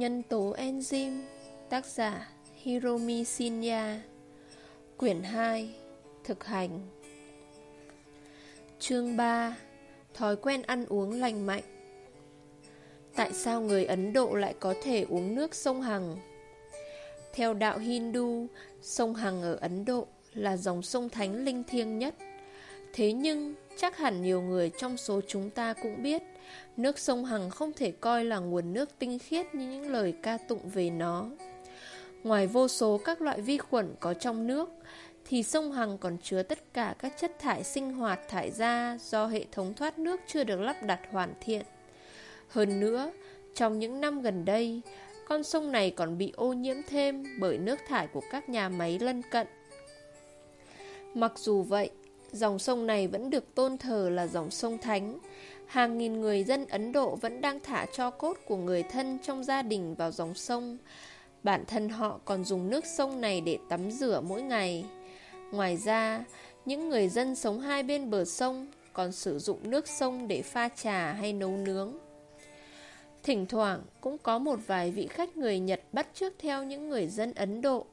Nhân tố enzyme Tác giả Hiromi Shinya Quyển 2 Thực hành Chương 3 Thói quen ăn uống lành mạnh Tại sao người Ấn Độ lại có thể uống nước sông Hằng? Theo đạo Hindu, sông Hằng ở Ấn Độ là dòng sông thánh linh thiêng nhất. Thế nhưng, chắc hẳn nhiều người trong số chúng ta cũng biết Nước sông Hằng không thể coi là nguồn nước tinh khiết như những lời ca tụng về nó. Ngoài vô số các loại vi khuẩn có trong nước, thì sông Hằng còn chứa tất cả các chất thải sinh hoạt thải ra do hệ thống thoát nước chưa được lắp đặt hoàn thiện. Hơn nữa, trong những năm gần đây, con sông này còn bị ô nhiễm thêm bởi nước thải của các nhà máy lân cận. Mặc dù vậy, dòng sông này vẫn được tôn thờ là dòng sông thánh, Hàng nghìn người dân Ấn Độ vẫn đang thả cho cốt của người thân trong gia đình vào dòng sông. Bản thân họ còn dùng nước sông này để tắm rửa mỗi ngày. Ngoài ra, những người dân sống hai bên bờ sông còn sử dụng nước sông để pha trà hay nấu nướng. Thỉnh thoảng cũng có một vài vị khách người Nhật bắt chước theo những người dân Ấn Độ,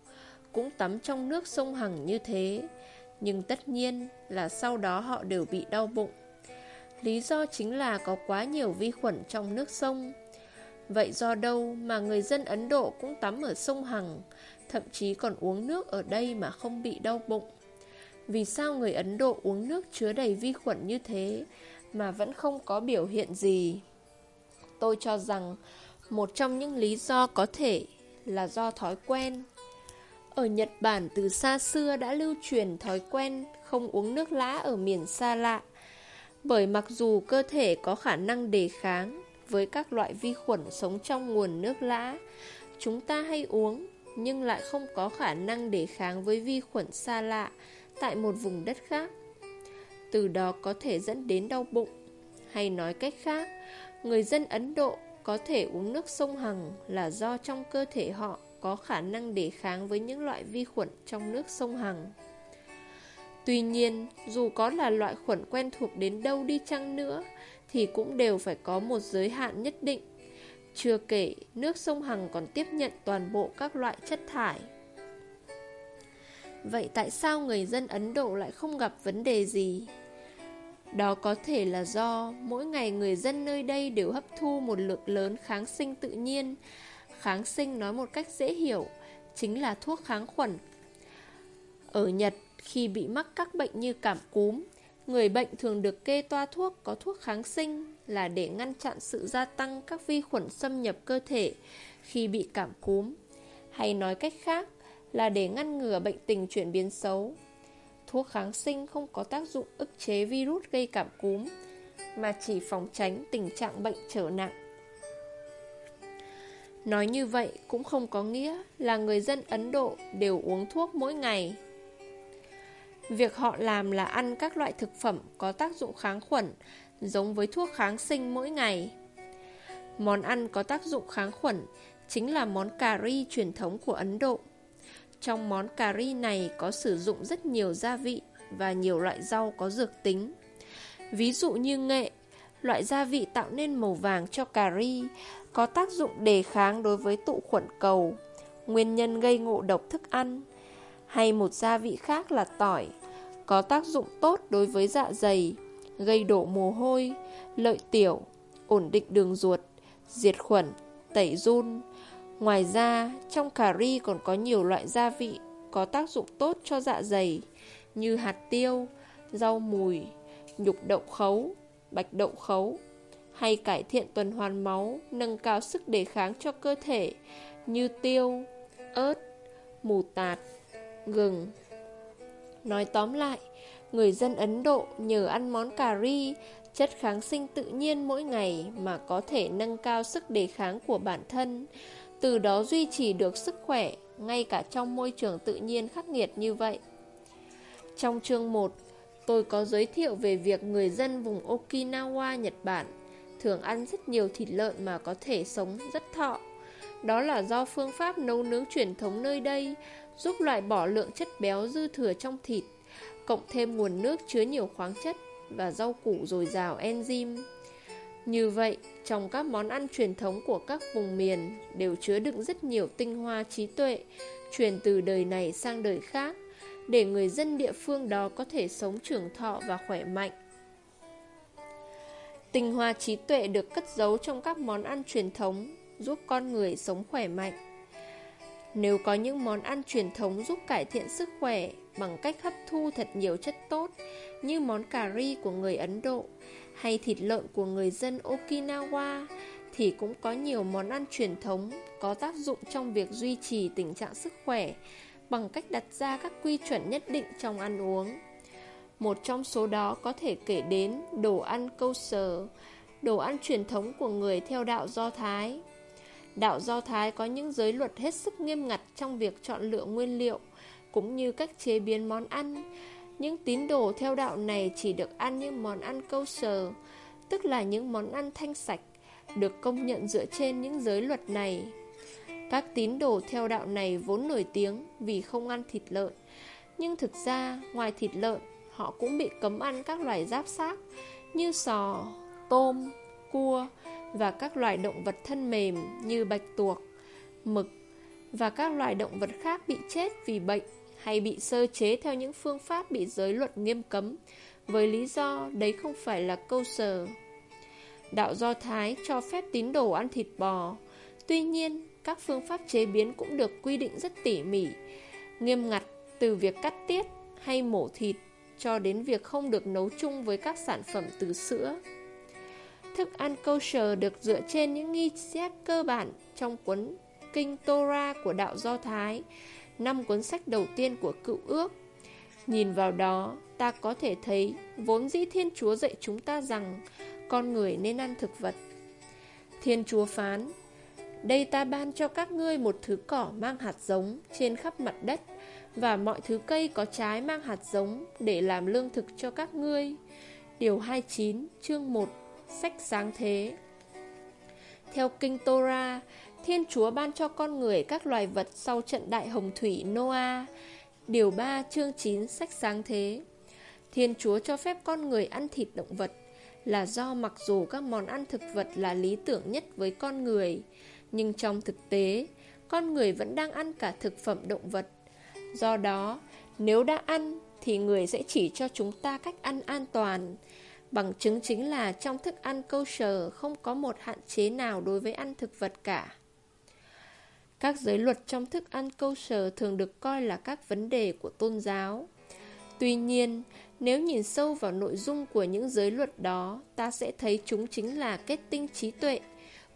cũng tắm trong nước sông Hằng như thế. Nhưng tất nhiên là sau đó họ đều bị đau bụng. Lý do chính là có quá nhiều vi khuẩn trong nước sông. Vậy do đâu mà người dân Ấn Độ cũng tắm ở sông Hằng, Thậm chí còn uống nước ở đây mà không bị đau bụng? Vì sao người Ấn Độ uống nước chứa đầy vi khuẩn như thế Mà vẫn không có biểu hiện gì? Tôi cho rằng một trong những lý do có thể là do thói quen. Ở Nhật Bản từ xa xưa đã lưu truyền thói quen không uống nước lã ở miền xa lạ bởi mặc dù cơ thể có khả năng đề kháng với các loại vi khuẩn sống trong nguồn nước lã, chúng ta hay uống nhưng lại không có khả năng đề kháng với vi khuẩn xa lạ tại một vùng đất khác. Từ đó có thể dẫn đến đau bụng. Hay nói cách khác, người dân Ấn Độ có thể uống nước sông Hằng là do trong cơ thể họ có khả năng đề kháng với những loại vi khuẩn trong nước sông Hằng. Tuy nhiên, dù có là loại khuẩn quen thuộc đến đâu đi chăng nữa, thì cũng đều phải có một giới hạn nhất định. Chưa kể, nước sông Hằng còn tiếp nhận toàn bộ các loại chất thải. Vậy tại sao người dân Ấn Độ lại không gặp vấn đề gì? Đó có thể là do mỗi ngày người dân nơi đây đều hấp thu một lượng lớn kháng sinh tự nhiên. Kháng sinh nói một cách dễ hiểu, chính là thuốc kháng khuẩn. Ở Nhật, khi bị mắc các bệnh như cảm cúm, người bệnh thường được kê toa thuốc có thuốc kháng sinh là để ngăn chặn sự gia tăng các vi khuẩn xâm nhập cơ thể khi bị cảm cúm, hay nói cách khác là để ngăn ngừa bệnh tình chuyển biến xấu. Thuốc kháng sinh không có tác dụng ức chế virus gây cảm cúm, mà chỉ phòng tránh tình trạng bệnh trở nặng. Nói như vậy cũng không có nghĩa là người dân Ấn Độ đều uống thuốc mỗi ngày Việc họ làm là ăn các loại thực phẩm có tác dụng kháng khuẩn, giống với thuốc kháng sinh mỗi ngày. Món ăn có tác dụng kháng khuẩn chính là món cà ri truyền thống của Ấn Độ. Trong món cà ri này có sử dụng rất nhiều gia vị và nhiều loại rau có dược tính. Ví dụ như nghệ, loại gia vị tạo nên màu vàng cho cà ri, có tác dụng đề kháng đối với tụ khuẩn cầu, nguyên nhân gây ngộ độc thức ăn. Hay một gia vị khác là tỏi, có tác dụng tốt đối với dạ dày, gây đổ mồ hôi, lợi tiểu, ổn định đường ruột, diệt khuẩn, tẩy run. Ngoài ra, trong cà ri còn có nhiều loại gia vị có tác dụng tốt cho dạ dày như hạt tiêu, rau mùi, nhục đậu khấu, bạch đậu khấu hay cải thiện tuần hoàn máu, nâng cao sức đề kháng cho cơ thể như tiêu, ớt, mù tạt, gừng. Nói tóm lại, người dân Ấn Độ nhờ ăn món cà ri, chất kháng sinh tự nhiên mỗi ngày mà có thể nâng cao sức đề kháng của bản thân, từ đó duy trì được sức khỏe ngay cả trong môi trường tự nhiên khắc nghiệt như vậy. Trong chương 1, tôi có giới thiệu về việc người dân vùng Okinawa, Nhật Bản thường ăn rất nhiều thịt lợn mà có thể sống rất thọ. Đó là do phương pháp nấu nướng truyền thống nơi đây giúp loại bỏ lượng chất béo dư thừa trong thịt, cộng thêm nguồn nước chứa nhiều khoáng chất và rau củ dồi dào enzyme. Như vậy, trong các món ăn truyền thống của các vùng miền đều chứa đựng rất nhiều tinh hoa trí tuệ, truyền từ đời này sang đời khác, để người dân địa phương đó có thể sống trường thọ và khỏe mạnh. Tinh hoa trí tuệ được cất giấu trong các món ăn truyền thống, giúp con người sống khỏe mạnh. Nếu có những món ăn truyền thống giúp cải thiện sức khỏe bằng cách hấp thu thật nhiều chất tốt như món cà ri của người Ấn Độ hay thịt lợn của người dân Okinawa thì cũng có nhiều món ăn truyền thống có tác dụng trong việc duy trì tình trạng sức khỏe bằng cách đặt ra các quy chuẩn nhất định trong ăn uống. Một trong số đó có thể kể đến đồ ăn câu sờ, đồ ăn truyền thống của người theo đạo Do Thái. Đạo Do Thái có những giới luật hết sức nghiêm ngặt trong việc chọn lựa nguyên liệu, cũng như cách chế biến món ăn. Những tín đồ theo đạo này chỉ được ăn những món ăn câu sờ, tức là những món ăn thanh sạch, được công nhận dựa trên những giới luật này. Các tín đồ theo đạo này vốn nổi tiếng vì không ăn thịt lợn, nhưng thực ra ngoài thịt lợn, họ cũng bị cấm ăn các loài giáp xác như sò, tôm, cua và các loài động vật thân mềm như bạch tuộc, mực và các loài động vật khác bị chết vì bệnh hay bị sơ chế theo những phương pháp bị giới luật nghiêm cấm. Với lý do đấy không phải là câu sờ. Đạo Do Thái cho phép tín đồ ăn thịt bò, tuy nhiên các phương pháp chế biến cũng được quy định rất tỉ mỉ, nghiêm ngặt từ việc cắt tiết hay mổ thịt cho đến việc không được nấu chung với các sản phẩm từ sữa. Thức ăn kosher được dựa trên những nghi xét cơ bản trong cuốn Kinh Torah của đạo Do Thái, năm cuốn sách đầu tiên của cựu ước. Nhìn vào đó, ta có thể thấy vốn dĩ Thiên Chúa dạy chúng ta rằng con người nên ăn thực vật. Thiên Chúa phán, đây ta ban cho các ngươi một thứ cỏ mang hạt giống trên khắp mặt đất và mọi thứ cây có trái mang hạt giống để làm lương thực cho các ngươi. Điều 29, chương 1, sách sáng thế. Theo kinh Torah, Thiên Chúa ban cho con người các loài vật sau trận đại hồng thủy Noah. Điều 3, chương 9, sách sáng thế. Thiên Chúa cho phép con người ăn thịt động vật là do mặc dù các món ăn thực vật là lý tưởng nhất với con người, nhưng trong thực tế, con người vẫn đang ăn cả thực phẩm động vật. Do đó, nếu đã ăn thì người sẽ chỉ cho chúng ta cách ăn an toàn. Bằng chứng chính là trong thức ăn câu sờ không có một hạn chế nào đối với ăn thực vật cả. Các giới luật trong thức ăn câu sờ thường được coi là các vấn đề của tôn giáo. Tuy nhiên, nếu nhìn sâu vào nội dung của những giới luật đó, ta sẽ thấy chúng chính là kết tinh trí tuệ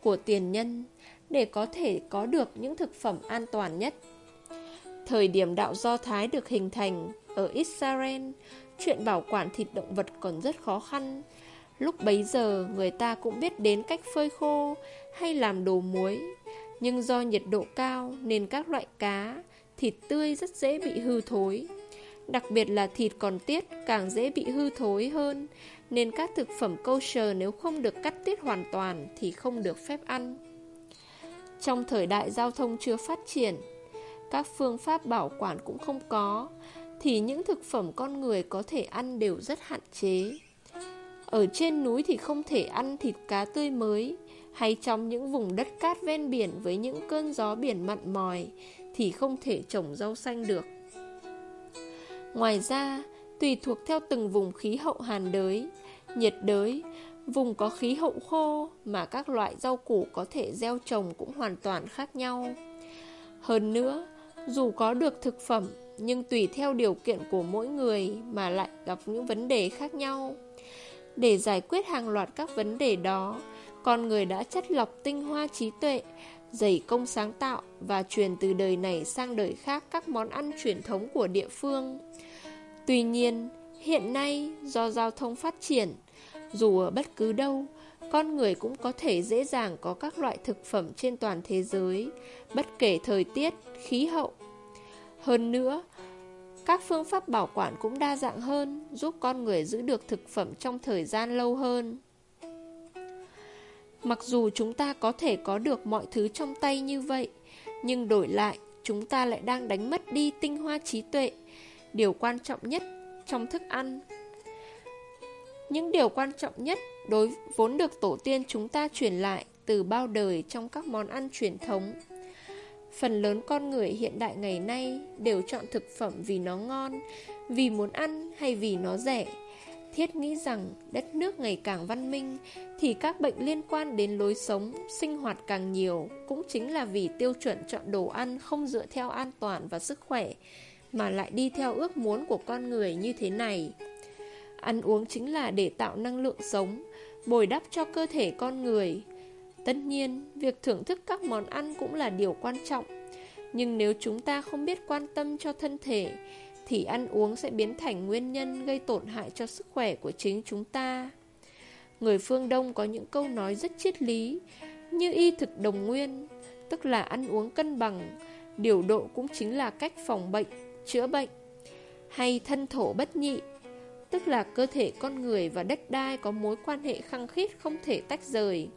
của tiền nhân để có thể có được những thực phẩm an toàn nhất. Thời điểm đạo Do Thái được hình thành ở Israel, chuyện bảo quản thịt động vật còn rất khó khăn. Lúc bấy giờ, người ta cũng biết đến cách phơi khô hay làm đồ muối. Nhưng do nhiệt độ cao nên các loại cá, thịt tươi rất dễ bị hư thối. Đặc biệt là thịt còn tiết càng dễ bị hư thối hơn, nên các thực phẩm kosher nếu không được cắt tiết hoàn toàn thì không được phép ăn. Trong thời đại giao thông chưa phát triển, các phương pháp bảo quản cũng không có, thì những thực phẩm con người có thể ăn đều rất hạn chế. Ở trên núi thì không thể ăn thịt cá tươi mới, hay trong những vùng đất cát ven biển với những cơn gió biển mặn mòi thì không thể trồng rau xanh được. Ngoài ra, tùy thuộc theo từng vùng khí hậu hàn đới, nhiệt đới, vùng có khí hậu khô mà các loại rau củ có thể gieo trồng cũng hoàn toàn khác nhau. Hơn nữa, dù có được thực phẩm nhưng tùy theo điều kiện của mỗi người mà lại gặp những vấn đề khác nhau. Để giải quyết hàng loạt các vấn đề đó, con người đã chất lọc tinh hoa trí tuệ, dày công sáng tạo và truyền từ đời này sang đời khác các món ăn truyền thống của địa phương. Tuy nhiên, hiện nay do giao thông phát triển, dù ở bất cứ đâu, con người cũng có thể dễ dàng có các loại thực phẩm trên toàn thế giới, bất kể thời tiết, khí hậu. Hơn nữa, các phương pháp bảo quản cũng đa dạng hơn, giúp con người giữ được thực phẩm trong thời gian lâu hơn. Mặc dù chúng ta có thể có được mọi thứ trong tay như vậy, nhưng đổi lại, chúng ta lại đang đánh mất đi tinh hoa trí tuệ, điều quan trọng nhất trong thức ăn. Những điều quan trọng nhất đối vốn được tổ tiên chúng ta truyền lại từ bao đời trong các món ăn truyền thống. Phần lớn con người hiện đại ngày nay đều chọn thực phẩm vì nó ngon, vì muốn ăn hay vì nó rẻ. Thiết nghĩ rằng đất nước ngày càng văn minh thì các bệnh liên quan đến lối sống, sinh hoạt càng nhiều cũng chính là vì tiêu chuẩn chọn đồ ăn không dựa theo an toàn và sức khỏe mà lại đi theo ước muốn của con người như thế này. Ăn uống chính là để tạo năng lượng sống, bồi đắp cho cơ thể con người. Tất nhiên, việc thưởng thức các món ăn cũng là điều quan trọng. Nhưng nếu chúng ta không biết quan tâm cho thân thể, thì ăn uống sẽ biến thành nguyên nhân gây tổn hại cho sức khỏe của chính chúng ta. Người phương Đông có những câu nói rất triết lý, như y thực đồng nguyên, tức là ăn uống cân bằng, điều độ cũng chính là cách phòng bệnh, chữa bệnh, hay thân thổ bất nhị, tức là cơ thể con người và đất đai có mối quan hệ khăng khít không thể tách rời.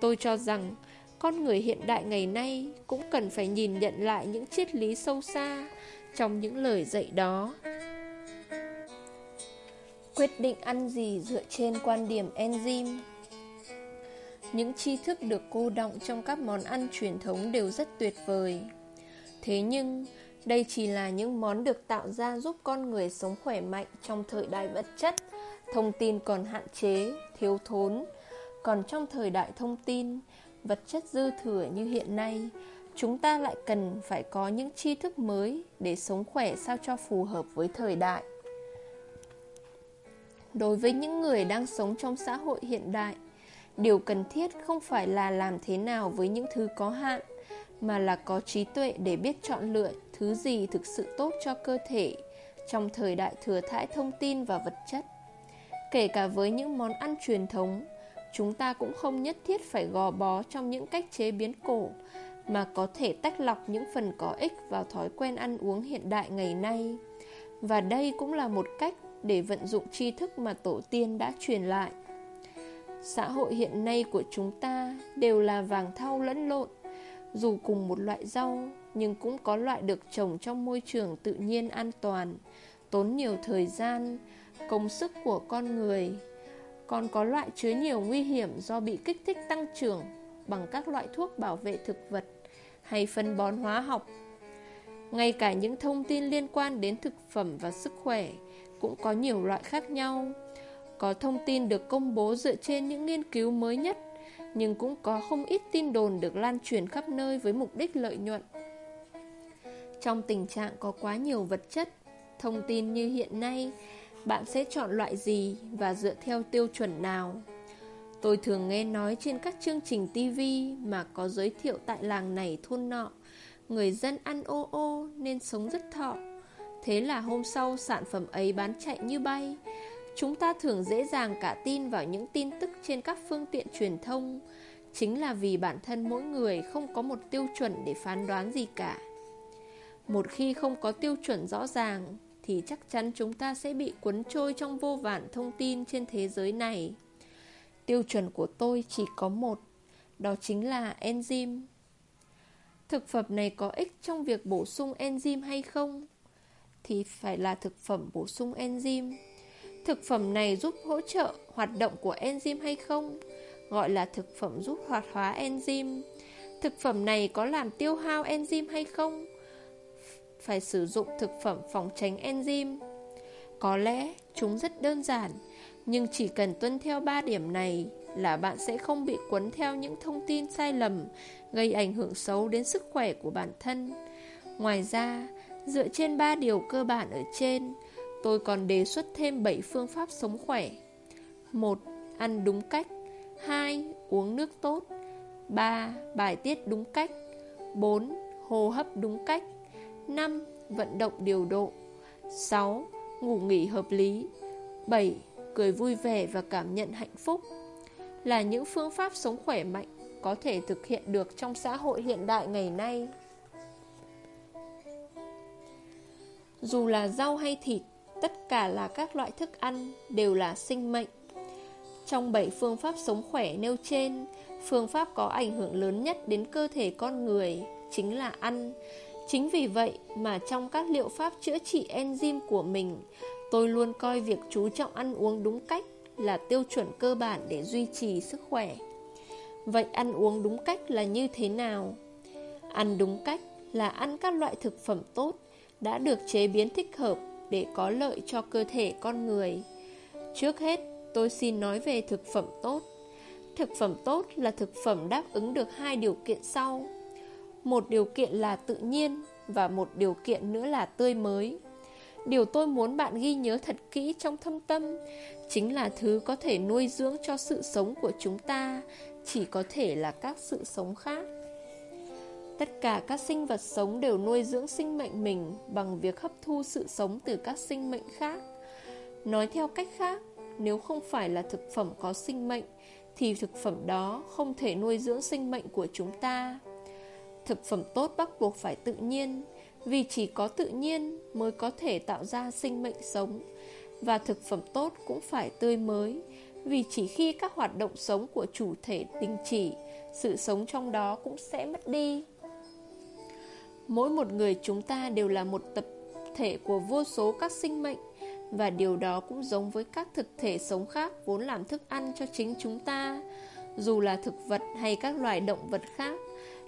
Tôi cho rằng, con người hiện đại ngày nay cũng cần phải nhìn nhận lại những triết lý sâu xa trong những lời dạy đó. Quyết định ăn gì dựa trên quan điểm enzyme Những tri thức được cô đọng trong các món ăn truyền thống đều rất tuyệt vời. Thế nhưng, đây chỉ là những món được tạo ra giúp con người sống khỏe mạnh trong thời đại vật chất, thông tin còn hạn chế, thiếu thốn. Còn trong thời đại thông tin, vật chất dư thừa như hiện nay, chúng ta lại cần phải có những tri thức mới để sống khỏe sao cho phù hợp với thời đại. Đối với những người đang sống trong xã hội hiện đại, điều cần thiết không phải là làm thế nào với những thứ có hạn, mà là có trí tuệ để biết chọn lựa thứ gì thực sự tốt cho cơ thể trong thời đại thừa thãi thông tin và vật chất. Kể cả với những món ăn truyền thống, chúng ta cũng không nhất thiết phải gò bó trong những cách chế biến cổ, mà có thể tách lọc những phần có ích vào thói quen ăn uống hiện đại ngày nay. Và đây cũng là một cách để vận dụng tri thức mà tổ tiên đã truyền lại. Xã hội hiện nay của chúng ta đều là vàng thau lẫn lộn, dù cùng một loại rau nhưng cũng có loại được trồng trong môi trường tự nhiên an toàn, tốn nhiều thời gian, công sức của con người. Còn có loại chứa nhiều nguy hiểm do bị kích thích tăng trưởng bằng các loại thuốc bảo vệ thực vật hay phân bón hóa học. Ngay cả những thông tin liên quan đến thực phẩm và sức khỏe cũng có nhiều loại khác nhau. Có thông tin được công bố dựa trên những nghiên cứu mới nhất, nhưng cũng có không ít tin đồn được lan truyền khắp nơi với mục đích lợi nhuận. Trong tình trạng có quá nhiều vật chất, thông tin như hiện nay, bạn sẽ chọn loại gì và dựa theo tiêu chuẩn nào? Tôi thường nghe nói trên các chương trình TV mà có giới thiệu tại làng này thôn nọ, người dân ăn ô ô nên sống rất thọ. Thế là hôm sau sản phẩm ấy bán chạy như bay. Chúng ta thường dễ dàng cả tin vào những tin tức trên các phương tiện truyền thông, chính là vì bản thân mỗi người không có một tiêu chuẩn để phán đoán gì cả. Một khi không có tiêu chuẩn rõ ràng thì chắc chắn chúng ta sẽ bị cuốn trôi trong vô vàn thông tin trên thế giới này. Tiêu chuẩn của tôi chỉ có một, đó chính là enzyme. Thực phẩm này có ích trong việc bổ sung enzyme hay không? Thì phải là thực phẩm bổ sung enzyme. Thực phẩm này giúp hỗ trợ hoạt động của enzyme hay không? Gọi là thực phẩm giúp hoạt hóa enzyme. Thực phẩm này có làm tiêu hao enzyme hay không? Phải sử dụng thực phẩm phòng tránh enzyme. Có lẽ chúng rất đơn giản, nhưng chỉ cần tuân theo 3 điểm này là bạn sẽ không bị cuốn theo những thông tin sai lầm gây ảnh hưởng xấu đến sức khỏe của bản thân. Ngoài ra, dựa trên 3 điều cơ bản ở trên, tôi còn đề xuất thêm 7 phương pháp sống khỏe. 1. Ăn đúng cách 2. Uống nước tốt 3. Bài tiết đúng cách 4. Hô hấp đúng cách 5. Vận động điều độ 6. Ngủ nghỉ hợp lý 7 cười vui vẻ và cảm nhận hạnh phúc là những phương pháp sống khỏe mạnh có thể thực hiện được trong xã hội hiện đại ngày nay. Dù là rau hay thịt, tất cả là các loại thức ăn đều là sinh mệnh. Trong bảy phương pháp sống khỏe nêu trên, phương pháp có ảnh hưởng lớn nhất đến cơ thể con người chính là ăn. Chính vì vậy mà trong các liệu pháp chữa trị enzyme của mình, Tôi luôn coi việc chú trọng ăn uống đúng cách là tiêu chuẩn cơ bản để duy trì sức khỏe. Vậy ăn uống đúng cách là như thế nào? Ăn đúng cách là ăn các loại thực phẩm tốt đã được chế biến thích hợp để có lợi cho cơ thể con người. Trước hết, tôi xin nói về thực phẩm tốt. Thực phẩm tốt là thực phẩm đáp ứng được hai điều kiện sau. Một điều kiện là tự nhiên và một điều kiện nữa là tươi mới. Điều tôi muốn bạn ghi nhớ thật kỹ trong thâm tâm chính là thứ có thể nuôi dưỡng cho sự sống của chúng ta chỉ có thể là các sự sống khác. Tất cả các sinh vật sống đều nuôi dưỡng sinh mệnh mình bằng việc hấp thu sự sống từ các sinh mệnh khác. Nói theo cách khác, nếu không phải là thực phẩm có sinh mệnh, thì thực phẩm đó không thể nuôi dưỡng sinh mệnh của chúng ta. Thực phẩm tốt bắt buộc phải tự nhiên, vì chỉ có tự nhiên mới có thể tạo ra sinh mệnh sống. Và thực phẩm tốt cũng phải tươi mới, vì chỉ khi các hoạt động sống của chủ thể đình chỉ, sự sống trong đó cũng sẽ mất đi. Mỗi một người chúng ta đều là một tập thể của vô số các sinh mệnh và điều đó cũng giống với các thực thể sống khác vốn làm thức ăn cho chính chúng ta. Dù là thực vật hay các loài động vật khác,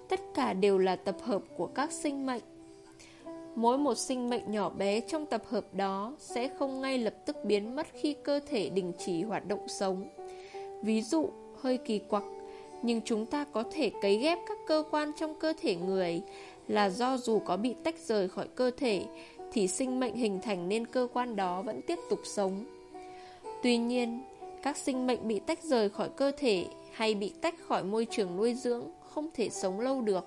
tất cả đều là tập hợp của các sinh mệnh. Mỗi một sinh mệnh nhỏ bé trong tập hợp đó sẽ không ngay lập tức biến mất khi cơ thể đình chỉ hoạt động sống. Ví dụ, hơi kỳ quặc, nhưng chúng ta có thể cấy ghép các cơ quan trong cơ thể người là do dù có bị tách rời khỏi cơ thể thì sinh mệnh hình thành nên cơ quan đó vẫn tiếp tục sống. Tuy nhiên, các sinh mệnh bị tách rời khỏi cơ thể hay bị tách khỏi môi trường nuôi dưỡng không thể sống lâu được.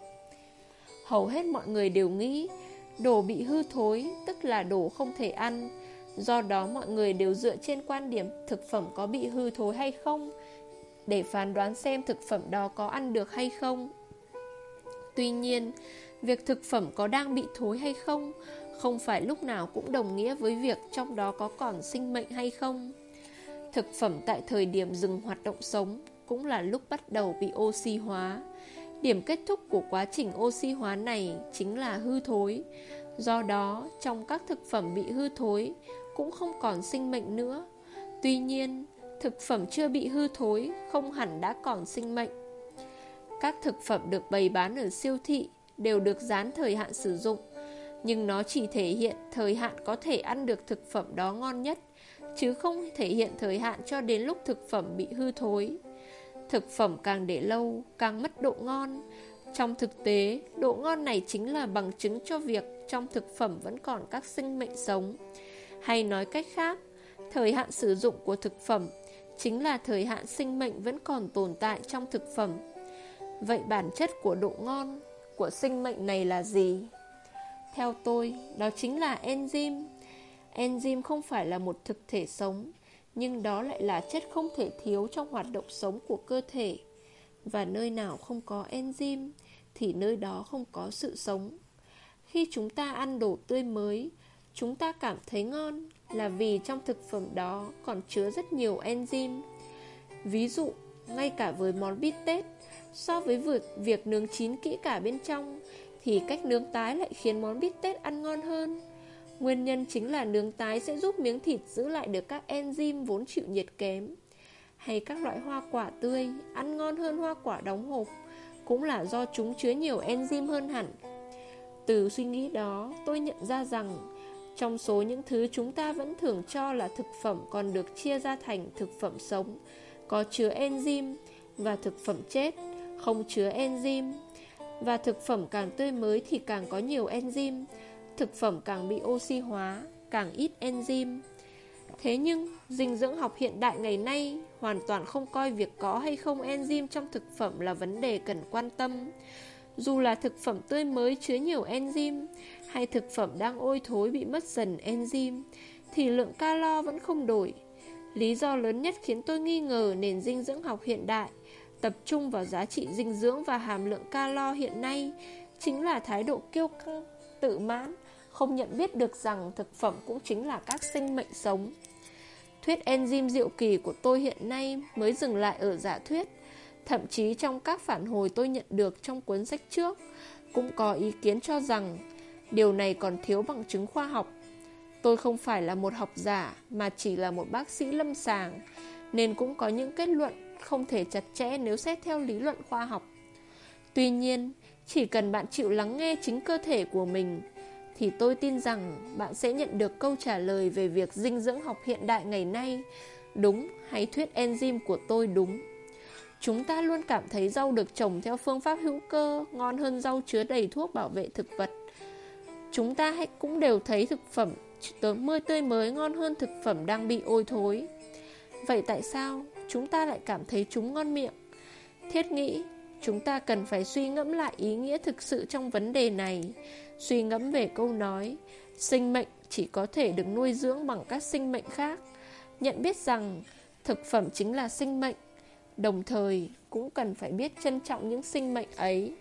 Hầu hết mọi người đều nghĩ đồ bị hư thối tức là đồ không thể ăn. Do đó mọi người đều dựa trên quan điểm thực phẩm có bị hư thối hay không để phán đoán xem thực phẩm đó có ăn được hay không. Tuy nhiên, việc thực phẩm có đang bị thối hay không không phải lúc nào cũng đồng nghĩa với việc trong đó có còn sinh mệnh hay không. Thực phẩm tại thời điểm dừng hoạt động sống cũng là lúc bắt đầu bị oxy hóa. Điểm kết thúc của quá trình oxy hóa này chính là hư thối. Do đó, trong các thực phẩm bị hư thối cũng không còn sinh mệnh nữa. Tuy nhiên, thực phẩm chưa bị hư thối không hẳn đã còn sinh mệnh. Các thực phẩm được bày bán ở siêu thị đều được dán thời hạn sử dụng nhưng nó chỉ thể hiện thời hạn có thể ăn được thực phẩm đó ngon nhất, chứ không thể hiện thời hạn cho đến lúc thực phẩm bị hư thối. Thực phẩm càng để lâu, càng mất độ ngon. Trong thực tế, độ ngon này chính là bằng chứng cho việc trong thực phẩm vẫn còn các sinh mệnh sống. Hay nói cách khác, thời hạn sử dụng của thực phẩm chính là thời hạn sinh mệnh vẫn còn tồn tại trong thực phẩm. Vậy bản chất của độ ngon của sinh mệnh này là gì? Theo tôi, đó chính là enzyme. Enzyme không phải là một thực thể sống, nhưng đó lại là chất không thể thiếu trong hoạt động sống của cơ thể. Và nơi nào không có enzyme, thì nơi đó không có sự sống. Khi chúng ta ăn đồ tươi mới, chúng ta cảm thấy ngon là vì trong thực phẩm đó còn chứa rất nhiều enzyme. Ví dụ, ngay cả với món bít tết, so với việc, việc nướng chín kỹ cả bên trong, thì cách nướng tái lại khiến món bít tết ăn ngon hơn. Nguyên nhân chính là nướng tái sẽ giúp miếng thịt giữ lại được các enzyme vốn chịu nhiệt kém. Hay các loại hoa quả tươi ăn ngon hơn hoa quả đóng hộp, cũng là do chúng chứa nhiều enzyme hơn hẳn. Từ suy nghĩ đó, tôi nhận ra rằng trong số những thứ chúng ta vẫn thường cho là thực phẩm còn được chia ra thành thực phẩm sống, có chứa enzyme và thực phẩm chết, không chứa enzyme và thực phẩm càng tươi mới thì càng có nhiều enzyme Thực phẩm càng bị oxy hóa, càng ít enzyme Thế nhưng, dinh dưỡng học hiện đại ngày nay hoàn toàn không coi việc có hay không enzyme trong thực phẩm là vấn đề cần quan tâm. Dù là thực phẩm tươi mới chứa nhiều enzyme hay thực phẩm đang ôi thối bị mất dần enzyme, thì lượng calo vẫn không đổi. Lý do lớn nhất khiến tôi nghi ngờ nền dinh dưỡng học hiện đại tập trung vào giá trị dinh dưỡng và hàm lượng calo hiện nay chính là thái độ kiêu căng, tự mãn, không nhận biết được rằng thực phẩm cũng chính là các sinh mệnh sống. Thuyết enzyme diệu kỳ của tôi hiện nay mới dừng lại ở giả thuyết, thậm chí trong các phản hồi tôi nhận được trong cuốn sách trước, cũng có ý kiến cho rằng điều này còn thiếu bằng chứng khoa học. Tôi không phải là một học giả mà chỉ là một bác sĩ lâm sàng, nên cũng có những kết luận không thể chặt chẽ nếu xét theo lý luận khoa học. Tuy nhiên, chỉ cần bạn chịu lắng nghe chính cơ thể của mình, thì tôi tin rằng bạn sẽ nhận được câu trả lời về việc dinh dưỡng học hiện đại ngày nay đúng hay thuyết enzyme của tôi đúng. Chúng ta luôn cảm thấy rau được trồng theo phương pháp hữu cơ ngon hơn rau chứa đầy thuốc bảo vệ thực vật. Chúng ta cũng đều thấy thực phẩm tươi tươi mới ngon hơn thực phẩm đang bị ôi thối. Vậy tại sao chúng ta lại cảm thấy chúng ngon miệng? Thiết nghĩ, chúng ta cần phải suy ngẫm lại ý nghĩa thực sự trong vấn đề này. Suy ngẫm về câu nói, sinh mệnh chỉ có thể được nuôi dưỡng bằng các sinh mệnh khác. Nhận biết rằng thực phẩm chính là sinh mệnh, đồng thời cũng cần phải biết trân trọng những sinh mệnh ấy.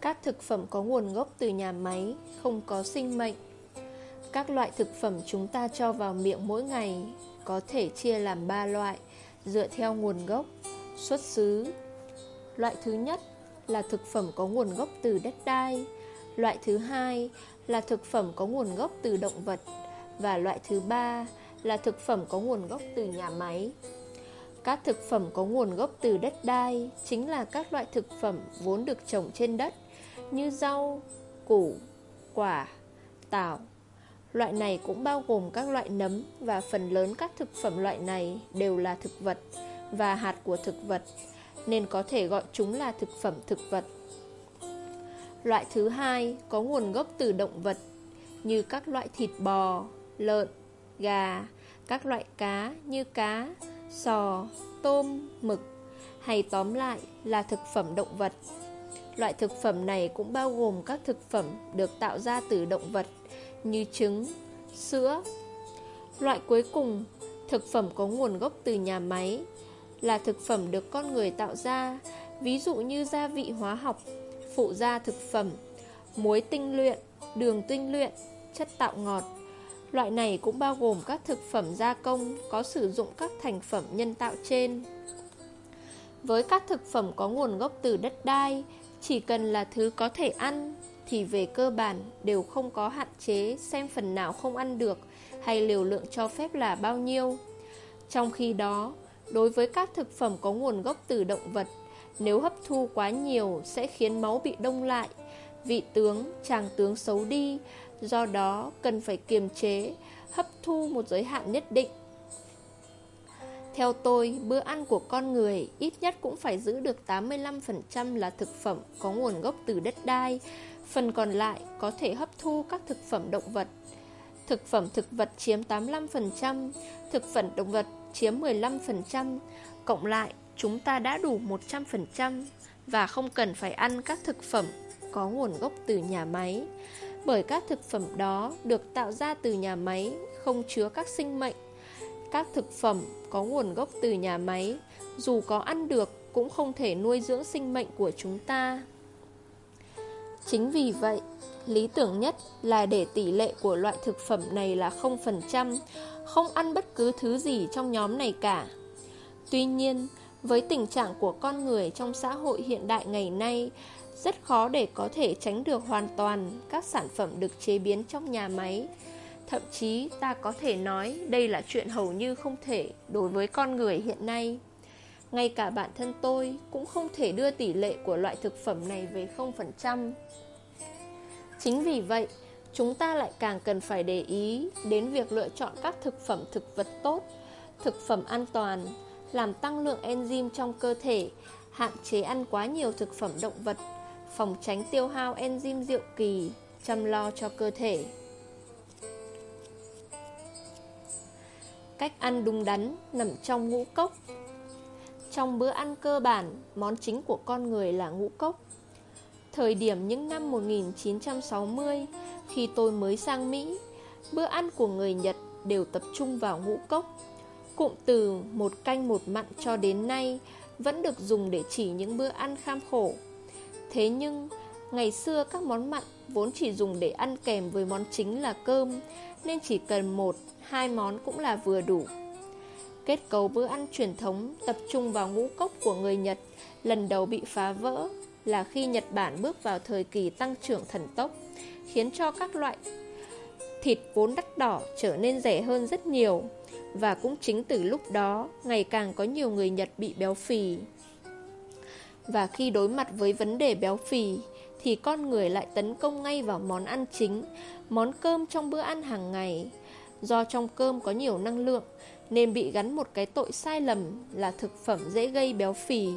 Các thực phẩm có nguồn gốc từ nhà máy, không có sinh mệnh. Các loại thực phẩm chúng ta cho vào miệng mỗi ngày có thể chia làm 3 loại dựa theo nguồn gốc, xuất xứ. Loại thứ nhất là thực phẩm có nguồn gốc từ đất đai. Loại thứ hai là thực phẩm có nguồn gốc từ động vật. Và loại thứ ba là thực phẩm có nguồn gốc từ nhà máy. Các thực phẩm có nguồn gốc từ đất đai chính là các loại thực phẩm vốn được trồng trên đất như rau, củ, quả, tảo. Loại này cũng bao gồm các loại nấm và phần lớn các thực phẩm loại này đều là thực vật và hạt của thực vật, nên có thể gọi chúng là thực phẩm thực vật. Loại thứ hai có nguồn gốc từ động vật như các loại thịt bò, lợn, gà, các loại cá như cá, sò, tôm, mực hay tóm lại là thực phẩm động vật. Loại thực phẩm này cũng bao gồm các thực phẩm được tạo ra từ động vật như trứng, sữa. Loại cuối cùng, thực phẩm có nguồn gốc từ nhà máy là thực phẩm được con người tạo ra, ví dụ như gia vị hóa học, phụ gia thực phẩm, muối tinh luyện, đường tinh luyện, chất tạo ngọt. Loại này cũng bao gồm các thực phẩm gia công có sử dụng các thành phẩm nhân tạo trên. Với các thực phẩm có nguồn gốc từ đất đai, chỉ cần là thứ có thể ăn thì về cơ bản đều không có hạn chế xem phần nào không ăn được hay liều lượng cho phép là bao nhiêu. Trong khi đó, đối với các thực phẩm có nguồn gốc từ động vật, nếu hấp thu quá nhiều sẽ khiến máu bị đông lại, vị tướng, tràng tướng xấu đi, do đó cần phải kiềm chế, hấp thu một giới hạn nhất định theo tôi, bữa ăn của con người ít nhất cũng phải giữ được 85% là thực phẩm có nguồn gốc từ đất đai, phần còn lại có thể hấp thu các thực phẩm động vật. Thực phẩm thực vật chiếm 85%, thực phẩm động vật chiếm 15%, cộng lại chúng ta đã đủ 100% và không cần phải ăn các thực phẩm có nguồn gốc từ nhà máy. Bởi các thực phẩm đó được tạo ra từ nhà máy không chứa các sinh mệnh các thực phẩm có nguồn gốc từ nhà máy, dù có ăn được cũng không thể nuôi dưỡng sinh mệnh của chúng ta. Chính vì vậy, lý tưởng nhất là để tỷ lệ của loại thực phẩm này là 0%, không ăn bất cứ thứ gì trong nhóm này cả. Tuy nhiên, với tình trạng của con người trong xã hội hiện đại ngày nay, rất khó để có thể tránh được hoàn toàn các sản phẩm được chế biến trong nhà máy. Thậm chí ta có thể nói đây là chuyện hầu như không thể đối với con người hiện nay. Ngay cả bản thân tôi cũng không thể đưa tỷ lệ của loại thực phẩm này về 0%. Chính vì vậy, chúng ta lại càng cần phải để ý đến việc lựa chọn các thực phẩm thực vật tốt, thực phẩm an toàn, làm tăng lượng enzyme trong cơ thể, hạn chế ăn quá nhiều thực phẩm động vật, phòng tránh tiêu hao enzyme diệu kỳ, chăm lo cho cơ thể. Cách ăn đúng đắn nằm trong ngũ cốc trong bữa ăn cơ bản, món chính của con người là ngũ cốc Thời điểm những năm 1960, khi tôi mới sang Mỹ, bữa ăn của người Nhật đều tập trung vào ngũ cốc. Cụm từ một canh một mặn cho đến nay vẫn được dùng để chỉ những bữa ăn kham khổ. Thế nhưng, ngày xưa các món mặn vốn chỉ dùng để ăn kèm với món chính là cơm, nên chỉ cần một, hai món cũng là vừa đủ. Kết cấu bữa ăn truyền thống tập trung vào ngũ cốc của người Nhật lần đầu bị phá vỡ là khi Nhật Bản bước vào thời kỳ tăng trưởng thần tốc, khiến cho các loại thịt vốn đắt đỏ trở nên rẻ hơn rất nhiều. Và cũng chính từ lúc đó, ngày càng có nhiều người Nhật bị béo phì. Và khi đối mặt với vấn đề béo phì, thì con người lại tấn công ngay vào món ăn chính, món cơm trong bữa ăn hàng ngày. Do trong cơm có nhiều năng lượng, nên bị gắn một cái tội sai lầm là thực phẩm dễ gây béo phì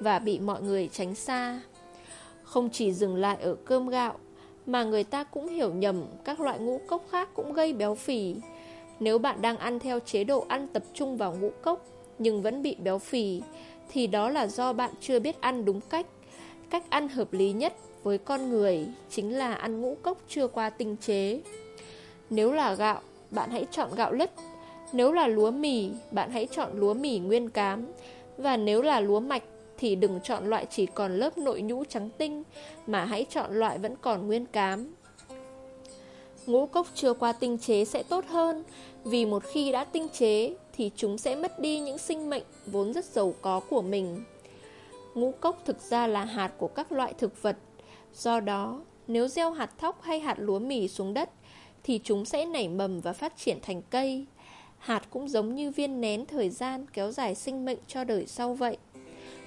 và bị mọi người tránh xa. Không chỉ dừng lại ở cơm gạo, mà người ta cũng hiểu nhầm các loại ngũ cốc khác cũng gây béo phì. Nếu bạn đang ăn theo chế độ ăn tập trung vào ngũ cốc nhưng vẫn bị béo phì, thì đó là do bạn chưa biết ăn đúng cách. Cách ăn hợp lý nhất với con người chính là ăn ngũ cốc chưa qua tinh chế. Nếu là gạo, bạn hãy chọn gạo lứt. Nếu là lúa mì, bạn hãy chọn lúa mì nguyên cám. Và nếu là lúa mạch, thì đừng chọn loại chỉ còn lớp nội nhũ trắng tinh, mà hãy chọn loại vẫn còn nguyên cám. Ngũ cốc chưa qua tinh chế sẽ tốt hơn, vì một khi đã tinh chế thì chúng sẽ mất đi những sinh mệnh vốn rất giàu có của mình. Ngũ cốc thực ra là hạt của các loại thực vật, do đó nếu gieo hạt thóc hay hạt lúa mì xuống đất thì chúng sẽ nảy mầm và phát triển thành cây. Hạt cũng giống như viên nén thời gian kéo dài sinh mệnh cho đời sau vậy.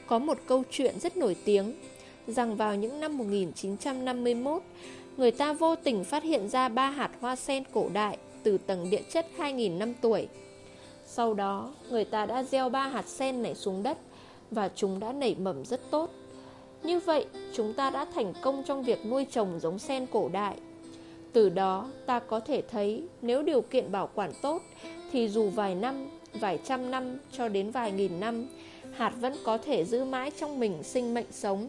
Có một câu chuyện rất nổi tiếng rằng vào những năm 1951, người ta vô tình phát hiện ra ba hạt hoa sen cổ đại từ tầng địa chất 2.000 năm tuổi. Sau đó, người ta đã gieo ba hạt sen này xuống đất và chúng đã nảy mầm rất tốt. Như vậy, chúng ta đã thành công trong việc nuôi trồng giống sen cổ đại. Từ đó, ta có thể thấy nếu điều kiện bảo quản tốt thì dù vài năm, vài trăm năm cho đến vài nghìn năm, hạt vẫn có thể giữ mãi trong mình sinh mệnh sống.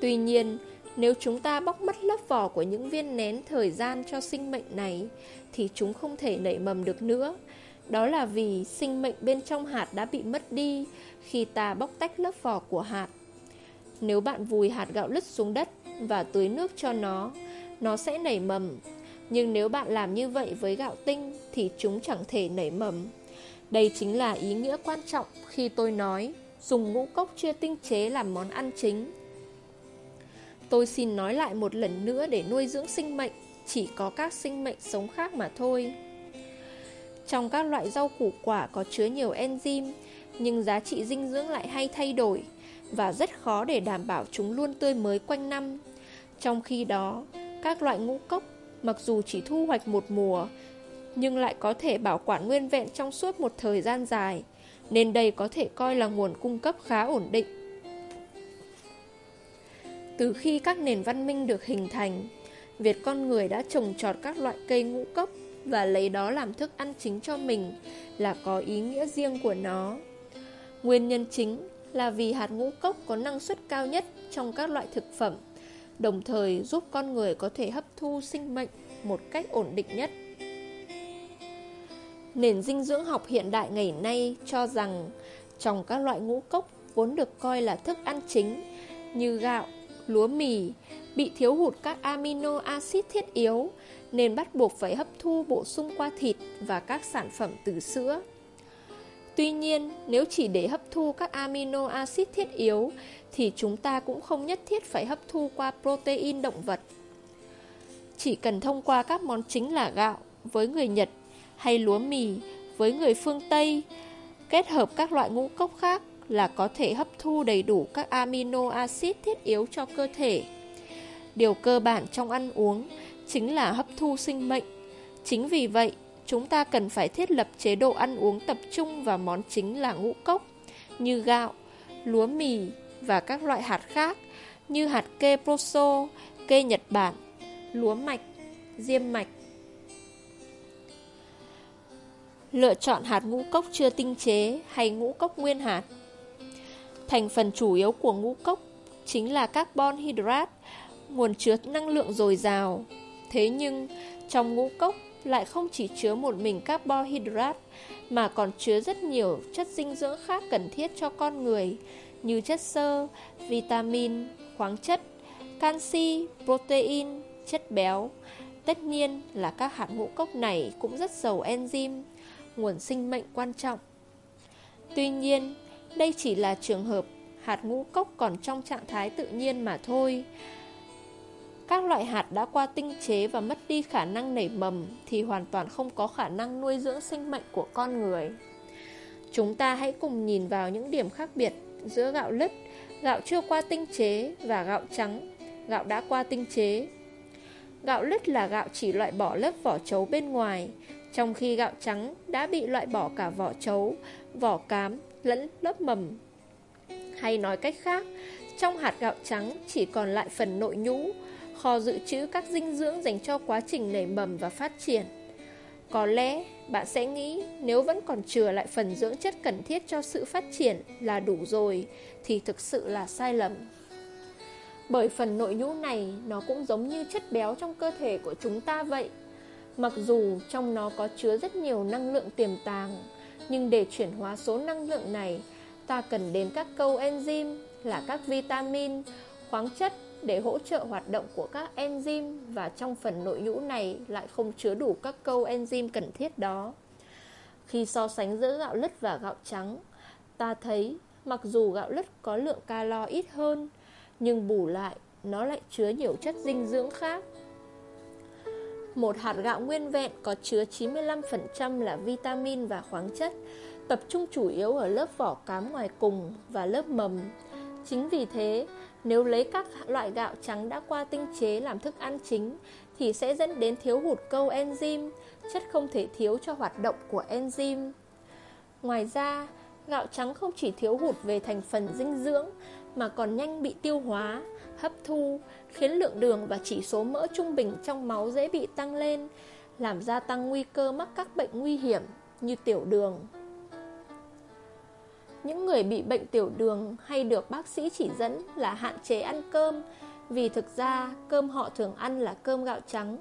Tuy nhiên, nếu chúng ta bóc mất lớp vỏ của những viên nén thời gian cho sinh mệnh này, thì chúng không thể nảy mầm được nữa. Đó là vì sinh mệnh bên trong hạt đã bị mất đi khi ta bóc tách lớp vỏ của hạt. Nếu bạn vùi hạt gạo lứt xuống đất và tưới nước cho nó, nó sẽ nảy mầm. Nhưng nếu bạn làm như vậy với gạo tinh thì chúng chẳng thể nảy mầm. Đây chính là ý nghĩa quan trọng khi tôi nói dùng ngũ cốc chưa tinh chế làm món ăn chính. Tôi xin nói lại một lần nữa để nuôi dưỡng sinh mệnh, chỉ có các sinh mệnh sống khác mà thôi. Trong các loại rau củ quả có chứa nhiều enzyme, nhưng giá trị dinh dưỡng lại hay thay đổi và rất khó để đảm bảo chúng luôn tươi mới quanh năm. Trong khi đó, các loại ngũ cốc mặc dù chỉ thu hoạch một mùa nhưng lại có thể bảo quản nguyên vẹn trong suốt một thời gian dài, nên đây có thể coi là nguồn cung cấp khá ổn định. Từ khi các nền văn minh được hình thành, Việt con người đã trồng trọt các loại cây ngũ cốc và lấy đó làm thức ăn chính cho mình là có ý nghĩa riêng của nó. Nguyên nhân chính là vì hạt ngũ cốc có năng suất cao nhất trong các loại thực phẩm, đồng thời giúp con người có thể hấp thu sinh mệnh một cách ổn định nhất. Nền dinh dưỡng học hiện đại ngày nay cho rằng trong các loại ngũ cốc vốn được coi là thức ăn chính như gạo, lúa mì bị thiếu hụt các amino acid thiết yếu nên bắt buộc phải hấp thu bổ sung qua thịt và các sản phẩm từ sữa. Tuy nhiên, nếu chỉ để hấp thu các amino acid thiết yếu thì chúng ta cũng không nhất thiết phải hấp thu qua protein động vật. Chỉ cần thông qua các món chính là gạo với người Nhật hay lúa mì với người phương Tây, kết hợp các loại ngũ cốc khác là có thể hấp thu đầy đủ các amino acid thiết yếu cho cơ thể. Điều cơ bản trong ăn uống chính là hấp thu sinh mệnh. Chính vì vậy, chúng ta cần phải thiết lập chế độ ăn uống tập trung vào món chính là ngũ cốc, như gạo, lúa mì và các loại hạt khác như hạt kê proso, kê Nhật Bản, lúa mạch, diêm mạch. Lựa chọn hạt ngũ cốc chưa tinh chế hay ngũ cốc nguyên hạt. Thành phần chủ yếu của ngũ cốc chính là carbon hydrate, nguồn chứa năng lượng dồi dào. Thế nhưng, trong ngũ cốc lại không chỉ chứa một mình carbohydrate mà còn chứa rất nhiều chất dinh dưỡng khác cần thiết cho con người như chất xơ, vitamin, khoáng chất, canxi, protein, chất béo. Tất nhiên là các hạt ngũ cốc này cũng rất giàu enzyme, nguồn sinh mệnh quan trọng. Tuy nhiên, đây chỉ là trường hợp hạt ngũ cốc còn trong trạng thái tự nhiên mà thôi các loại hạt đã qua tinh chế và mất đi khả năng nảy mầm thì hoàn toàn không có khả năng nuôi dưỡng sinh mệnh của con người. Chúng ta hãy cùng nhìn vào những điểm khác biệt giữa gạo lứt, gạo chưa qua tinh chế và gạo trắng, gạo đã qua tinh chế. Gạo lứt là gạo chỉ loại bỏ lớp vỏ chấu bên ngoài, trong khi gạo trắng đã bị loại bỏ cả vỏ chấu, vỏ cám lẫn lớp mầm. Hay nói cách khác, trong hạt gạo trắng chỉ còn lại phần nội nhũ, kho dự trữ các dinh dưỡng dành cho quá trình nảy mầm và phát triển. Có lẽ bạn sẽ nghĩ nếu vẫn còn chừa lại phần dưỡng chất cần thiết cho sự phát triển là đủ rồi thì thực sự là sai lầm. Bởi phần nội nhũ này nó cũng giống như chất béo trong cơ thể của chúng ta vậy. Mặc dù trong nó có chứa rất nhiều năng lượng tiềm tàng, nhưng để chuyển hóa số năng lượng này, ta cần đến các câu enzyme là các vitamin, khoáng chất để hỗ trợ hoạt động của các enzyme và trong phần nội nhũ này lại không chứa đủ các câu enzyme cần thiết đó. Khi so sánh giữa gạo lứt và gạo trắng, ta thấy mặc dù gạo lứt có lượng calo ít hơn, nhưng bù lại nó lại chứa nhiều chất dinh dưỡng khác. Một hạt gạo nguyên vẹn có chứa 95% là vitamin và khoáng chất, tập trung chủ yếu ở lớp vỏ cám ngoài cùng và lớp mầm. Chính vì thế, nếu lấy các loại gạo trắng đã qua tinh chế làm thức ăn chính thì sẽ dẫn đến thiếu hụt câu enzyme, chất không thể thiếu cho hoạt động của enzyme. Ngoài ra, gạo trắng không chỉ thiếu hụt về thành phần dinh dưỡng mà còn nhanh bị tiêu hóa, hấp thu, khiến lượng đường và chỉ số mỡ trung bình trong máu dễ bị tăng lên, làm gia tăng nguy cơ mắc các bệnh nguy hiểm như tiểu đường. Những người bị bệnh tiểu đường hay được bác sĩ chỉ dẫn là hạn chế ăn cơm vì thực ra cơm họ thường ăn là cơm gạo trắng.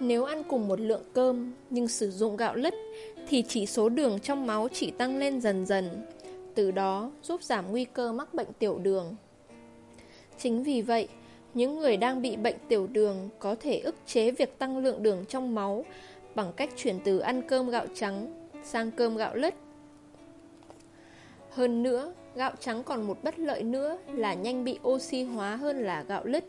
Nếu ăn cùng một lượng cơm nhưng sử dụng gạo lứt thì chỉ số đường trong máu chỉ tăng lên dần dần, từ đó giúp giảm nguy cơ mắc bệnh tiểu đường. Chính vì vậy, những người đang bị bệnh tiểu đường có thể ức chế việc tăng lượng đường trong máu bằng cách chuyển từ ăn cơm gạo trắng sang cơm gạo lứt hơn nữa, gạo trắng còn một bất lợi nữa là nhanh bị oxy hóa hơn là gạo lứt.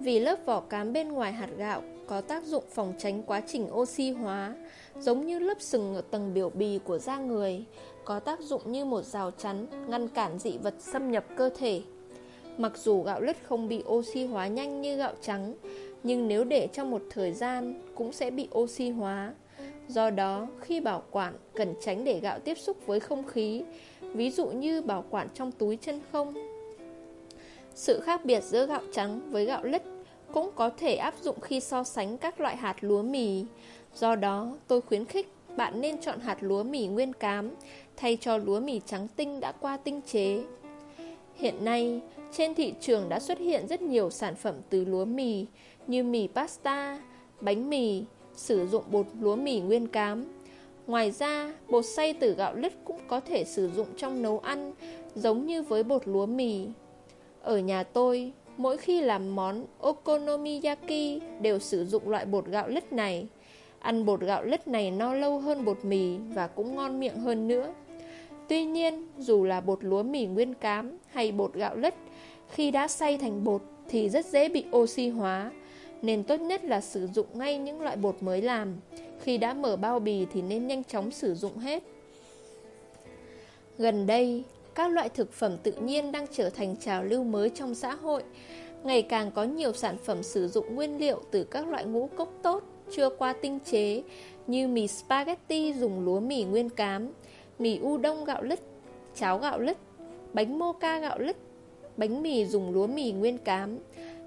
Vì lớp vỏ cám bên ngoài hạt gạo có tác dụng phòng tránh quá trình oxy hóa Giống như lớp sừng ở tầng biểu bì của da người Có tác dụng như một rào chắn ngăn cản dị vật xâm nhập cơ thể. Mặc dù gạo lứt không bị oxy hóa nhanh như gạo trắng Nhưng nếu để trong một thời gian cũng sẽ bị oxy hóa. Do đó, khi bảo quản, cần tránh để gạo tiếp xúc với không khí ví dụ như bảo quản trong túi chân không. Sự khác biệt giữa gạo trắng với gạo lứt cũng có thể áp dụng khi so sánh các loại hạt lúa mì. Do đó, tôi khuyến khích bạn nên chọn hạt lúa mì nguyên cám thay cho lúa mì trắng tinh đã qua tinh chế. Hiện nay, trên thị trường đã xuất hiện rất nhiều sản phẩm từ lúa mì như mì pasta, bánh mì, sử dụng bột lúa mì nguyên cám, Ngoài ra, bột xay từ gạo lứt cũng có thể sử dụng trong nấu ăn, giống như với bột lúa mì. Ở nhà tôi, mỗi khi làm món okonomiyaki đều sử dụng loại bột gạo lứt này. Ăn bột gạo lứt này no lâu hơn bột mì và cũng ngon miệng hơn nữa. Tuy nhiên, dù là bột lúa mì nguyên cám hay bột gạo lứt, khi đã xay thành bột thì rất dễ bị oxy hóa, nên tốt nhất là sử dụng ngay những loại bột mới làm. Khi đã mở bao bì thì nên nhanh chóng sử dụng hết. Gần đây, các loại thực phẩm tự nhiên đang trở thành trào lưu mới trong xã hội. Ngày càng có nhiều sản phẩm sử dụng nguyên liệu từ các loại ngũ cốc tốt, chưa qua tinh chế Như mì spaghetti dùng lúa mì nguyên cám Mì udon gạo lứt, cháo gạo lứt, bánh mocha gạo lứt Bánh mì dùng lúa mì nguyên cám.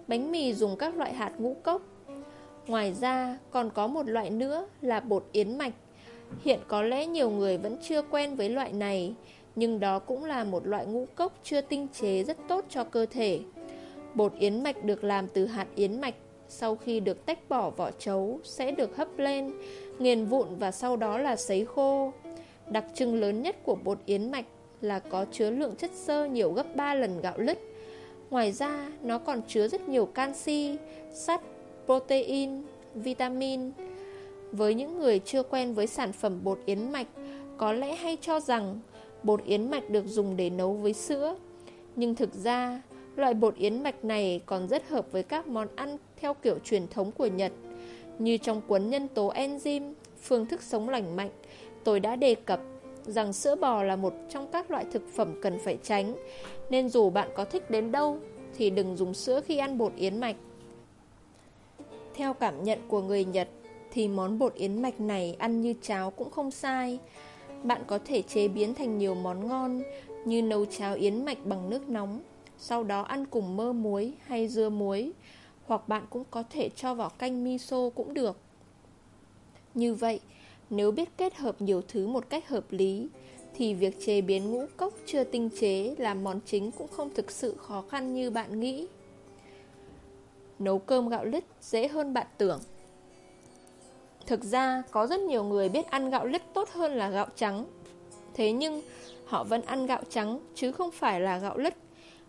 Bánh mì dùng các loại hạt ngũ cốc. Ngoài ra, còn có một loại nữa là bột yến mạch. Hiện có lẽ nhiều người vẫn chưa quen với loại này, Nhưng đó cũng là một loại ngũ cốc chưa tinh chế rất tốt cho cơ thể. Bột yến mạch được làm từ hạt yến mạch. Sau khi được tách bỏ vỏ trấu sẽ được hấp lên, Nghiền vụn và sau đó là sấy khô. Đặc trưng lớn nhất của bột yến mạch là có chứa lượng chất xơ nhiều gấp 3 lần gạo lứt. Ngoài ra nó còn chứa rất nhiều canxi, sắt protein, vitamin. Với những người chưa quen với sản phẩm bột yến mạch, có lẽ hay cho rằng bột yến mạch được dùng để nấu với sữa. Nhưng thực ra, Loại bột yến mạch này còn rất hợp với các món ăn theo kiểu truyền thống của Nhật Như trong cuốn nhân tố enzyme, phương thức sống lành mạnh Tôi đã đề cập rằng sữa bò là một trong các loại thực phẩm cần phải tránh Nên dù bạn có thích đến đâu thì đừng dùng sữa khi ăn bột yến mạch. Theo cảm nhận của người Nhật thì món bột yến mạch này ăn như cháo cũng không sai. Bạn có thể chế biến thành nhiều món ngon như nấu cháo yến mạch bằng nước nóng sau đó ăn cùng mơ muối hay dưa muối Hoặc bạn cũng có thể cho vào canh miso cũng được. Như vậy, nếu biết kết hợp nhiều thứ một cách hợp lý Thì việc chế biến ngũ cốc chưa tinh chế làm món chính cũng không thực sự khó khăn như bạn nghĩ. Nấu cơm gạo lứt dễ hơn bạn tưởng. Thực ra có rất nhiều người biết ăn gạo lứt tốt hơn là gạo trắng. Thế nhưng họ vẫn ăn gạo trắng chứ không phải là gạo lứt.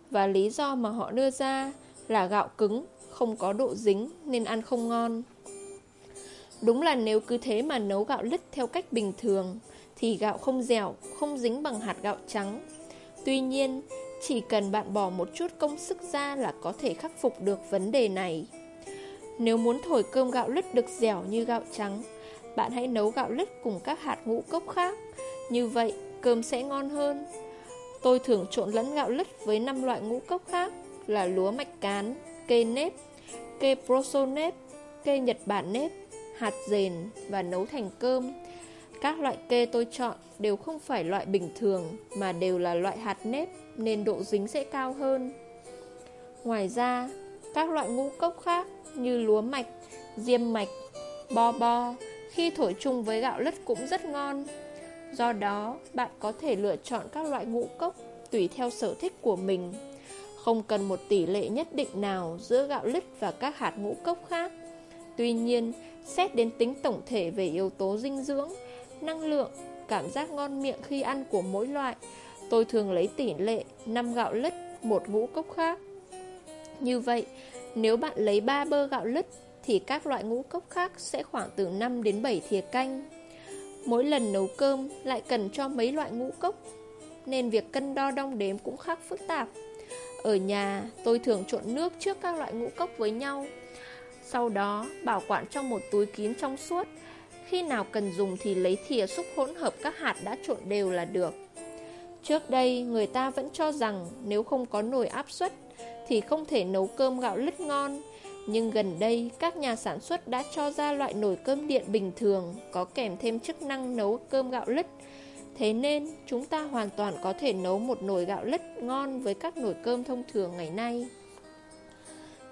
Và lý do mà họ đưa ra là gạo cứng, không có độ dính nên ăn không ngon. Đúng là nếu cứ thế mà nấu gạo lứt theo cách bình thường thì gạo không dẻo, không dính bằng hạt gạo trắng. Tuy nhiên, chỉ cần bạn bỏ một chút công sức ra là có thể khắc phục được vấn đề này. Nếu muốn thổi cơm gạo lứt được dẻo như gạo trắng, bạn hãy nấu gạo lứt cùng các hạt ngũ cốc khác. Như vậy, cơm sẽ ngon hơn. Tôi thường trộn lẫn gạo lứt với 5 loại ngũ cốc khác là lúa mạch cán, cây nếp, cây proso nếp, cây Nhật Bản nếp, hạt rền và nấu thành cơm. Các loại kê tôi chọn đều không phải loại bình thường mà đều là loại hạt nếp nên độ dính sẽ cao hơn. Ngoài ra, các loại ngũ cốc khác như lúa mạch, diêm mạch, bo bo khi thổi chung với gạo lứt cũng rất ngon. Do đó, bạn có thể lựa chọn các loại ngũ cốc tùy theo sở thích của mình. Không cần một tỷ lệ nhất định nào giữa gạo lứt và các hạt ngũ cốc khác. Tuy nhiên, xét đến tính tổng thể về yếu tố dinh dưỡng, năng lượng, cảm giác ngon miệng khi ăn của mỗi loại, tôi thường lấy tỷ lệ 5 gạo lứt, một ngũ cốc khác. Như vậy, nếu bạn lấy 3 bơ gạo lứt thì các loại ngũ cốc khác sẽ khoảng từ 5 đến 7 thìa canh. Mỗi lần nấu cơm lại cần cho mấy loại ngũ cốc Nên việc cân đo đong đếm cũng khác phức tạp Ở nhà tôi thường trộn nước trước các loại ngũ cốc với nhau sau đó bảo quản trong một túi kín trong suốt Khi nào cần dùng thì lấy thìa xúc hỗn hợp các hạt đã trộn đều là được Trước đây người ta vẫn cho rằng nếu không có nồi áp suất Thì không thể nấu cơm gạo lứt ngon nhưng gần đây, các nhà sản xuất đã cho ra loại nồi cơm điện bình thường có kèm thêm chức năng nấu cơm gạo lứt. Thế nên, chúng ta hoàn toàn có thể nấu một nồi gạo lứt ngon với các nồi cơm thông thường ngày nay.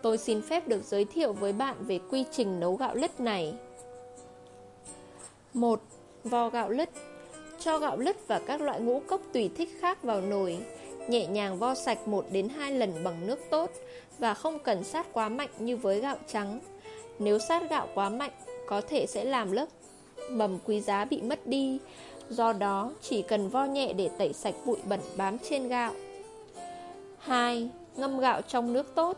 Tôi xin phép được giới thiệu với bạn về quy trình nấu gạo lứt này. 1. Vo gạo lứt Cho gạo lứt và các loại ngũ cốc tùy thích khác vào nồi Nhẹ nhàng vo sạch 1 đến 2 lần bằng nước tốt và không cần sát quá mạnh như với gạo trắng. Nếu sát gạo quá mạnh, có thể sẽ làm lớp mầm quý giá bị mất đi, do đó chỉ cần vo nhẹ để tẩy sạch bụi bẩn bám trên gạo. 2. Ngâm gạo trong nước tốt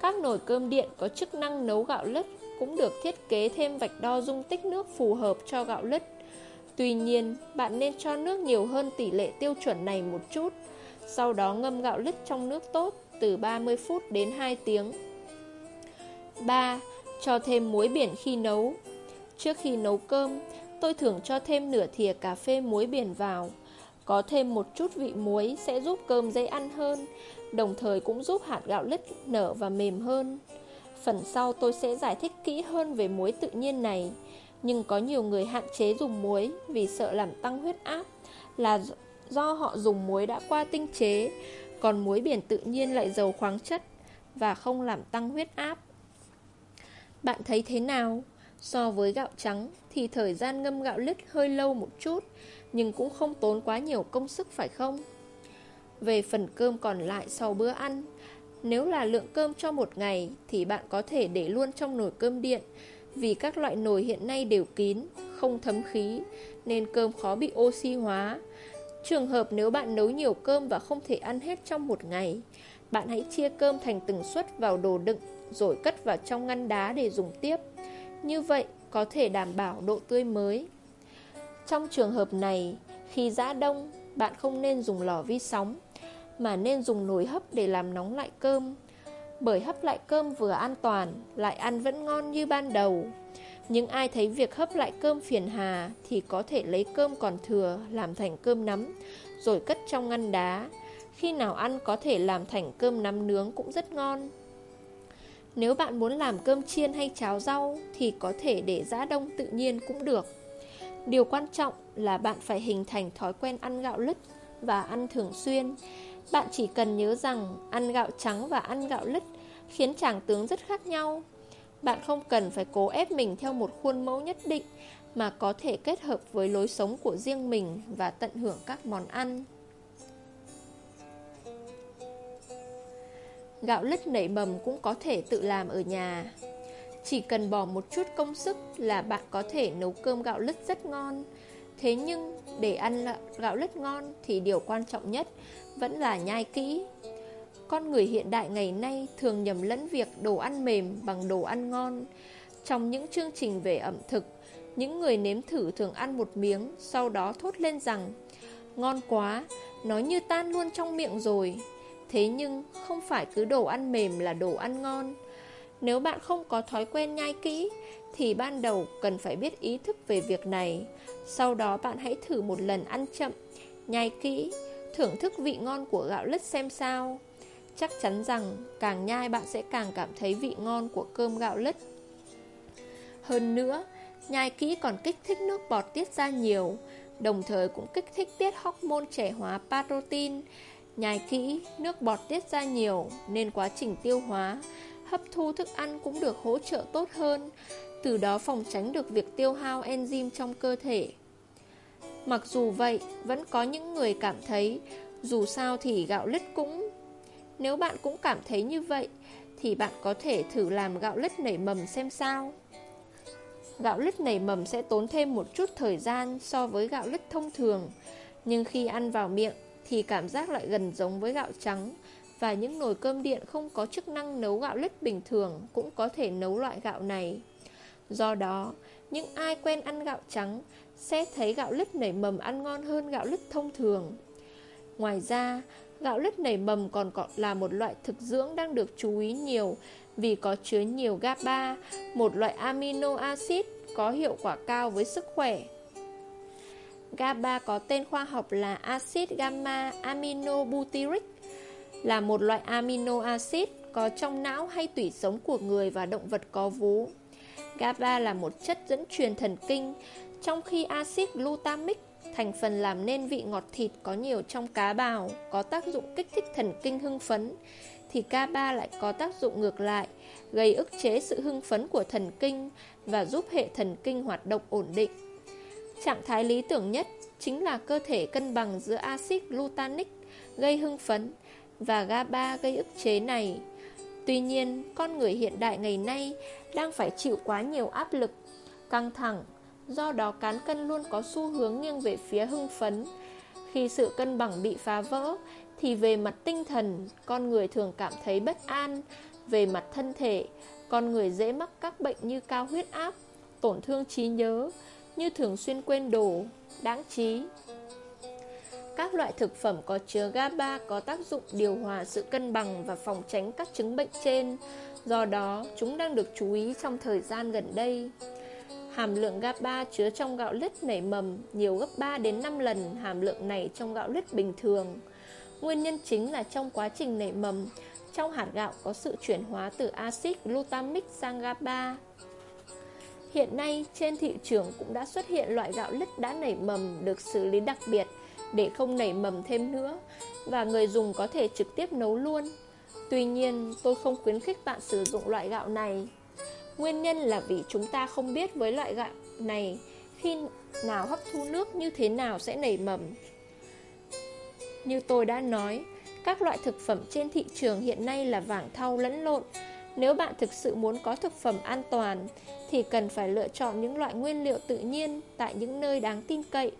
các nồi cơm điện có chức năng nấu gạo lứt cũng được thiết kế thêm vạch đo dung tích nước phù hợp cho gạo lứt. Tuy nhiên, bạn nên cho nước nhiều hơn tỷ lệ tiêu chuẩn này một chút, sau đó ngâm gạo lứt trong nước tốt từ 30 phút đến 2 tiếng 3. Cho thêm muối biển khi nấu Trước khi nấu cơm, tôi thường cho thêm nửa thìa cà phê muối biển vào Có thêm một chút vị muối sẽ giúp cơm dễ ăn hơn Đồng thời cũng giúp hạt gạo lứt nở và mềm hơn Phần sau tôi sẽ giải thích kỹ hơn về muối tự nhiên này, Nhưng có nhiều người hạn chế dùng muối vì sợ làm tăng huyết áp, Là do họ dùng muối đã qua tinh chế, còn muối biển tự nhiên lại giàu khoáng chất Và không làm tăng huyết áp Bạn thấy thế nào? So với gạo trắng Thì thời gian ngâm gạo lứt hơi lâu một chút, Nhưng cũng không tốn quá nhiều công sức, phải không? Về phần cơm còn lại sau bữa ăn Nếu là lượng cơm cho một ngày Thì bạn có thể để luôn trong nồi cơm điện Vì các loại nồi hiện nay đều kín Không thấm khí Nên cơm khó bị oxy hóa Trường hợp nếu bạn nấu nhiều cơm và không thể ăn hết trong một ngày, bạn hãy chia cơm thành từng suất vào đồ đựng rồi cất vào trong ngăn đá để dùng tiếp. Như vậy có thể đảm bảo độ tươi mới. Trong trường hợp này, khi giã đông, bạn không nên dùng lò vi sóng mà nên dùng nồi hấp để làm nóng lại cơm. Bởi hấp lại cơm vừa an toàn, lại ăn vẫn ngon như ban đầu. Nhưng ai thấy việc hấp lại cơm phiền hà thì có thể lấy cơm còn thừa làm thành cơm nắm, rồi cất trong ngăn đá. Khi nào ăn có thể làm thành cơm nắm nướng cũng rất ngon. Nếu bạn muốn làm cơm chiên hay cháo rau thì có thể để giã đông tự nhiên cũng được. Điều quan trọng là bạn phải hình thành thói quen ăn gạo lứt và ăn thường xuyên. Bạn chỉ cần nhớ rằng ăn gạo trắng và ăn gạo lứt khiến chàng tướng rất khác nhau. Bạn không cần phải cố ép mình theo một khuôn mẫu nhất định mà có thể kết hợp với lối sống của riêng mình và tận hưởng các món ăn. Gạo lứt nảy mầm cũng có thể tự làm ở nhà. Chỉ cần bỏ một chút công sức là bạn có thể nấu cơm gạo lứt rất ngon. Thế nhưng, để ăn gạo lứt ngon thì điều quan trọng nhất vẫn là nhai kỹ. Con người hiện đại ngày nay thường nhầm lẫn việc đồ ăn mềm bằng đồ ăn ngon. Trong những chương trình về ẩm thực, những người nếm thử thường ăn một miếng, sau đó thốt lên rằng Ngon quá, nó như tan luôn trong miệng rồi. Thế nhưng không phải cứ đồ ăn mềm là đồ ăn ngon. Nếu bạn không có thói quen nhai kỹ, thì ban đầu cần phải biết ý thức về việc này. Sau đó bạn hãy thử một lần ăn chậm, nhai kỹ, thưởng thức vị ngon của gạo lứt xem sao. Chắc chắn rằng càng nhai bạn sẽ càng cảm thấy vị ngon của cơm gạo lứt. Hơn nữa, nhai kỹ còn kích thích nước bọt tiết ra nhiều, đồng thời cũng kích thích tiết hormone trẻ hóa parotin Nhai kỹ, nước bọt tiết ra nhiều nên quá trình tiêu hóa, hấp thu thức ăn cũng được hỗ trợ tốt hơn, từ đó phòng tránh được việc tiêu hao enzyme trong cơ thể. Mặc dù vậy, vẫn có những người cảm thấy dù sao thì gạo lứt cũng nếu bạn cũng cảm thấy như vậy Thì bạn có thể thử làm gạo lứt nảy mầm xem sao. Gạo lứt nảy mầm sẽ tốn thêm một chút thời gian so với gạo lứt thông thường Nhưng khi ăn vào miệng thì cảm giác lại gần giống với gạo trắng Và những nồi cơm điện không có chức năng nấu gạo lứt bình thường cũng có thể nấu loại gạo này. Do đó, những ai quen ăn gạo trắng sẽ thấy gạo lứt nảy mầm ăn ngon hơn gạo lứt thông thường Ngoài ra, Gạo lứt nảy mầm còn là một loại thực dưỡng đang được chú ý nhiều vì có chứa nhiều GABA, một loại amino acid có hiệu quả cao với sức khỏe. GABA có tên khoa học là acid gamma aminobutyric, là một loại amino acid có trong não hay tủy sống của người và động vật có vú. GABA là một chất dẫn truyền thần kinh, trong khi axit glutamic Thành phần làm nên vị ngọt thịt có nhiều trong cá bào Có tác dụng kích thích thần kinh hưng phấn Thì K3 lại có tác dụng ngược lại Gây ức chế sự hưng phấn của thần kinh Và giúp hệ thần kinh hoạt động ổn định Trạng thái lý tưởng nhất chính là cơ thể cân bằng giữa axit glutamic gây hưng phấn và GABA gây ức chế này. Tuy nhiên, con người hiện đại ngày nay đang phải chịu quá nhiều áp lực, căng thẳng, Do đó cán cân luôn có xu hướng nghiêng về phía hưng phấn Khi sự cân bằng bị phá vỡ Thì về mặt tinh thần Con người thường cảm thấy bất an Về mặt thân thể Con người dễ mắc các bệnh như cao huyết áp Tổn thương trí nhớ Như thường xuyên quên đồ Đáng trí các loại thực phẩm có chứa GABA có tác dụng điều hòa sự cân bằng và phòng tránh các chứng bệnh trên. Do đó, chúng đang được chú ý trong thời gian gần đây. Hàm lượng GABA chứa trong gạo lứt nảy mầm nhiều gấp 3 đến 5 lần hàm lượng này trong gạo lứt bình thường. Nguyên nhân chính là trong quá trình nảy mầm, trong hạt gạo có sự chuyển hóa từ axit glutamic sang GABA. Hiện nay, trên thị trường cũng đã xuất hiện loại gạo lứt đã nảy mầm được xử lý đặc biệt để không nảy mầm thêm nữa và người dùng có thể trực tiếp nấu luôn. Tuy nhiên, tôi không khuyến khích bạn sử dụng loại gạo này Nguyên nhân là vì chúng ta không biết với loại gạo này khi nào hấp thu nước như thế nào sẽ nảy mầm. Như tôi đã nói, các loại thực phẩm trên thị trường hiện nay là vàng thau lẫn lộn. Nếu bạn thực sự muốn có thực phẩm an toàn, thì cần phải lựa chọn những loại nguyên liệu tự nhiên tại những nơi đáng tin cậy,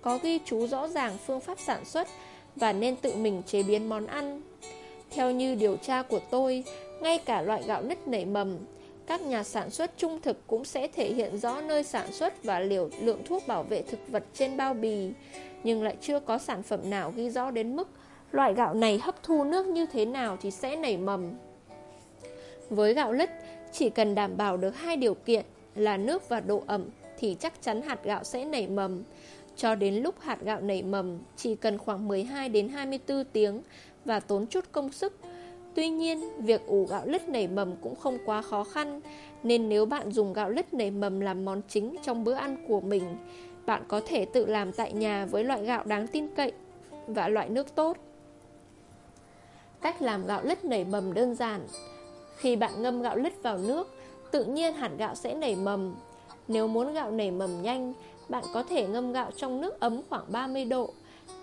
có ghi chú rõ ràng phương pháp sản xuất và nên tự mình chế biến món ăn. Theo như điều tra của tôi, ngay cả loại gạo nứt nảy mầm các nhà sản xuất trung thực cũng sẽ thể hiện rõ nơi sản xuất và liều lượng thuốc bảo vệ thực vật trên bao bì, nhưng lại chưa có sản phẩm nào ghi rõ đến mức loại gạo này hấp thu nước như thế nào thì sẽ nảy mầm. Với gạo lứt, chỉ cần đảm bảo được hai điều kiện là nước và độ ẩm thì chắc chắn hạt gạo sẽ nảy mầm. Cho đến lúc hạt gạo nảy mầm chỉ cần khoảng 12 đến 24 tiếng và tốn chút công sức. Tuy nhiên, việc ủ gạo lứt nảy mầm cũng không quá khó khăn, nên nếu bạn dùng gạo lứt nảy mầm làm món chính trong bữa ăn của mình, bạn có thể tự làm tại nhà với loại gạo đáng tin cậy và loại nước tốt. Cách làm gạo lứt nảy mầm đơn giản. Khi bạn ngâm gạo lứt vào nước, tự nhiên hạt gạo sẽ nảy mầm. Nếu muốn gạo nảy mầm nhanh, bạn có thể ngâm gạo trong nước ấm khoảng 30 độ.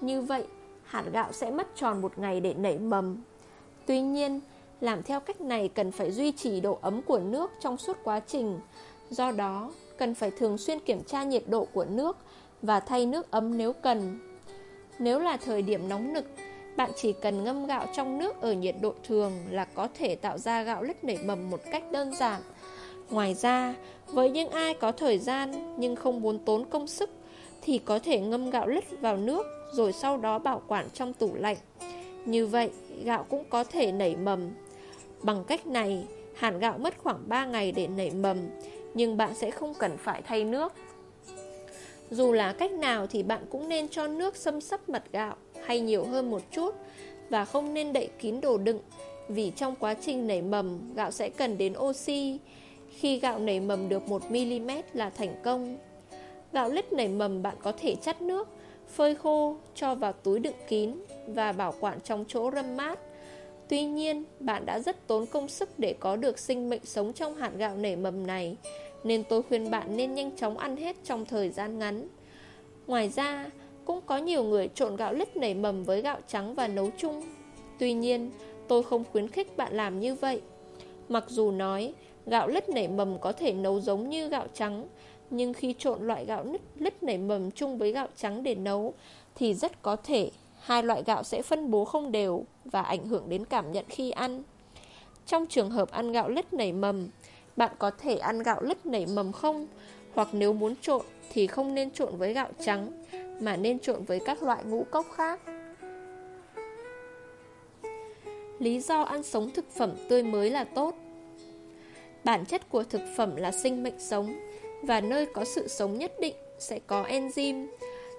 Như vậy, hạt gạo sẽ mất tròn một ngày để nảy mầm. Tuy nhiên, làm theo cách này cần phải duy trì độ ấm của nước trong suốt quá trình. Do đó, cần phải thường xuyên kiểm tra nhiệt độ của nước và thay nước ấm nếu cần. Nếu là thời điểm nóng nực, bạn chỉ cần ngâm gạo trong nước ở nhiệt độ thường là có thể tạo ra gạo lứt nảy mầm một cách đơn giản. Ngoài ra, với những ai có thời gian nhưng không muốn tốn công sức thì có thể ngâm gạo lứt vào nước rồi sau đó bảo quản trong tủ lạnh. Như vậy, gạo cũng có thể nảy mầm. Bằng cách này, hạt gạo mất khoảng 3 ngày để nảy mầm, nhưng bạn sẽ không cần phải thay nước. Dù là cách nào thì bạn cũng nên cho nước xâm sấp mặt gạo hay nhiều hơn một chút và không nên đậy kín đồ đựng vì trong quá trình nảy mầm gạo sẽ cần đến oxy. Khi gạo nảy mầm được 1mm là thành công. Gạo lứt nảy mầm bạn có thể chắt nước, phơi khô, cho vào túi đựng kín và bảo quản trong chỗ râm mát. Tuy nhiên, bạn đã rất tốn công sức để có được sinh mệnh sống trong hạt gạo nảy mầm này, nên tôi khuyên bạn nên nhanh chóng ăn hết trong thời gian ngắn. Ngoài ra, cũng có nhiều người trộn gạo lứt nảy mầm với gạo trắng và nấu chung. Tuy nhiên, tôi không khuyến khích bạn làm như vậy. Mặc dù nói, gạo lứt nảy mầm có thể nấu giống như gạo trắng, nhưng khi trộn loại gạo nứt lứt nảy mầm chung với gạo trắng để nấu, thì rất có thể hai loại gạo sẽ phân bố không đều và ảnh hưởng đến cảm nhận khi ăn. Trong trường hợp ăn gạo lứt nảy mầm, bạn có thể ăn gạo lứt nảy mầm không, hoặc nếu muốn trộn thì không nên trộn với gạo trắng, mà nên trộn với các loại ngũ cốc khác. Lý do ăn sống thực phẩm tươi mới là tốt Bản chất của thực phẩm là sinh mệnh sống và nơi có sự sống nhất định sẽ có enzyme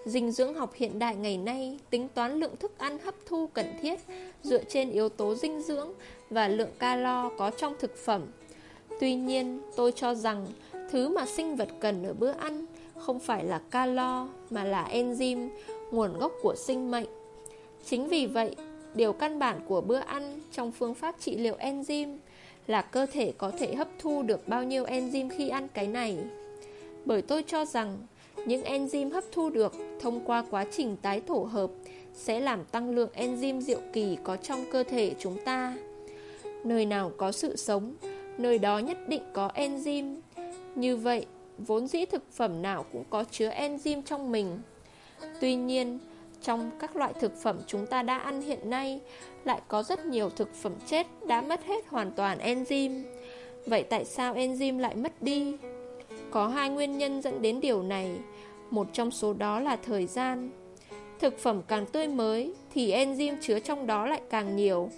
Dinh dưỡng học hiện đại ngày nay tính toán lượng thức ăn hấp thu cần thiết dựa trên yếu tố dinh dưỡng và lượng calo có trong thực phẩm. Tuy nhiên, tôi cho rằng thứ mà sinh vật cần ở bữa ăn không phải là calo mà là enzyme, nguồn gốc của sinh mệnh. Chính vì vậy, điều căn bản của bữa ăn trong phương pháp trị liệu enzyme là cơ thể có thể hấp thu được bao nhiêu enzyme khi ăn cái này. Bởi tôi cho rằng những enzyme hấp thu được thông qua quá trình tái tổ hợp sẽ làm tăng lượng enzyme diệu kỳ có trong cơ thể chúng ta. Nơi nào có sự sống, nơi đó nhất định có enzyme. Như vậy, vốn dĩ thực phẩm nào cũng có chứa enzyme trong mình. Tuy nhiên, trong các loại thực phẩm chúng ta đã ăn hiện nay, lại có rất nhiều thực phẩm chết đã mất hết hoàn toàn enzyme. Vậy tại sao enzyme lại mất đi? Có hai nguyên nhân dẫn đến điều này, một trong số đó là thời gian. Thực phẩm càng tươi mới thì enzyme chứa trong đó lại càng nhiều,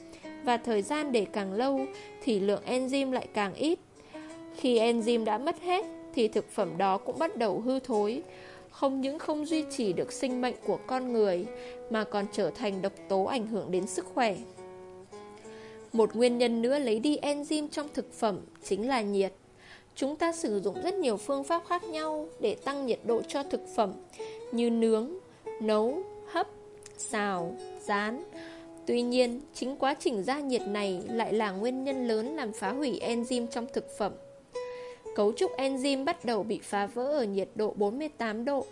và thời gian để càng lâu thì lượng enzyme lại càng ít. Khi enzyme đã mất hết thì thực phẩm đó cũng bắt đầu hư thối, không những không duy trì được sinh mệnh của con người mà còn trở thành độc tố ảnh hưởng đến sức khỏe. Một nguyên nhân nữa lấy đi enzyme trong thực phẩm chính là nhiệt. Chúng ta sử dụng rất nhiều phương pháp khác nhau để tăng nhiệt độ cho thực phẩm như nướng, nấu, hấp, xào, rán. Tuy nhiên, chính quá trình gia nhiệt này lại là nguyên nhân lớn làm phá hủy enzyme trong thực phẩm. Cấu trúc enzyme bắt đầu bị phá vỡ ở nhiệt độ 48 độ.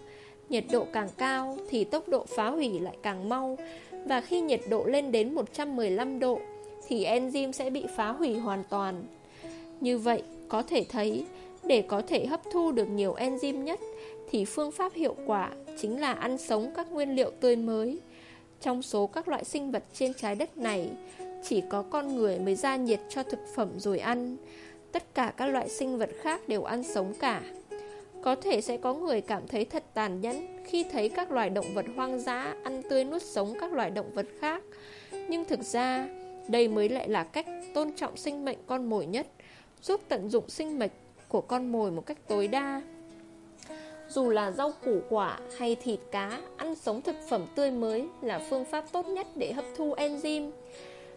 Nhiệt độ càng cao thì tốc độ phá hủy lại càng mau và khi nhiệt độ lên đến 115 độ thì enzyme sẽ bị phá hủy hoàn toàn. Như vậy, có thể thấy, để có thể hấp thu được nhiều enzyme nhất thì phương pháp hiệu quả chính là ăn sống các nguyên liệu tươi mới. Trong số các loại sinh vật trên trái đất này, chỉ có con người mới ra nhiệt cho thực phẩm rồi ăn. Tất cả các loại sinh vật khác đều ăn sống cả. Có thể sẽ có người cảm thấy thật tàn nhẫn khi thấy các loài động vật hoang dã ăn tươi nuốt sống các loài động vật khác. Nhưng thực ra, đây mới lại là cách tôn trọng sinh mệnh con mồi nhất, giúp tận dụng sinh mệnh của con mồi một cách tối đa. Dù là rau củ quả hay thịt cá, ăn sống thực phẩm tươi mới là phương pháp tốt nhất để hấp thu enzyme.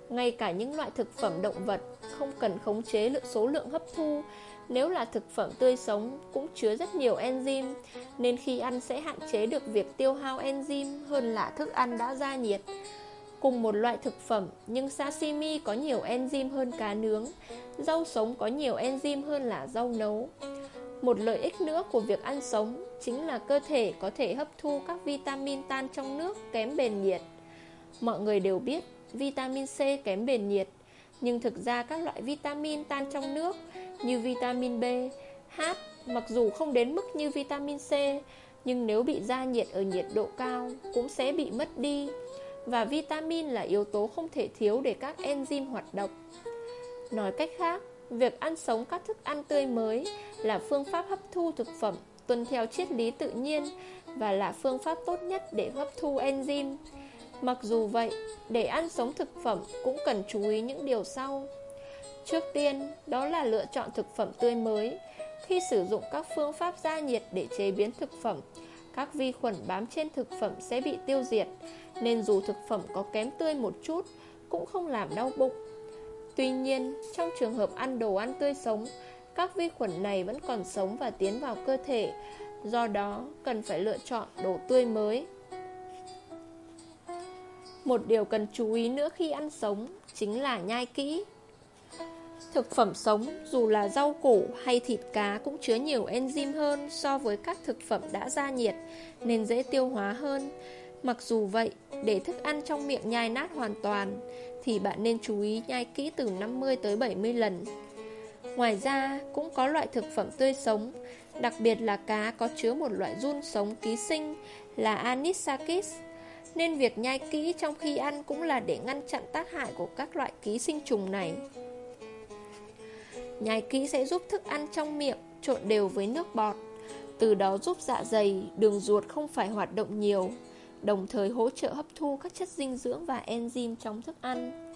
Ngay cả những loại thực phẩm động vật không cần khống chế lượng số lượng hấp thu, nếu là thực phẩm tươi sống cũng chứa rất nhiều enzyme, nên khi ăn sẽ hạn chế được việc tiêu hao enzyme hơn là thức ăn đã ra nhiệt. Cùng một loại thực phẩm nhưng sashimi có nhiều enzyme hơn cá nướng, rau sống có nhiều enzyme hơn là rau nấu. Một lợi ích nữa của việc ăn sống chính là cơ thể có thể hấp thu các vitamin tan trong nước kém bền nhiệt. Mọi người đều biết vitamin C kém bền nhiệt, nhưng thực ra các loại vitamin tan trong nước như vitamin B, H mặc dù không đến mức như vitamin C, nhưng nếu bị gia nhiệt ở nhiệt độ cao cũng sẽ bị mất đi. Và vitamin là yếu tố không thể thiếu để các enzyme hoạt động. Nói cách khác, việc ăn sống các thức ăn tươi mới là phương pháp hấp thu thực phẩm tuân theo triết lý tự nhiên và là phương pháp tốt nhất để hấp thu enzyme. Mặc dù vậy, để ăn sống thực phẩm cũng cần chú ý những điều sau. Trước tiên, đó là lựa chọn thực phẩm tươi mới. Khi sử dụng các phương pháp gia nhiệt để chế biến thực phẩm, các vi khuẩn bám trên thực phẩm sẽ bị tiêu diệt, nên dù thực phẩm có kém tươi một chút, cũng không làm đau bụng. Tuy nhiên, trong trường hợp ăn đồ ăn tươi sống, các vi khuẩn này vẫn còn sống và tiến vào cơ thể, do đó cần phải lựa chọn đồ tươi mới. Một điều cần chú ý nữa khi ăn sống chính là nhai kỹ. Thực phẩm sống, dù là rau củ hay thịt cá cũng chứa nhiều enzyme hơn so với các thực phẩm đã ra nhiệt, nên dễ tiêu hóa hơn. Mặc dù vậy, để thức ăn trong miệng nhai nát hoàn toàn, thì bạn nên chú ý nhai kỹ từ 50 tới 70 lần. Ngoài ra, cũng có loại thực phẩm tươi sống, đặc biệt là cá có chứa một loại run sống ký sinh là Anisakis, nên việc nhai kỹ trong khi ăn cũng là để ngăn chặn tác hại của các loại ký sinh trùng này. Nhai kỹ sẽ giúp thức ăn trong miệng trộn đều với nước bọt, từ đó giúp dạ dày, đường ruột không phải hoạt động nhiều, đồng thời hỗ trợ hấp thu các chất dinh dưỡng và enzyme trong thức ăn.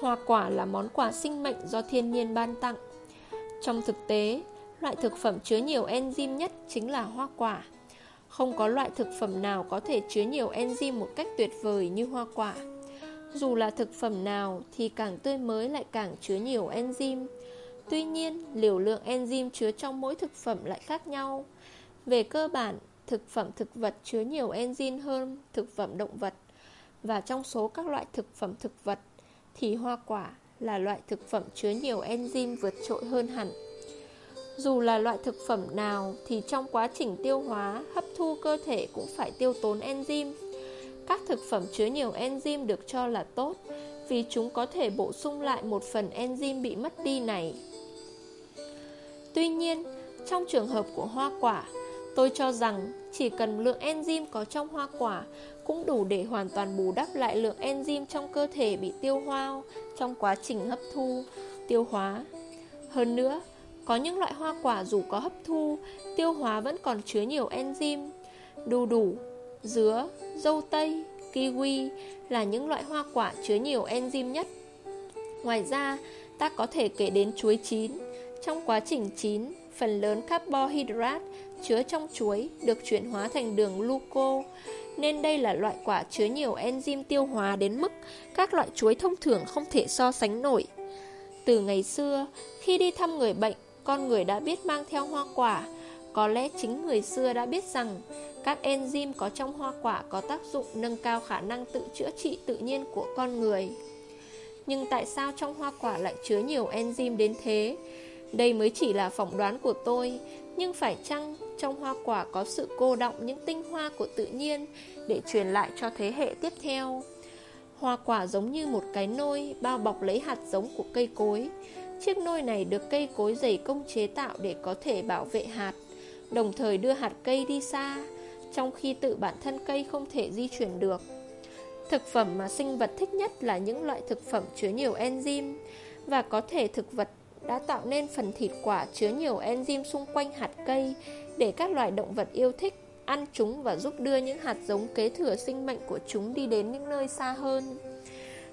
Hoa quả là món quà sinh mệnh do thiên nhiên ban tặng. Trong thực tế, loại thực phẩm chứa nhiều enzyme nhất chính là hoa quả. Không có loại thực phẩm nào có thể chứa nhiều enzyme một cách tuyệt vời như hoa quả. Dù là thực phẩm nào thì càng tươi mới lại càng chứa nhiều enzyme. Tuy nhiên, liều lượng enzyme chứa trong mỗi thực phẩm lại khác nhau. Về cơ bản, thực phẩm thực vật chứa nhiều enzyme hơn thực phẩm động vật. Và trong số các loại thực phẩm thực vật thì hoa quả là loại thực phẩm chứa nhiều enzyme vượt trội hơn hẳn. Dù là loại thực phẩm nào thì trong quá trình tiêu hóa, hấp thu cơ thể cũng phải tiêu tốn enzyme. Các thực phẩm chứa nhiều enzyme được cho là tốt vì chúng có thể bổ sung lại một phần enzyme bị mất đi này. Tuy nhiên, trong trường hợp của hoa quả, tôi cho rằng chỉ cần lượng enzyme có trong hoa quả cũng đủ để hoàn toàn bù đắp lại lượng enzyme trong cơ thể bị tiêu hoa trong quá trình hấp thu, tiêu hóa. Hơn nữa, có những loại hoa quả dù có hấp thu, tiêu hóa vẫn còn chứa nhiều enzyme. Đu đủ, dứa, dâu tây, kiwi là những loại hoa quả chứa nhiều enzyme nhất. Ngoài ra, ta có thể kể đến chuối chín. Trong quá trình chín, phần lớn carbohydrate chứa trong chuối được chuyển hóa thành đường gluco, nên đây là loại quả chứa nhiều enzyme tiêu hóa đến mức các loại chuối thông thường không thể so sánh nổi. Từ ngày xưa, khi đi thăm người bệnh, con người đã biết mang theo hoa quả. Có lẽ chính người xưa đã biết rằng các enzyme có trong hoa quả có tác dụng nâng cao khả năng tự chữa trị tự nhiên của con người. Nhưng tại sao trong hoa quả lại chứa nhiều enzyme đến thế? Đây mới chỉ là phỏng đoán của tôi, nhưng phải chăng trong hoa quả có sự cô động những tinh hoa của tự nhiên để truyền lại cho thế hệ tiếp theo? Hoa quả giống như một cái nôi bao bọc lấy hạt giống của cây cối. Chiếc nôi này được cây cối dày công chế tạo để có thể bảo vệ hạt, đồng thời đưa hạt cây đi xa, trong khi tự bản thân cây không thể di chuyển được. Thực phẩm mà sinh vật thích nhất là những loại thực phẩm chứa nhiều enzyme và có thể thực vật đã tạo nên phần thịt quả chứa nhiều enzyme xung quanh hạt cây để các loài động vật yêu thích ăn chúng và giúp đưa những hạt giống kế thừa sinh mệnh của chúng đi đến những nơi xa hơn.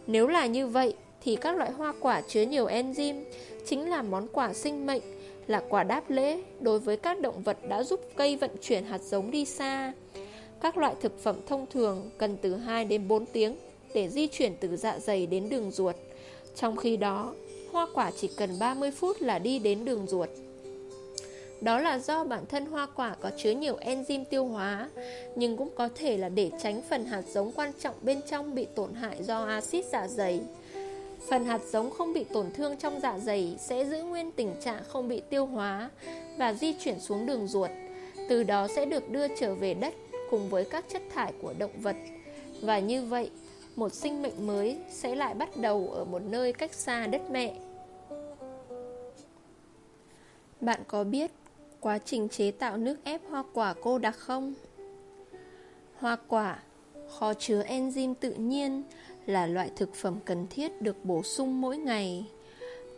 Nếu là như vậy, thì các loại hoa quả chứa nhiều enzyme chính là món quà sinh mệnh, là quả đáp lễ đối với các động vật đã giúp cây vận chuyển hạt giống đi xa. Các loại thực phẩm thông thường cần từ 2 đến 4 tiếng để di chuyển từ dạ dày đến đường ruột. Trong khi đó, hoa quả chỉ cần 30 phút là đi đến đường ruột. Đó là do bản thân hoa quả có chứa nhiều enzyme tiêu hóa, nhưng cũng có thể là để tránh phần hạt giống quan trọng bên trong bị tổn hại do axit dạ dày. Phần hạt giống không bị tổn thương trong dạ dày sẽ giữ nguyên tình trạng không bị tiêu hóa và di chuyển xuống đường ruột, từ đó sẽ được đưa trở về đất cùng với các chất thải của động vật. Và như vậy, một sinh mệnh mới sẽ lại bắt đầu ở một nơi cách xa đất mẹ. Bạn có biết quá trình chế tạo nước ép hoa quả cô đặc không? Hoa quả kho chứa enzyme tự nhiên là loại thực phẩm cần thiết được bổ sung mỗi ngày.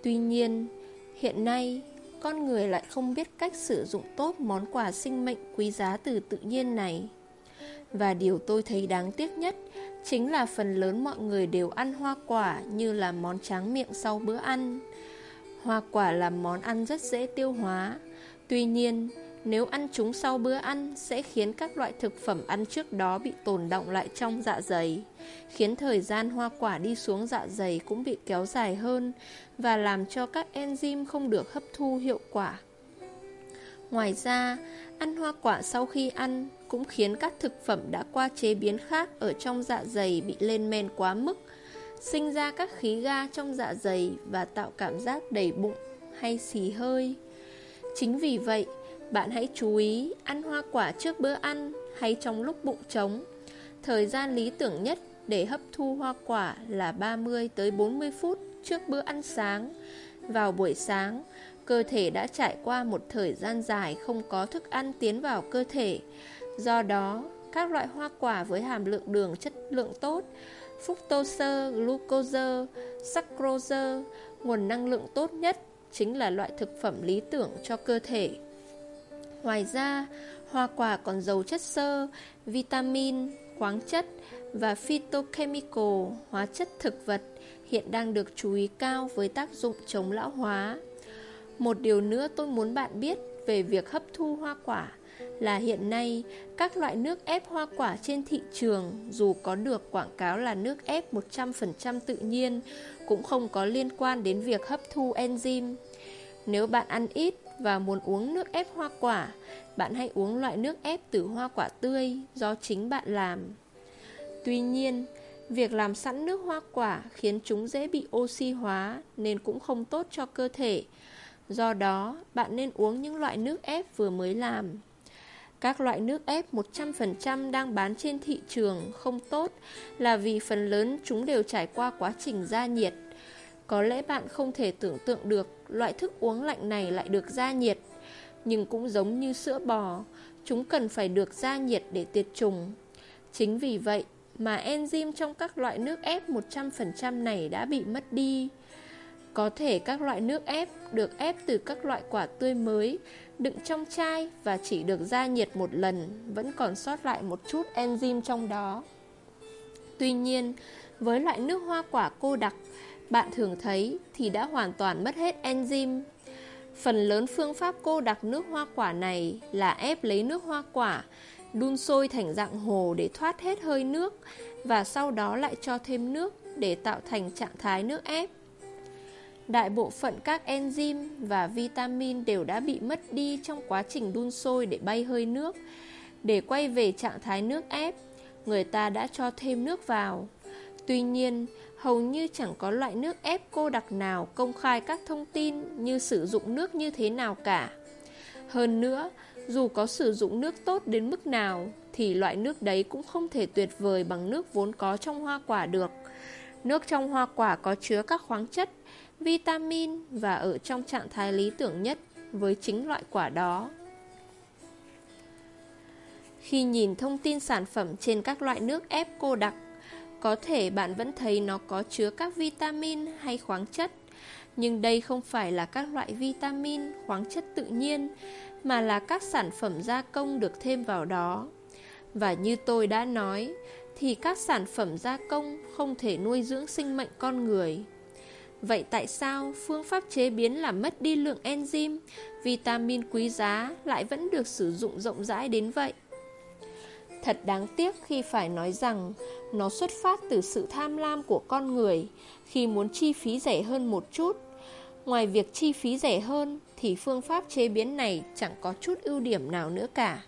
Tuy nhiên, hiện nay con người lại không biết cách sử dụng tốt món quà sinh mệnh quý giá từ tự nhiên này. Và điều tôi thấy đáng tiếc nhất chính là phần lớn mọi người đều ăn hoa quả như là món tráng miệng sau bữa ăn. Hoa quả là món ăn rất dễ tiêu hóa. Tuy nhiên, nếu ăn chúng sau bữa ăn sẽ khiến các loại thực phẩm ăn trước đó bị tồn động lại trong dạ dày, khiến thời gian hoa quả đi xuống dạ dày cũng bị kéo dài hơn và làm cho các enzyme không được hấp thu hiệu quả. Ngoài ra, ăn hoa quả sau khi ăn cũng khiến các thực phẩm đã qua chế biến khác ở trong dạ dày bị lên men quá mức, sinh ra các khí ga trong dạ dày và tạo cảm giác đầy bụng hay xì hơi. Chính vì vậy, bạn hãy chú ý ăn hoa quả trước bữa ăn hay trong lúc bụng trống. Thời gian lý tưởng nhất để hấp thu hoa quả là 30 tới 40 phút trước bữa ăn sáng. Vào buổi sáng, cơ thể đã trải qua một thời gian dài không có thức ăn tiến vào cơ thể. Do đó, các loại hoa quả với hàm lượng đường chất lượng tốt, fructose, glucose, sucrose, nguồn năng lượng tốt nhất chính là loại thực phẩm lý tưởng cho cơ thể. Ngoài ra, hoa quả còn giàu chất xơ, vitamin, khoáng chất và phytochemical, hóa chất thực vật hiện đang được chú ý cao với tác dụng chống lão hóa. Một điều nữa tôi muốn bạn biết về việc hấp thu hoa quả là hiện nay các loại nước ép hoa quả trên thị trường dù có được quảng cáo là nước ép 100% tự nhiên cũng không có liên quan đến việc hấp thu enzyme. Nếu bạn ăn ít và muốn uống nước ép hoa quả, bạn hãy uống loại nước ép từ hoa quả tươi do chính bạn làm. Tuy nhiên, việc làm sẵn nước hoa quả khiến chúng dễ bị oxy hóa nên cũng không tốt cho cơ thể. Do đó, bạn nên uống những loại nước ép vừa mới làm. Các loại nước ép 100% đang bán trên thị trường không tốt là vì phần lớn chúng đều trải qua quá trình gia nhiệt. Có lẽ bạn không thể tưởng tượng được loại thức uống lạnh này lại được gia nhiệt, nhưng cũng giống như sữa bò, chúng cần phải được gia nhiệt để tiệt trùng. Chính vì vậy mà enzyme trong các loại nước ép 100% này đã bị mất đi. Có thể các loại nước ép được ép từ các loại quả tươi mới, đựng trong chai và chỉ được gia nhiệt một lần, vẫn còn sót lại một chút enzyme trong đó. Tuy nhiên, với loại nước hoa quả cô đặc, bạn thường thấy thì đã hoàn toàn mất hết enzyme. Phần lớn phương pháp cô đặc nước hoa quả này là ép lấy nước hoa quả, đun sôi thành dạng hồ để thoát hết hơi nước và sau đó lại cho thêm nước để tạo thành trạng thái nước ép. Đại bộ phận các enzyme và vitamin đều đã bị mất đi trong quá trình đun sôi để bay hơi nước. Để quay về trạng thái nước ép, người ta đã cho thêm nước vào. Tuy nhiên, hầu như chẳng có loại nước ép cô đặc nào công khai các thông tin như sử dụng nước như thế nào cả. Hơn nữa, dù có sử dụng nước tốt đến mức nào thì loại nước đấy cũng không thể tuyệt vời bằng nước vốn có trong hoa quả được. Nước trong hoa quả có chứa các khoáng chất, vitamin và ở trong trạng thái lý tưởng nhất với chính loại quả đó. Khi nhìn thông tin sản phẩm trên các loại nước ép cô đặc, có thể bạn vẫn thấy nó có chứa các vitamin hay khoáng chất. Nhưng đây không phải là các loại vitamin, khoáng chất tự nhiên Mà là các sản phẩm gia công được thêm vào đó Và như tôi đã nói Thì các sản phẩm gia công không thể nuôi dưỡng sinh mệnh con người Vậy tại sao phương pháp chế biến làm mất đi lượng enzyme, vitamin quý giá lại vẫn được sử dụng rộng rãi đến vậy? Thật đáng tiếc khi phải nói rằng nó xuất phát từ sự tham lam của con người khi muốn chi phí rẻ hơn một chút. Ngoài việc chi phí rẻ hơn thì phương pháp chế biến này chẳng có chút ưu điểm nào nữa cả.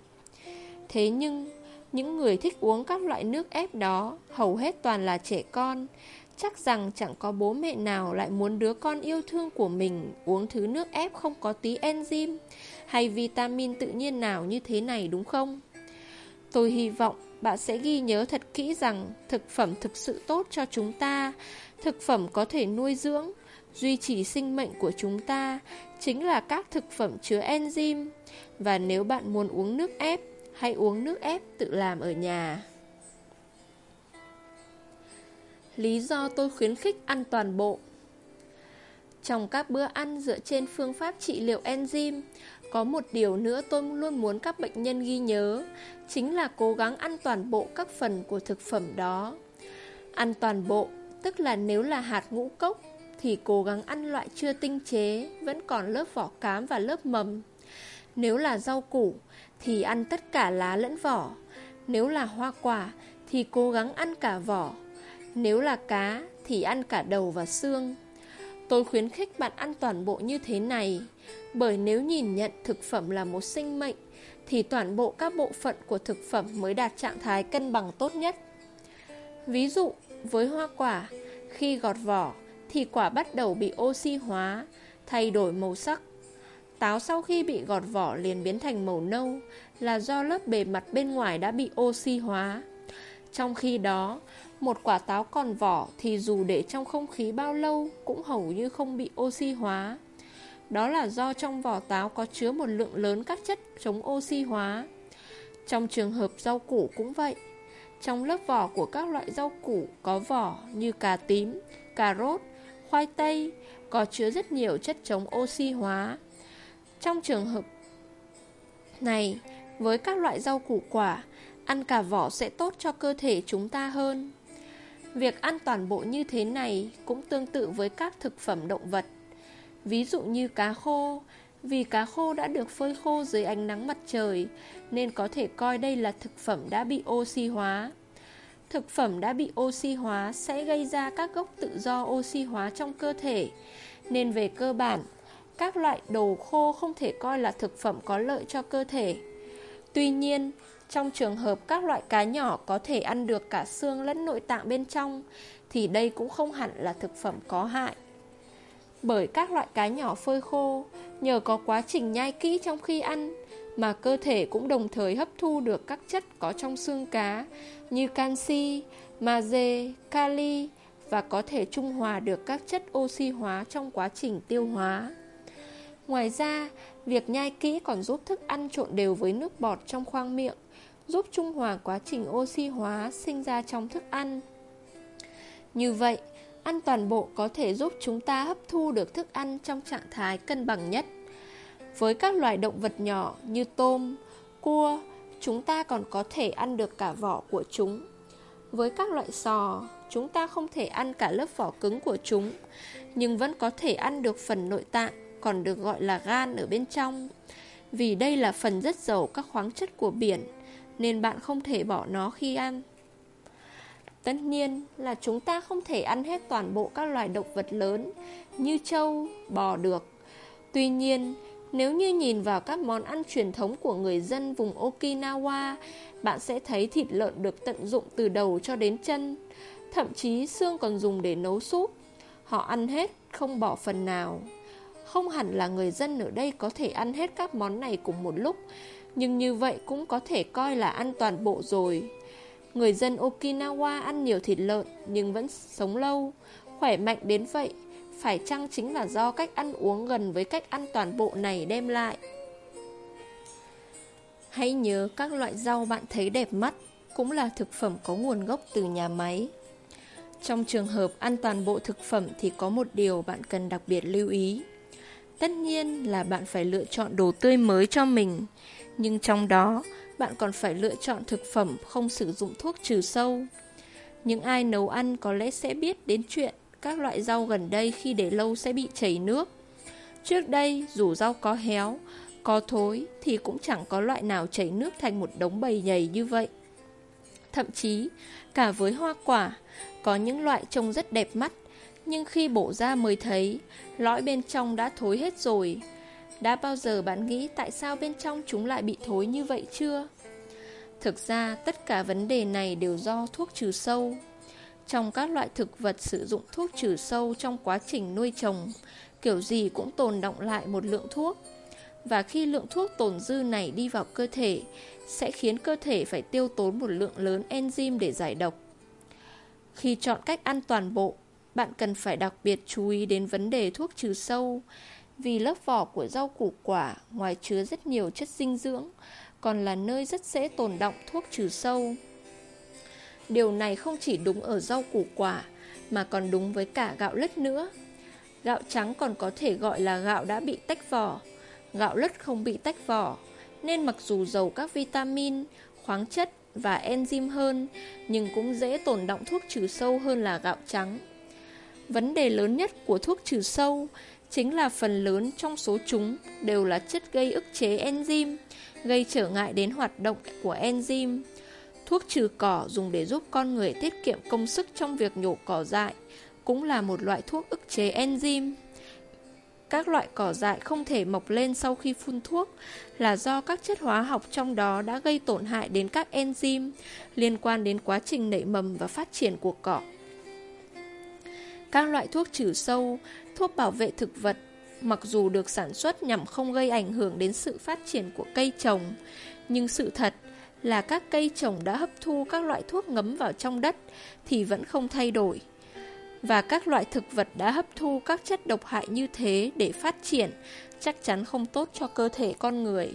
Thế nhưng, những người thích uống các loại nước ép đó hầu hết toàn là trẻ con, Chắc rằng chẳng có bố mẹ nào lại muốn đứa con yêu thương của mình uống thứ nước ép không có tí enzyme hay vitamin tự nhiên nào như thế này đúng không? Tôi hy vọng bạn sẽ ghi nhớ thật kỹ rằng thực phẩm thực sự tốt cho chúng ta, thực phẩm có thể nuôi dưỡng, duy trì sinh mệnh của chúng ta chính là các thực phẩm chứa enzyme. Và nếu bạn muốn uống nước ép, hãy uống nước ép tự làm ở nhà. Lý do tôi khuyến khích ăn toàn bộ. Trong các bữa ăn dựa trên phương pháp trị liệu enzyme Có một điều nữa tôi luôn muốn các bệnh nhân ghi nhớ Chính là cố gắng ăn toàn bộ các phần của thực phẩm đó. Ăn toàn bộ, tức là nếu là hạt ngũ cốc Thì cố gắng ăn loại chưa tinh chế Vẫn còn lớp vỏ cám và lớp mầm. Nếu là rau củ Thì ăn tất cả lá lẫn vỏ. Nếu là hoa quả Thì cố gắng ăn cả vỏ nếu là cá thì ăn cả đầu và xương Tôi khuyến khích bạn ăn toàn bộ như thế này Bởi nếu nhìn nhận thực phẩm là một sinh mệnh Thì toàn bộ các bộ phận của thực phẩm mới đạt trạng thái cân bằng tốt nhất Ví dụ, với hoa quả, khi gọt vỏ thì quả bắt đầu bị oxy hóa, thay đổi màu sắc. Táo sau khi bị gọt vỏ liền biến thành màu nâu là do lớp bề mặt bên ngoài đã bị oxy hóa. Trong khi đó, một quả táo còn vỏ thì dù để trong không khí bao lâu cũng hầu như không bị oxy hóa. Đó là do trong vỏ táo có chứa một lượng lớn các chất chống oxy hóa. Trong trường hợp rau củ cũng vậy. Trong lớp vỏ của các loại rau củ có vỏ như cà tím, cà rốt, khoai tây có chứa rất nhiều chất chống oxy hóa. Trong trường hợp này, với các loại rau củ quả, ăn cả vỏ sẽ tốt cho cơ thể chúng ta hơn. Việc ăn toàn bộ như thế này cũng tương tự với các thực phẩm động vật. Ví dụ như cá khô, vì cá khô đã được phơi khô dưới ánh nắng mặt trời nên có thể coi đây là thực phẩm đã bị oxy hóa. Thực phẩm đã bị oxy hóa sẽ gây ra các gốc tự do oxy hóa trong cơ thể, nên về cơ bản, các loại đồ khô không thể coi là thực phẩm có lợi cho cơ thể. Tuy nhiên, trong trường hợp các loại cá nhỏ có thể ăn được cả xương lẫn nội tạng bên trong Thì đây cũng không hẳn là thực phẩm có hại. Bởi các loại cá nhỏ phơi khô Nhờ có quá trình nhai kỹ trong khi ăn Mà cơ thể cũng đồng thời hấp thu được các chất có trong xương cá Như canxi, magie, kali Và có thể trung hòa được các chất oxy hóa trong quá trình tiêu hóa. Ngoài ra, việc nhai kỹ còn giúp thức ăn trộn đều với nước bọt trong khoang miệng giúp trung hòa quá trình oxy hóa sinh ra trong thức ăn. Như vậy, ăn toàn bộ có thể giúp chúng ta hấp thu được thức ăn trong trạng thái cân bằng nhất. Với các loài động vật nhỏ như tôm, cua, chúng ta còn có thể ăn được cả vỏ của chúng. Với các loại sò, chúng ta không thể ăn cả lớp vỏ cứng của chúng, nhưng vẫn có thể ăn được phần nội tạng, còn được gọi là gan ở bên trong. Vì đây là phần rất giàu các khoáng chất của biển, nên bạn không thể bỏ nó khi ăn. Tất nhiên là chúng ta không thể ăn hết toàn bộ các loài động vật lớn như trâu, bò được. Tuy nhiên, nếu như nhìn vào các món ăn truyền thống của người dân vùng Okinawa, bạn sẽ thấy thịt lợn được tận dụng từ đầu cho đến chân, thậm chí xương còn dùng để nấu súp. Họ ăn hết, không bỏ phần nào. Không hẳn là người dân ở đây có thể ăn hết các món này cùng một lúc, nhưng như vậy cũng có thể coi là ăn toàn bộ rồi. Người dân Okinawa ăn nhiều thịt lợn nhưng vẫn sống lâu Khỏe mạnh đến vậy Phải chăng chính là do cách ăn uống gần với cách ăn toàn bộ này đem lại? Hãy nhớ các loại rau bạn thấy đẹp mắt Cũng là thực phẩm có nguồn gốc từ nhà máy. Trong trường hợp ăn toàn bộ thực phẩm thì có một điều bạn cần đặc biệt lưu ý. Tất nhiên là bạn phải lựa chọn đồ tươi mới cho mình, nhưng trong đó bạn còn phải lựa chọn thực phẩm không sử dụng thuốc trừ sâu. Những ai nấu ăn có lẽ sẽ biết đến chuyện các loại rau gần đây khi để lâu sẽ bị chảy nước. Trước đây, dù rau có héo, có thối thì cũng chẳng có loại nào chảy nước thành một đống bầy nhầy như vậy. Thậm chí, cả với hoa quả, có những loại trông rất đẹp mắt, nhưng khi bổ ra mới thấy, lõi bên trong đã thối hết rồi. Đã bao giờ bạn nghĩ tại sao bên trong chúng lại bị thối như vậy chưa? Thực ra, tất cả vấn đề này đều do thuốc trừ sâu. Trong các loại thực vật sử dụng thuốc trừ sâu trong quá trình nuôi trồng, kiểu gì cũng tồn động lại một lượng thuốc. Và khi lượng thuốc tồn dư này đi vào cơ thể, sẽ khiến cơ thể phải tiêu tốn một lượng lớn enzyme để giải độc. Khi chọn cách ăn toàn bộ, bạn cần phải đặc biệt chú ý đến vấn đề thuốc trừ sâu, vì lớp vỏ của rau củ quả ngoài chứa rất nhiều chất dinh dưỡng, còn là nơi rất dễ tồn động thuốc trừ sâu. Điều này không chỉ đúng ở rau củ quả, mà còn đúng với cả gạo lứt nữa. Gạo trắng còn có thể gọi là gạo đã bị tách vỏ, gạo lứt không bị tách vỏ, nên mặc dù giàu các vitamin, khoáng chất và enzyme hơn, nhưng cũng dễ tồn động thuốc trừ sâu hơn là gạo trắng. Vấn đề lớn nhất của thuốc trừ sâu chính là phần lớn trong số chúng đều là chất gây ức chế enzyme, gây trở ngại đến hoạt động của enzyme. Thuốc trừ cỏ dùng để giúp con người tiết kiệm công sức trong việc nhổ cỏ dại cũng là một loại thuốc ức chế enzyme. Các loại cỏ dại không thể mọc lên sau khi phun thuốc là do các chất hóa học trong đó đã gây tổn hại đến các enzyme liên quan đến quá trình nảy mầm và phát triển của cỏ. Các loại thuốc trừ sâu, thuốc bảo vệ thực vật, mặc dù được sản xuất nhằm không gây ảnh hưởng đến sự phát triển của cây trồng, nhưng sự thật là các cây trồng đã hấp thu các loại thuốc ngấm vào trong đất thì vẫn không thay đổi. Và các loại thực vật đã hấp thu các chất độc hại như thế để phát triển chắc chắn không tốt cho cơ thể con người.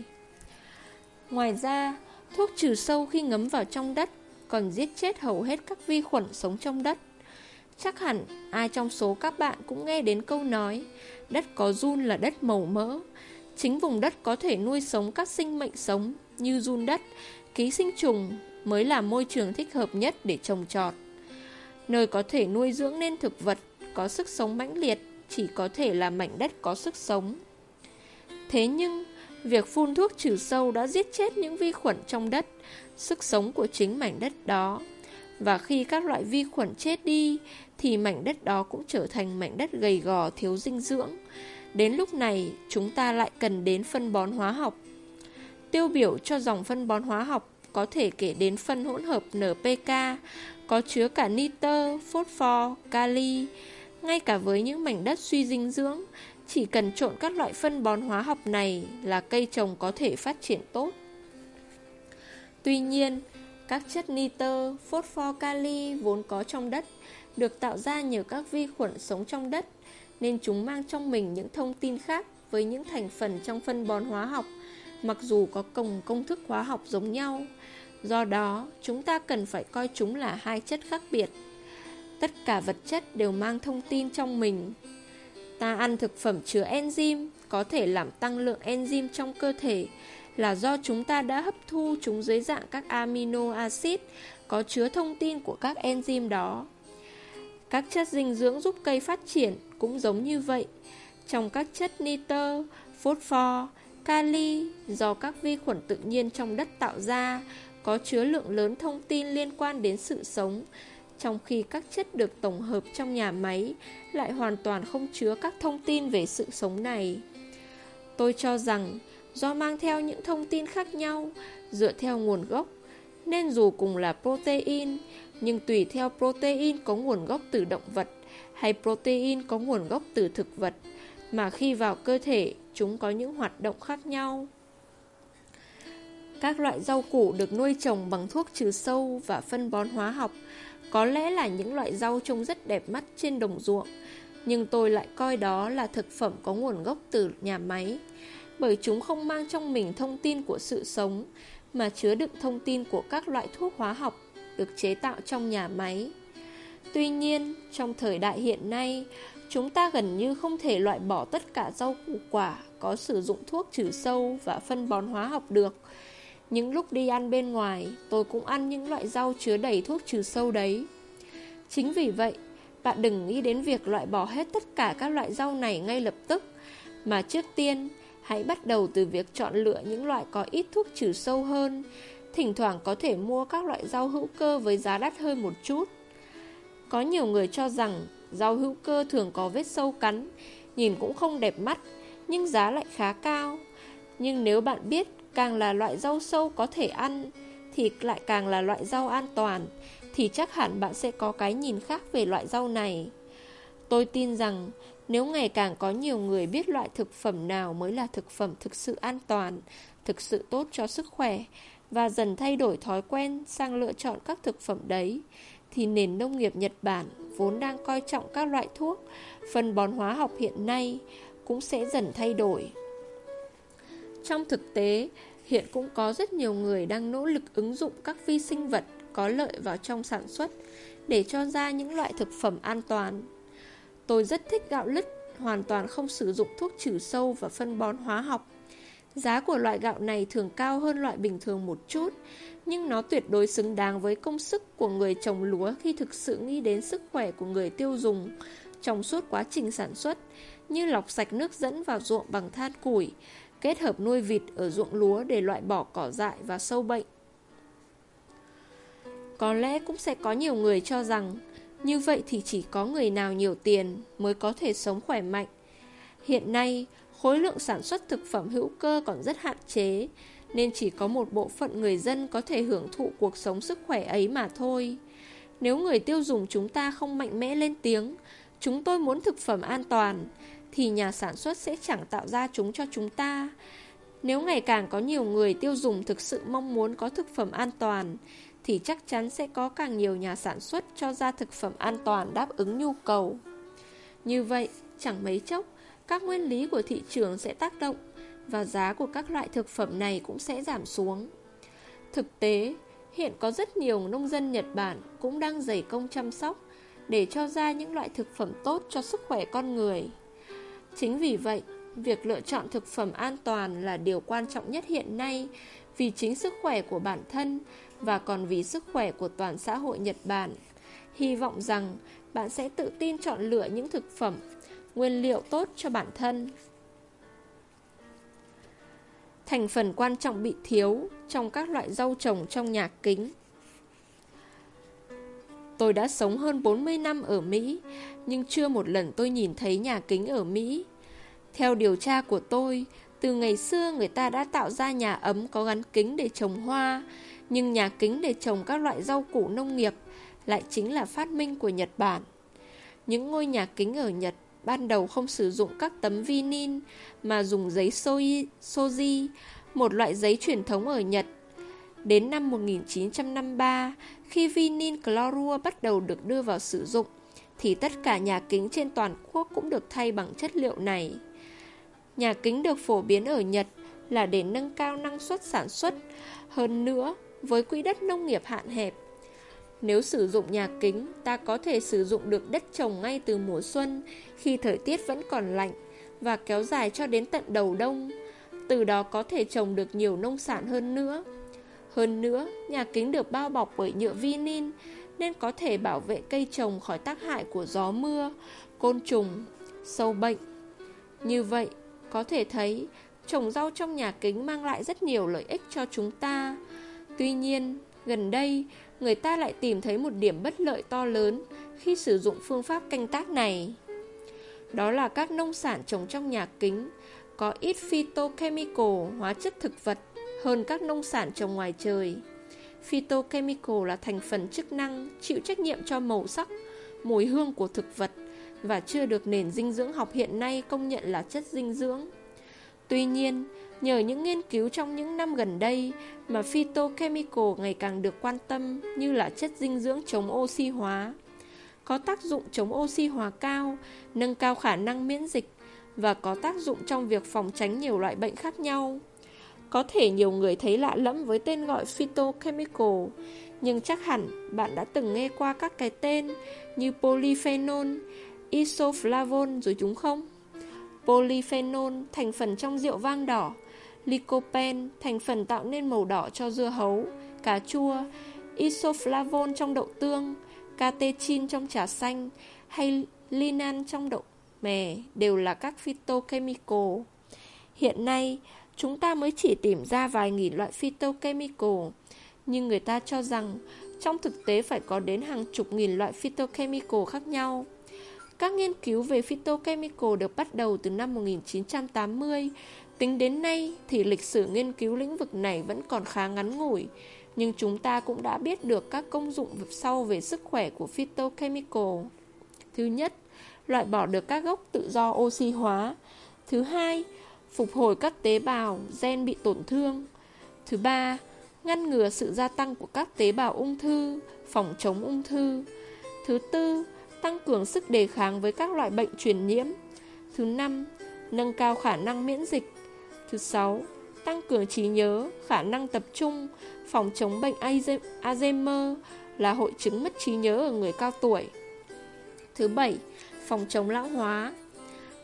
Ngoài ra, thuốc trừ sâu khi ngấm vào trong đất còn giết chết hầu hết các vi khuẩn sống trong đất. Chắc hẳn ai trong số các bạn cũng nghe đến câu nói Đất có run là đất màu mỡ Chính vùng đất có thể nuôi sống các sinh mệnh sống như run đất, ký sinh trùng mới là môi trường thích hợp nhất để trồng trọt. Nơi có thể nuôi dưỡng nên thực vật có sức sống mãnh liệt chỉ có thể là mảnh đất có sức sống. Thế nhưng, việc phun thuốc trừ sâu đã giết chết những vi khuẩn trong đất, sức sống của chính mảnh đất đó. Và khi các loại vi khuẩn chết đi, thì mảnh đất đó cũng trở thành mảnh đất gầy gò thiếu dinh dưỡng. Đến lúc này, chúng ta lại cần đến phân bón hóa học. Tiêu biểu cho dòng phân bón hóa học có thể kể đến phân hỗn hợp NPK, có chứa cả nitơ, phosphor, kali. Ngay cả với những mảnh đất suy dinh dưỡng, chỉ cần trộn các loại phân bón hóa học này là cây trồng có thể phát triển tốt. Tuy nhiên, các chất nitơ, phosphor, kali vốn có trong đất được tạo ra nhờ các vi khuẩn sống trong đất, nên chúng mang trong mình những thông tin khác với những thành phần trong phân bón hóa học, mặc dù có cùng công thức hóa học giống nhau. Do đó, chúng ta cần phải coi chúng là hai chất khác biệt. Tất cả vật chất đều mang thông tin trong mình. Ta ăn thực phẩm chứa enzyme có thể làm tăng lượng enzyme trong cơ thể là do chúng ta đã hấp thu chúng dưới dạng các amino acid có chứa thông tin của các enzyme đó. Các chất dinh dưỡng giúp cây phát triển cũng giống như vậy. Trong các chất nitơ, phosphor, kali do các vi khuẩn tự nhiên trong đất tạo ra có chứa lượng lớn thông tin liên quan đến sự sống, trong khi các chất được tổng hợp trong nhà máy lại hoàn toàn không chứa các thông tin về sự sống này. Tôi cho rằng do mang theo những thông tin khác nhau dựa theo nguồn gốc, nên dù cùng là protein, nhưng tùy theo protein có nguồn gốc từ động vật hay protein có nguồn gốc từ thực vật, mà khi vào cơ thể chúng có những hoạt động khác nhau. Các loại rau củ được nuôi trồng bằng thuốc trừ sâu và phân bón hóa học. Có lẽ là những loại rau trông rất đẹp mắt trên đồng ruộng, nhưng tôi lại coi đó là thực phẩm có nguồn gốc từ nhà máy, bởi chúng không mang trong mình thông tin của sự sống, mà chứa đựng thông tin của các loại thuốc hóa học được chế tạo trong nhà máy. Tuy nhiên, trong thời đại hiện nay, chúng ta gần như không thể loại bỏ tất cả rau củ quả có sử dụng thuốc trừ sâu và phân bón hóa học được. Những lúc đi ăn bên ngoài, tôi cũng ăn những loại rau chứa đầy thuốc trừ sâu đấy. Chính vì vậy, bạn đừng nghĩ đến việc loại bỏ hết tất cả các loại rau này ngay lập tức, mà trước tiên, hãy bắt đầu từ việc chọn lựa những loại có ít thuốc trừ sâu hơn, thỉnh thoảng có thể mua các loại rau hữu cơ với giá đắt hơn một chút. Có nhiều người cho rằng rau hữu cơ thường có vết sâu cắn, nhìn cũng không đẹp mắt, nhưng giá lại khá cao. Nhưng nếu bạn biết càng là loại rau sâu có thể ăn, thì lại càng là loại rau an toàn, thì chắc hẳn bạn sẽ có cái nhìn khác về loại rau này. Tôi tin rằng nếu ngày càng có nhiều người biết loại thực phẩm nào mới là thực phẩm thực sự an toàn, thực sự tốt cho sức khỏe, và dần thay đổi thói quen sang lựa chọn các thực phẩm đấy, thì nền nông nghiệp Nhật Bản vốn đang coi trọng các loại thuốc, phân bón hóa học hiện nay cũng sẽ dần thay đổi. Trong thực tế, hiện cũng có rất nhiều người đang nỗ lực ứng dụng các vi sinh vật có lợi vào trong sản xuất để cho ra những loại thực phẩm an toàn. Tôi rất thích gạo lứt hoàn toàn không sử dụng thuốc trừ sâu và phân bón hóa học. Giá của loại gạo này thường cao hơn loại bình thường một chút, nhưng nó tuyệt đối xứng đáng với công sức của người trồng lúa khi thực sự nghĩ đến sức khỏe của người tiêu dùng trong suốt quá trình sản xuất, như lọc sạch nước dẫn vào ruộng bằng than củi, kết hợp nuôi vịt ở ruộng lúa để loại bỏ cỏ dại và sâu bệnh. Có lẽ cũng sẽ có nhiều người cho rằng như vậy thì chỉ có người nào nhiều tiền mới có thể sống khỏe mạnh. Hiện nay, khối lượng sản xuất thực phẩm hữu cơ còn rất hạn chế, nên chỉ có một bộ phận người dân có thể hưởng thụ cuộc sống sức khỏe ấy mà thôi. Nếu người tiêu dùng chúng ta không mạnh mẽ lên tiếng, chúng tôi muốn thực phẩm an toàn, thì nhà sản xuất sẽ chẳng tạo ra chúng cho chúng ta. Nếu ngày càng có nhiều người tiêu dùng thực sự mong muốn có thực phẩm an toàn, thì chắc chắn sẽ có càng nhiều nhà sản xuất cho ra thực phẩm an toàn đáp ứng nhu cầu. Như vậy, chẳng mấy chốc, các nguyên lý của thị trường sẽ tác động và giá của các loại thực phẩm này cũng sẽ giảm xuống. Thực tế, hiện có rất nhiều nông dân Nhật Bản cũng đang dày công chăm sóc để cho ra những loại thực phẩm tốt cho sức khỏe con người. Chính vì vậy, việc lựa chọn thực phẩm an toàn là điều quan trọng nhất hiện nay vì chính sức khỏe của bản thân và còn vì sức khỏe của toàn xã hội Nhật Bản. Hy vọng rằng bạn sẽ tự tin chọn lựa những thực phẩm, nguyên liệu tốt cho bản thân. Thành phần quan trọng bị thiếu trong các loại rau trồng trong nhà kính. Tôi đã sống hơn 40 năm ở Mỹ, nhưng chưa một lần tôi nhìn thấy nhà kính ở Mỹ. Theo điều tra của tôi, từ ngày xưa người ta đã tạo ra nhà ấm có gắn kính để trồng hoa, nhưng nhà kính để trồng các loại rau củ nông nghiệp lại chính là phát minh của Nhật Bản. Những ngôi nhà kính ở Nhật ban đầu không sử dụng các tấm vinin mà dùng giấy soji, một loại giấy truyền thống ở Nhật. Đến năm 1953, khi vinin chlorua bắt đầu được đưa vào sử dụng, thì tất cả nhà kính trên toàn quốc cũng được thay bằng chất liệu này. Nhà kính được phổ biến ở Nhật là để nâng cao năng suất sản xuất. Hơn nữa, với quỹ đất nông nghiệp hạn hẹp, nếu sử dụng nhà kính, ta có thể sử dụng được đất trồng ngay từ mùa xuân khi thời tiết vẫn còn lạnh và kéo dài cho đến tận đầu đông. Từ đó có thể trồng được nhiều nông sản hơn nữa. Hơn nữa, nhà kính được bao bọc bởi nhựa vinin nên có thể bảo vệ cây trồng khỏi tác hại của gió mưa, côn trùng, sâu bệnh. Như vậy, có thể thấy trồng rau trong nhà kính mang lại rất nhiều lợi ích cho chúng ta. Tuy nhiên, gần đây, người ta lại tìm thấy một điểm bất lợi to lớn khi sử dụng phương pháp canh tác này. Đó là các nông sản trồng trong nhà kính có ít phytochemical, hóa chất thực vật hơn các nông sản trồng ngoài trời. Phytochemical là thành phần chức năng chịu trách nhiệm cho màu sắc, mùi hương của thực vật và chưa được nền dinh dưỡng học hiện nay công nhận là chất dinh dưỡng. Tuy nhiên, nhờ những nghiên cứu trong những năm gần đây mà phytochemical ngày càng được quan tâm như là chất dinh dưỡng chống oxy hóa, có tác dụng chống oxy hóa cao, nâng cao khả năng miễn dịch và có tác dụng trong việc phòng tránh nhiều loại bệnh khác nhau. Có thể nhiều người thấy lạ lẫm với tên gọi phytochemical, Nhưng chắc hẳn bạn đã từng nghe qua các cái tên như polyphenol, isoflavone rồi chúng không? Polyphenol, thành phần trong rượu vang đỏ, lycopene, thành phần tạo nên màu đỏ cho dưa hấu, cà chua, isoflavone trong đậu tương, catechin trong trà xanh hay linan trong đậu mè đều là các phytochemical. Hiện nay, chúng ta mới chỉ tìm ra vài nghìn loại phytochemical, nhưng người ta cho rằng trong thực tế phải có đến hàng chục nghìn loại phytochemical khác nhau. Các nghiên cứu về phytochemical được bắt đầu từ năm 1980. Tính đến nay thì lịch sử nghiên cứu lĩnh vực này vẫn còn khá ngắn ngủi, nhưng chúng ta cũng đã biết được các công dụng sau về sức khỏe của phytochemical. Thứ nhất, loại bỏ được các gốc tự do oxy hóa. Thứ hai, phục hồi các tế bào, gen bị tổn thương. Thứ ba, ngăn ngừa sự gia tăng của các tế bào ung thư, phòng chống ung thư. Thứ tư, tăng cường sức đề kháng với các loại bệnh truyền nhiễm. Thứ năm, nâng cao khả năng miễn dịch. Thứ sáu, tăng cường trí nhớ, khả năng tập trung, phòng chống bệnh Alzheimer là hội chứng mất trí nhớ ở người cao tuổi. Thứ bảy, phòng chống lão hóa.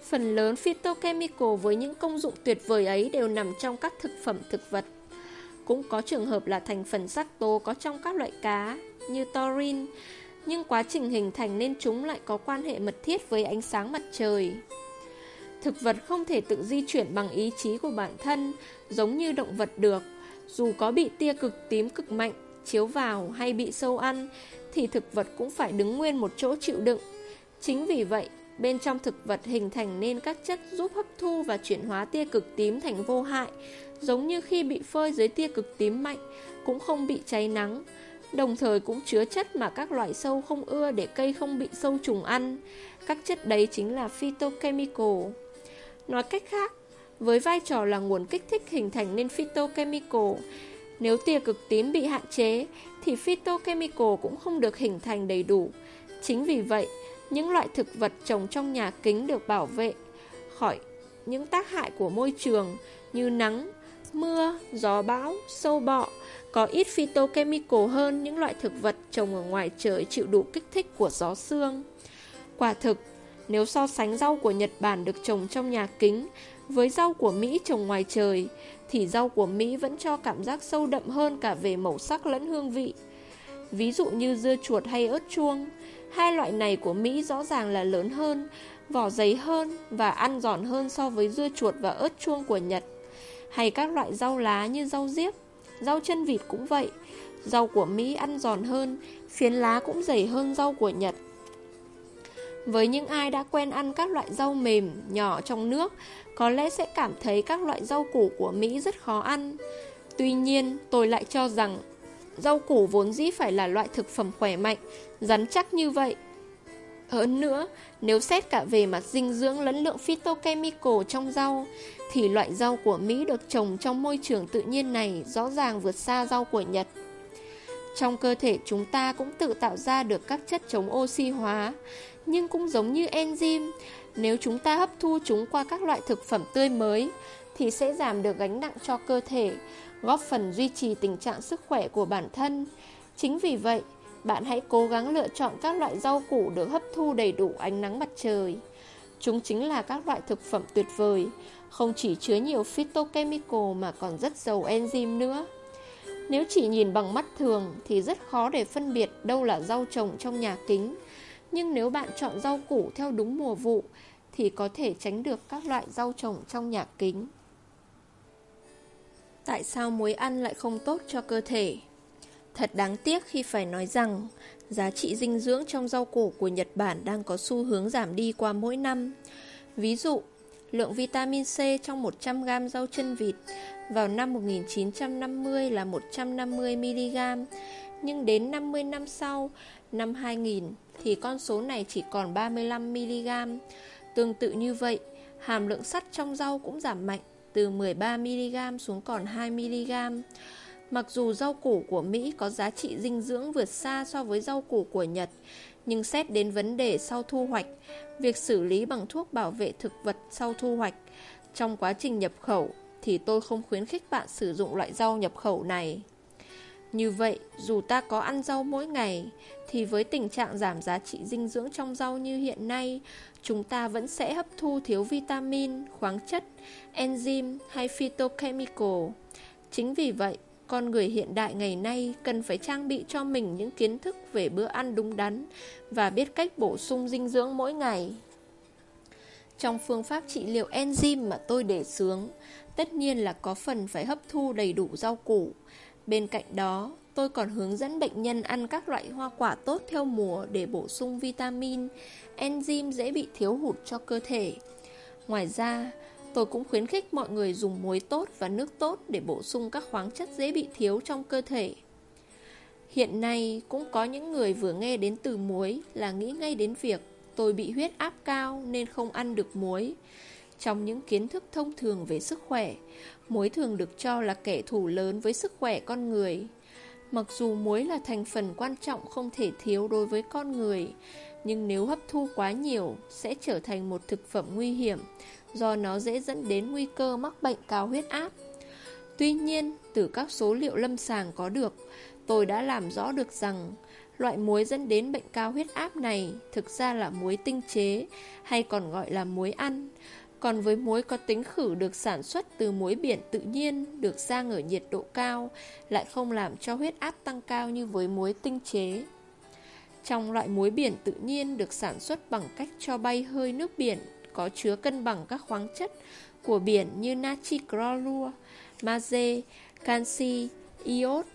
Phần lớn phytochemical với những công dụng tuyệt vời ấy đều nằm trong các thực phẩm thực vật. Cũng có trường hợp là thành phần sắc tố có trong các loại cá như taurine, nhưng quá trình hình thành nên chúng lại có quan hệ mật thiết với ánh sáng mặt trời. Thực vật không thể tự di chuyển bằng ý chí của bản thân, giống như động vật được. Dù có bị tia cực tím cực mạnh, chiếu vào hay bị sâu ăn, thì thực vật cũng phải đứng nguyên một chỗ chịu đựng. Chính vì vậy, bên trong thực vật hình thành nên các chất giúp hấp thu và chuyển hóa tia cực tím thành vô hại, giống như khi bị phơi dưới tia cực tím mạnh, cũng không bị cháy nắng, đồng thời cũng chứa chất mà các loại sâu không ưa để cây không bị sâu trùng ăn. Các chất đấy chính là phytochemical. Nói cách khác, với vai trò là nguồn kích thích hình thành nên phytochemical, nếu tia cực tím bị hạn chế thì phytochemical cũng không được hình thành đầy đủ. Chính vì vậy, những loại thực vật trồng trong nhà kính được bảo vệ khỏi những tác hại của môi trường như nắng, mưa, gió bão, sâu bọ, có ít phytochemical hơn những loại thực vật trồng ở ngoài trời chịu đủ kích thích của gió sương. Quả thực, nếu so sánh rau của Nhật Bản được trồng trong nhà kính với rau của Mỹ trồng ngoài trời, thì rau của Mỹ vẫn cho cảm giác sâu đậm hơn cả về màu sắc lẫn hương vị. Ví dụ như dưa chuột hay ớt chuông, hai loại này của Mỹ rõ ràng là lớn hơn, vỏ dày hơn và ăn giòn hơn so với dưa chuột và ớt chuông của Nhật. Hay các loại rau lá như rau diếp, rau chân vịt cũng vậy. Rau của Mỹ ăn giòn hơn, phiến lá cũng dày hơn rau của Nhật. Với những ai đã quen ăn các loại rau mềm, nhỏ trong nước, có lẽ sẽ cảm thấy các loại rau củ của Mỹ rất khó ăn. Tuy nhiên, tôi lại cho rằng rau củ vốn dĩ phải là loại thực phẩm khỏe mạnh, rắn chắc như vậy. Hơn nữa, nếu xét cả về mặt dinh dưỡng lẫn lượng phytochemical trong rau, thì loại rau của Mỹ được trồng trong môi trường tự nhiên này rõ ràng vượt xa rau của Nhật. Trong cơ thể chúng ta cũng tự tạo ra được các chất chống oxy hóa, nhưng cũng giống như enzyme, nếu chúng ta hấp thu chúng qua các loại thực phẩm tươi mới, thì sẽ giảm được gánh nặng cho cơ thể, góp phần duy trì tình trạng sức khỏe của bản thân. Chính vì vậy, bạn hãy cố gắng lựa chọn các loại rau củ được hấp thu đầy đủ ánh nắng mặt trời. Chúng chính là các loại thực phẩm tuyệt vời, không chỉ chứa nhiều phytochemical mà còn rất giàu enzyme nữa. Nếu chỉ nhìn bằng mắt thường thì rất khó để phân biệt đâu là rau trồng trong nhà kính. Nhưng nếu bạn chọn rau củ theo đúng mùa vụ thì có thể tránh được các loại rau trồng trong nhà kính. Tại sao muối ăn lại không tốt cho cơ thể? Thật đáng tiếc khi phải nói rằng giá trị dinh dưỡng trong rau củ của Nhật Bản đang có xu hướng giảm đi qua mỗi năm. Ví dụ, lượng vitamin C trong 100g rau chân vịt vào năm 1950 là 150mg, nhưng đến 50 năm sau, năm 2000, thì con số này chỉ còn 35mg. Tương tự như vậy, hàm lượng sắt trong rau cũng giảm mạnh từ 13mg xuống còn 2mg. Mặc dù rau củ của Mỹ có giá trị dinh dưỡng vượt xa so với rau củ của Nhật, nhưng xét đến vấn đề sau thu hoạch, việc xử lý bằng thuốc bảo vệ thực vật sau thu hoạch trong quá trình nhập khẩu thì tôi không khuyến khích bạn sử dụng loại rau nhập khẩu này. Như vậy, dù ta có ăn rau mỗi ngày, thì với tình trạng giảm giá trị dinh dưỡng trong rau như hiện nay, chúng ta vẫn sẽ hấp thu thiếu vitamin, khoáng chất, enzyme hay phytochemical. Chính vì vậy, con người hiện đại ngày nay cần phải trang bị cho mình những kiến thức về bữa ăn đúng đắn và biết cách bổ sung dinh dưỡng mỗi ngày. Trong phương pháp trị liệu enzyme mà tôi đề xướng, tất nhiên là có phần phải hấp thu đầy đủ rau củ. Bên cạnh đó, tôi còn hướng dẫn bệnh nhân ăn các loại hoa quả tốt theo mùa để bổ sung vitamin, enzyme dễ bị thiếu hụt cho cơ thể. Ngoài ra, tôi cũng khuyến khích mọi người dùng muối tốt và nước tốt để bổ sung các khoáng chất dễ bị thiếu trong cơ thể. Hiện nay cũng có những người vừa nghe đến từ muối là nghĩ ngay đến việc tôi bị huyết áp cao nên không ăn được muối. Trong những kiến thức thông thường về sức khỏe, muối thường được cho là kẻ thù lớn với sức khỏe con người. Mặc dù muối là thành phần quan trọng không thể thiếu đối với con người, nhưng nếu hấp thu quá nhiều sẽ trở thành một thực phẩm nguy hiểm do nó dễ dẫn đến nguy cơ mắc bệnh cao huyết áp. Tuy nhiên, từ các số liệu lâm sàng có được, tôi đã làm rõ được rằng loại muối dẫn đến bệnh cao huyết áp này thực ra là muối tinh chế hay còn gọi là muối ăn. Còn với muối có tính khử được sản xuất từ muối biển tự nhiên được rang ở nhiệt độ cao lại không làm cho huyết áp tăng cao như với muối tinh chế. Trong loại muối biển tự nhiên được sản xuất bằng cách cho bay hơi nước biển có chứa cân bằng các khoáng chất của biển như natri chlorua, magie, canxi, iốt.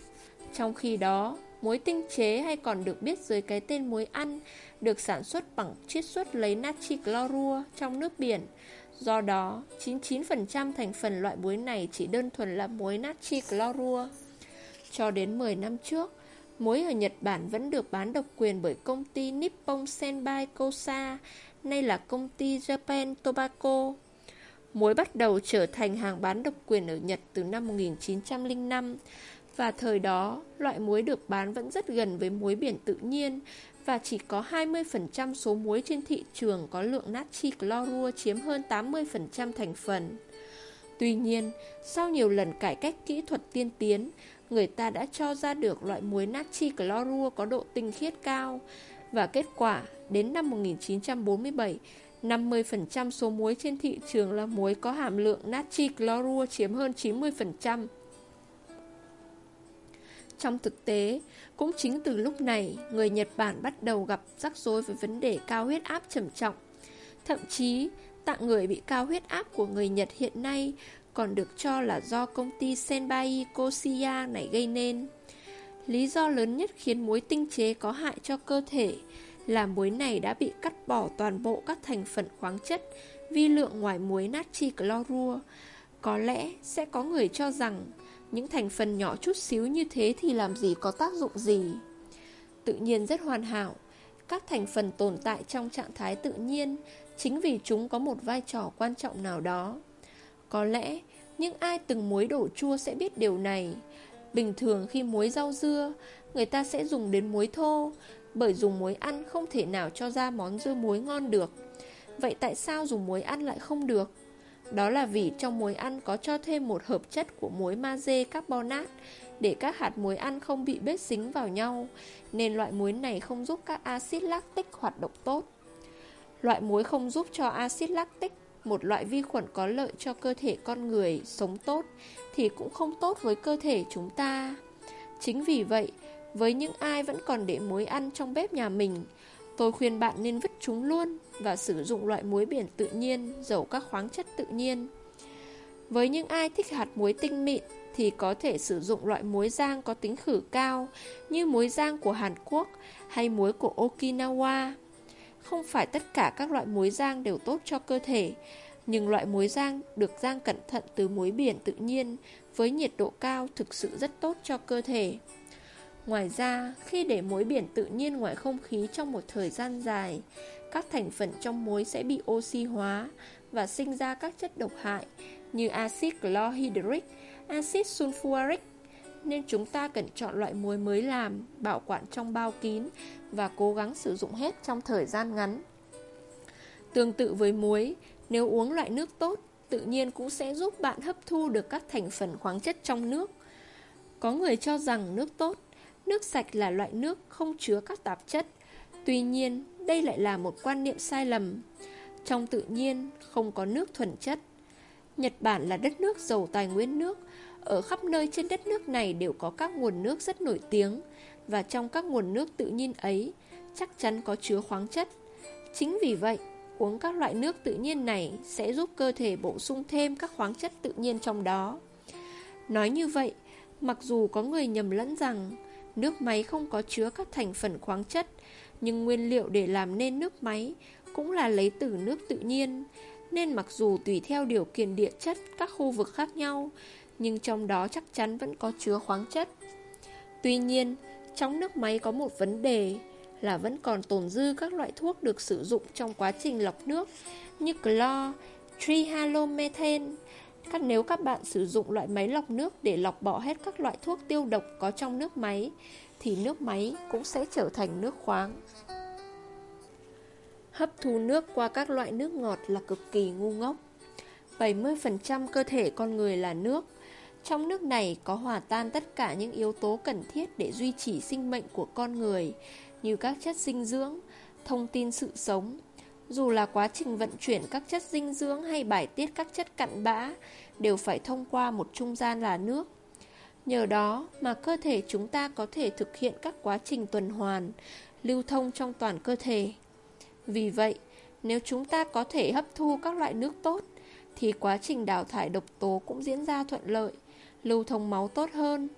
Trong khi đó, muối tinh chế hay còn được biết dưới cái tên muối ăn được sản xuất bằng chiết xuất lấy natri chlorua trong nước biển. Do đó, 99% thành phần loại muối này chỉ đơn thuần là muối natri chlorua. Cho đến 10 năm trước, muối ở Nhật Bản vẫn được bán độc quyền bởi công ty Nippon Senbai Kosa nay là công ty Japan Tobacco. Muối bắt đầu trở thành hàng bán độc quyền ở Nhật từ năm 1905 và thời đó loại muối được bán vẫn rất gần với muối biển tự nhiên và chỉ có 20% số muối trên thị trường có lượng natri clorua chiếm hơn 80% thành phần. Tuy nhiên, sau nhiều lần cải cách kỹ thuật tiên tiến, người ta đã cho ra được loại muối natri clorua có độ tinh khiết cao và kết quả đến năm 1947, 50% số muối trên thị trường là muối có hàm lượng natri clorua chiếm hơn 90%. Trong thực tế, cũng chính từ lúc này, người Nhật Bản bắt đầu gặp rắc rối với vấn đề cao huyết áp trầm trọng. Thậm chí, tạng người bị cao huyết áp của người Nhật hiện nay còn được cho là do công ty Senbai Koshiya này gây nên. Lý do lớn nhất khiến muối tinh chế có hại cho cơ thể là muối này đã bị cắt bỏ toàn bộ các thành phần khoáng chất, vi lượng ngoài muối natri clorua Có lẽ sẽ có người cho rằng những thành phần nhỏ chút xíu như thế thì làm gì có tác dụng gì. Tự nhiên rất hoàn hảo, các thành phần tồn tại trong trạng thái tự nhiên chính vì chúng có một vai trò quan trọng nào đó. Có lẽ những ai từng muối đổ chua sẽ biết điều này. Bình thường khi muối rau dưa, người ta sẽ dùng đến muối thô, bởi dùng muối ăn không thể nào cho ra món dưa muối ngon được. Vậy tại sao dùng muối ăn lại không được? Đó là vì trong muối ăn có cho thêm một hợp chất của muối magie carbonat để các hạt muối ăn không bị bết dính vào nhau, nên loại muối này không giúp các axit lactic hoạt động tốt. Loại muối không giúp cho axit lactic, một loại vi khuẩn có lợi cho cơ thể con người sống tốt, thì cũng không tốt với cơ thể chúng ta. Chính vì vậy, với những ai vẫn còn để muối ăn trong bếp nhà mình, tôi khuyên bạn nên vứt chúng luôn và sử dụng loại muối biển tự nhiên, giàu các khoáng chất tự nhiên. Với những ai thích hạt muối tinh mịn thì có thể sử dụng loại muối rang có tính khử cao như muối rang của Hàn Quốc hay muối của Okinawa. Không phải tất cả các loại muối rang đều tốt cho cơ thể, nhưng loại muối rang được rang cẩn thận từ muối biển tự nhiên với nhiệt độ cao thực sự rất tốt cho cơ thể. Ngoài ra, khi để muối biển tự nhiên ngoài không khí trong một thời gian dài, các thành phần trong muối sẽ bị oxy hóa và sinh ra các chất độc hại như axit chlorhydric, axit sulfuric. Nên chúng ta cần chọn loại muối mới làm, bảo quản trong bao kín và cố gắng sử dụng hết trong thời gian ngắn. Tương tự với muối, nếu uống loại nước tốt, tự nhiên cũng sẽ giúp bạn hấp thu được các thành phần khoáng chất trong nước Có người cho rằng nước tốt, nước sạch là loại nước không chứa các tạp chất. Tuy nhiên, đây lại là một quan niệm sai lầm. Trong tự nhiên, không có nước thuần chất. Nhật Bản là đất nước giàu tài nguyên nước. Ở khắp nơi trên đất nước này đều có các nguồn nước rất nổi tiếng. Và trong các nguồn nước tự nhiên ấy, chắc chắn có chứa khoáng chất. Chính vì vậy, uống các loại nước tự nhiên này sẽ giúp cơ thể bổ sung thêm các khoáng chất tự nhiên trong đó. Nói như vậy, mặc dù có người nhầm lẫn rằng nước máy không có chứa các thành phần khoáng chất, nhưng nguyên liệu để làm nên nước máy cũng là lấy từ nước tự nhiên, nên mặc dù tùy theo điều kiện địa chất các khu vực khác nhau, nhưng trong đó chắc chắn vẫn có chứa khoáng chất. Tuy nhiên, trong nước máy có một vấn đề là vẫn còn tồn dư các loại thuốc được sử dụng trong quá trình lọc nước như clo, trihalomethane. Các nếu các bạn sử dụng loại máy lọc nước để lọc bỏ hết các loại thuốc tiêu độc có trong nước máy, thì nước máy cũng sẽ trở thành nước khoáng. Hấp thu nước qua các loại nước ngọt là cực kỳ ngu ngốc. 70% cơ thể con người là nước. Trong nước này có hòa tan tất cả những yếu tố cần thiết để duy trì sinh mệnh của con người, như các chất dinh dưỡng, thông tin sự sống. Dù là quá trình vận chuyển các chất dinh dưỡng hay bài tiết các chất cặn bã, đều phải thông qua một trung gian là nước. Nhờ đó mà cơ thể chúng ta có thể thực hiện các quá trình tuần hoàn, lưu thông trong toàn cơ thể. Vì vậy, nếu chúng ta có thể hấp thu các loại nước tốt, thì quá trình đào thải độc tố cũng diễn ra thuận lợi, lưu thông máu tốt hơn,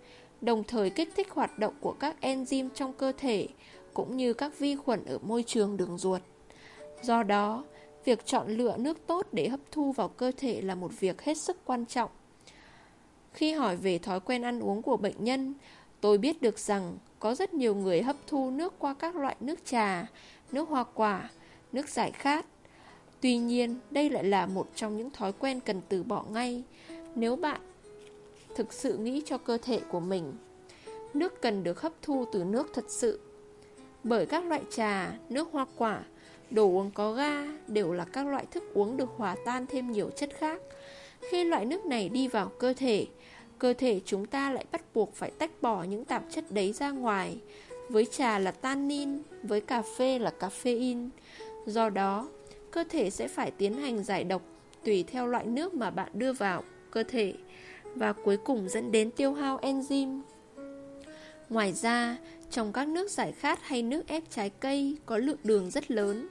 đồng thời kích thích hoạt động của các enzyme trong cơ thể, cũng như các vi khuẩn ở môi trường đường ruột. Do đó, việc chọn lựa nước tốt để hấp thu vào cơ thể là một việc hết sức quan trọng. Khi hỏi về thói quen ăn uống của bệnh nhân, tôi biết được rằng có rất nhiều người hấp thu nước qua các loại nước trà, nước hoa quả, nước giải khát. Tuy nhiên, đây lại là một trong những thói quen cần từ bỏ ngay nếu bạn thực sự nghĩ cho cơ thể của mình. Nước cần được hấp thu từ nước thật sự. Bởi các loại trà, nước hoa quả, đồ uống có ga đều là các loại thức uống được hòa tan thêm nhiều chất khác. Khi loại nước này đi vào cơ thể, cơ thể chúng ta lại bắt buộc phải tách bỏ những tạp chất đấy ra ngoài. Với trà là tannin, với cà phê là caffeine. Do đó, cơ thể sẽ phải tiến hành giải độc tùy theo loại nước mà bạn đưa vào cơ thể và cuối cùng dẫn đến tiêu hao enzyme. Ngoài ra, trong các nước giải khát hay nước ép trái cây có lượng đường rất lớn.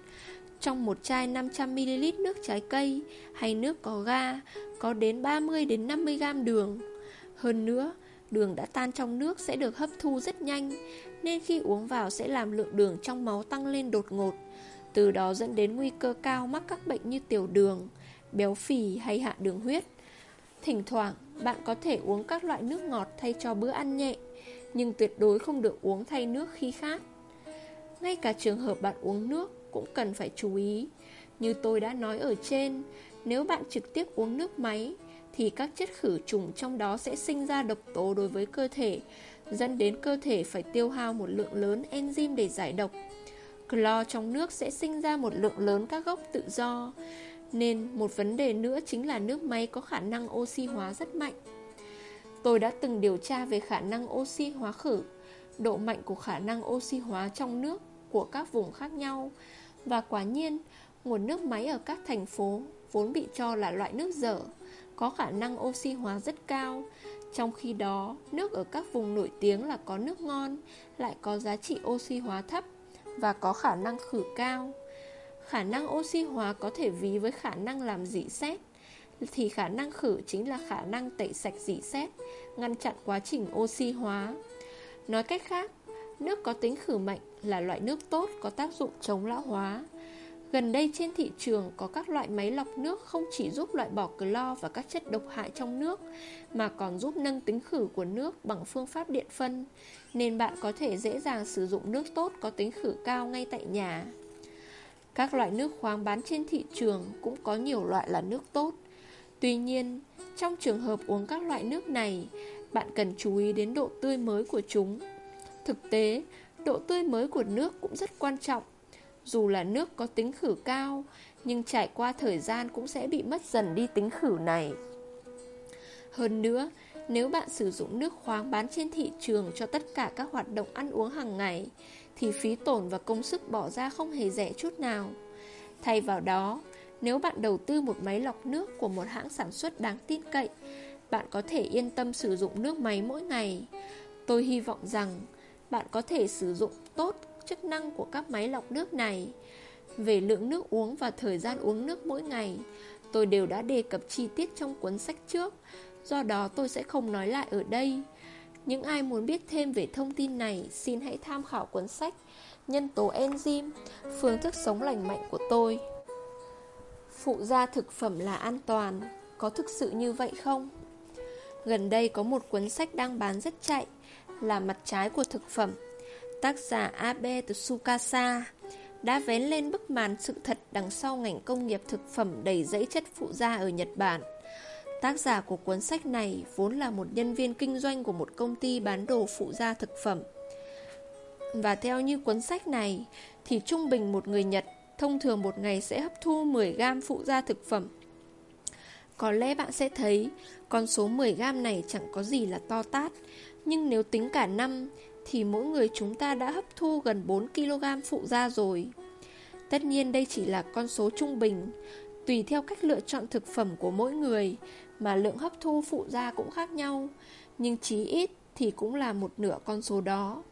Trong một chai 500ml nước trái cây hay nước có ga có đến 30 đến 50 g đường. Hơn nữa, đường đã tan trong nước sẽ được hấp thu rất nhanh, nên khi uống vào sẽ làm lượng đường trong máu tăng lên đột ngột, từ đó dẫn đến nguy cơ cao mắc các bệnh như tiểu đường, béo phì hay hạ đường huyết. Thỉnh thoảng, bạn có thể uống các loại nước ngọt thay cho bữa ăn nhẹ, nhưng tuyệt đối không được uống thay nước khi khát. Ngay cả trường hợp bạn uống nước cũng cần phải chú ý. Như tôi đã nói ở trên, nếu bạn trực tiếp uống nước máy, thì các chất khử trùng trong đó sẽ sinh ra độc tố đối với cơ thể, dẫn đến cơ thể phải tiêu hao một lượng lớn enzyme để giải độc. Clo trong nước sẽ sinh ra một lượng lớn các gốc tự do, nên một vấn đề nữa chính là nước máy có khả năng oxy hóa rất mạnh. Tôi đã từng điều tra về khả năng oxy hóa khử, độ mạnh của khả năng oxy hóa trong nước của các vùng khác nhau và quả nhiên nguồn nước máy ở các thành phố vốn bị cho là loại nước dở có khả năng oxy hóa rất cao trong khi đó nước ở các vùng nổi tiếng là có nước ngon lại có giá trị oxy hóa thấp và có khả năng khử cao khả năng oxy hóa có thể ví với khả năng làm dị xét thì khả năng khử chính là khả năng tẩy sạch dị xét, ngăn chặn quá trình oxy hóa. Nói cách khác, nước có tính khử mạnh là loại nước tốt có tác dụng chống lão hóa. Gần đây trên thị trường có các loại máy lọc nước không chỉ giúp loại bỏ clo và các chất độc hại trong nước, mà còn giúp nâng tính khử của nước bằng phương pháp điện phân, nên bạn có thể dễ dàng sử dụng nước tốt có tính khử cao ngay tại nhà. Các loại nước khoáng bán trên thị trường cũng có nhiều loại là nước tốt, Tuy nhiên, trong trường hợp uống các loại nước này, bạn cần chú ý đến độ tươi mới của chúng. Thực tế, độ tươi mới của nước cũng rất quan trọng. Dù là nước có tính khử cao, nhưng trải qua thời gian cũng sẽ bị mất dần đi tính khử này. Hơn nữa, Nếu bạn sử dụng nước khoáng bán trên thị trường cho tất cả các hoạt động ăn uống hàng ngày, thì phí tổn và công sức bỏ ra không hề rẻ chút nào. Thay vào đó, nếu bạn đầu tư một máy lọc nước của một hãng sản xuất đáng tin cậy, bạn có thể yên tâm sử dụng nước máy mỗi ngày. Tôi hy vọng rằng bạn có thể sử dụng tốt chức năng của các máy lọc nước này. Về lượng nước uống và thời gian uống nước mỗi ngày, tôi đều đã đề cập chi tiết trong cuốn sách trước, do đó tôi sẽ không nói lại ở đây. Những ai muốn biết thêm về thông tin này, xin hãy tham khảo cuốn sách Nhân tố enzyme, phương thức sống lành mạnh của tôi. Phụ gia thực phẩm là an toàn, có thực sự như vậy không? Gần đây có một cuốn sách đang bán rất chạy, là mặt trái của thực phẩm. Tác giả Abe Tsukasa đã vén lên bức màn sự thật đằng sau ngành công nghiệp thực phẩm đầy dẫy chất phụ gia ở Nhật Bản. Tác giả của cuốn sách này vốn là một nhân viên kinh doanh của một công ty bán đồ phụ gia thực phẩm. Và theo như cuốn sách này, thì trung bình một người Nhật thông thường một ngày sẽ hấp thu 10 gam phụ gia thực phẩm. Có lẽ bạn sẽ thấy con số 10 gam này chẳng có gì là to tát, nhưng nếu tính cả năm thì mỗi người chúng ta đã hấp thu gần 4 kg phụ da rồi. Tất nhiên đây chỉ là con số trung bình, tùy theo cách lựa chọn thực phẩm của mỗi người mà lượng hấp thu phụ da cũng khác nhau, nhưng chí ít thì cũng là một nửa con số đó.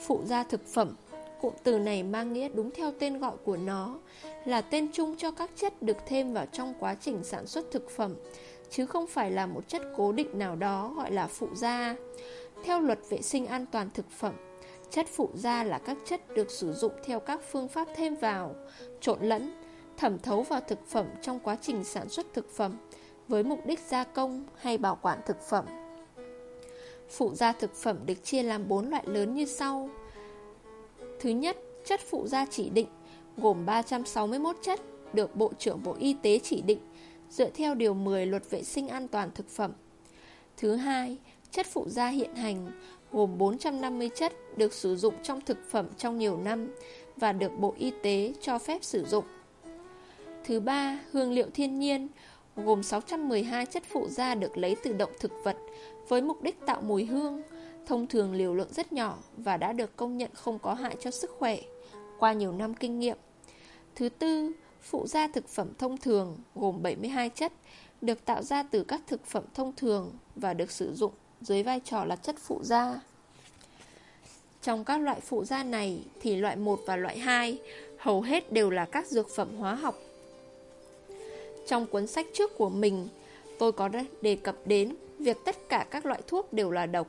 Phụ gia thực phẩm, cụm từ này mang nghĩa đúng theo tên gọi của nó, là tên chung cho các chất được thêm vào trong quá trình sản xuất thực phẩm, chứ không phải là một chất cố định nào đó gọi là phụ gia. Theo luật vệ sinh an toàn thực phẩm, chất phụ gia là các chất được sử dụng theo các phương pháp thêm vào, trộn lẫn, thẩm thấu vào thực phẩm trong quá trình sản xuất thực phẩm với mục đích gia công hay bảo quản thực phẩm. Phụ gia thực phẩm được chia làm 4 loại lớn như sau. Thứ nhất, chất phụ gia chỉ định gồm 361 chất được Bộ trưởng Bộ Y tế chỉ định dựa theo Điều 10 Luật Vệ sinh An toàn Thực phẩm. Thứ hai, chất phụ gia hiện hành gồm 450 chất được sử dụng trong thực phẩm trong nhiều năm và được Bộ Y tế cho phép sử dụng. Thứ ba, hương liệu thiên nhiên gồm 612 chất phụ gia được lấy từ động thực vật với mục đích tạo mùi hương, thông thường liều lượng rất nhỏ và đã được công nhận không có hại cho sức khỏe qua nhiều năm kinh nghiệm. Thứ tư, phụ gia thực phẩm thông thường gồm 72 chất được tạo ra từ các thực phẩm thông thường và được sử dụng dưới vai trò là chất phụ gia. Trong các loại phụ gia này thì loại 1 và loại 2 hầu hết đều là các dược phẩm hóa học. Trong cuốn sách trước của mình, tôi có đề cập đến việc tất cả các loại thuốc đều là độc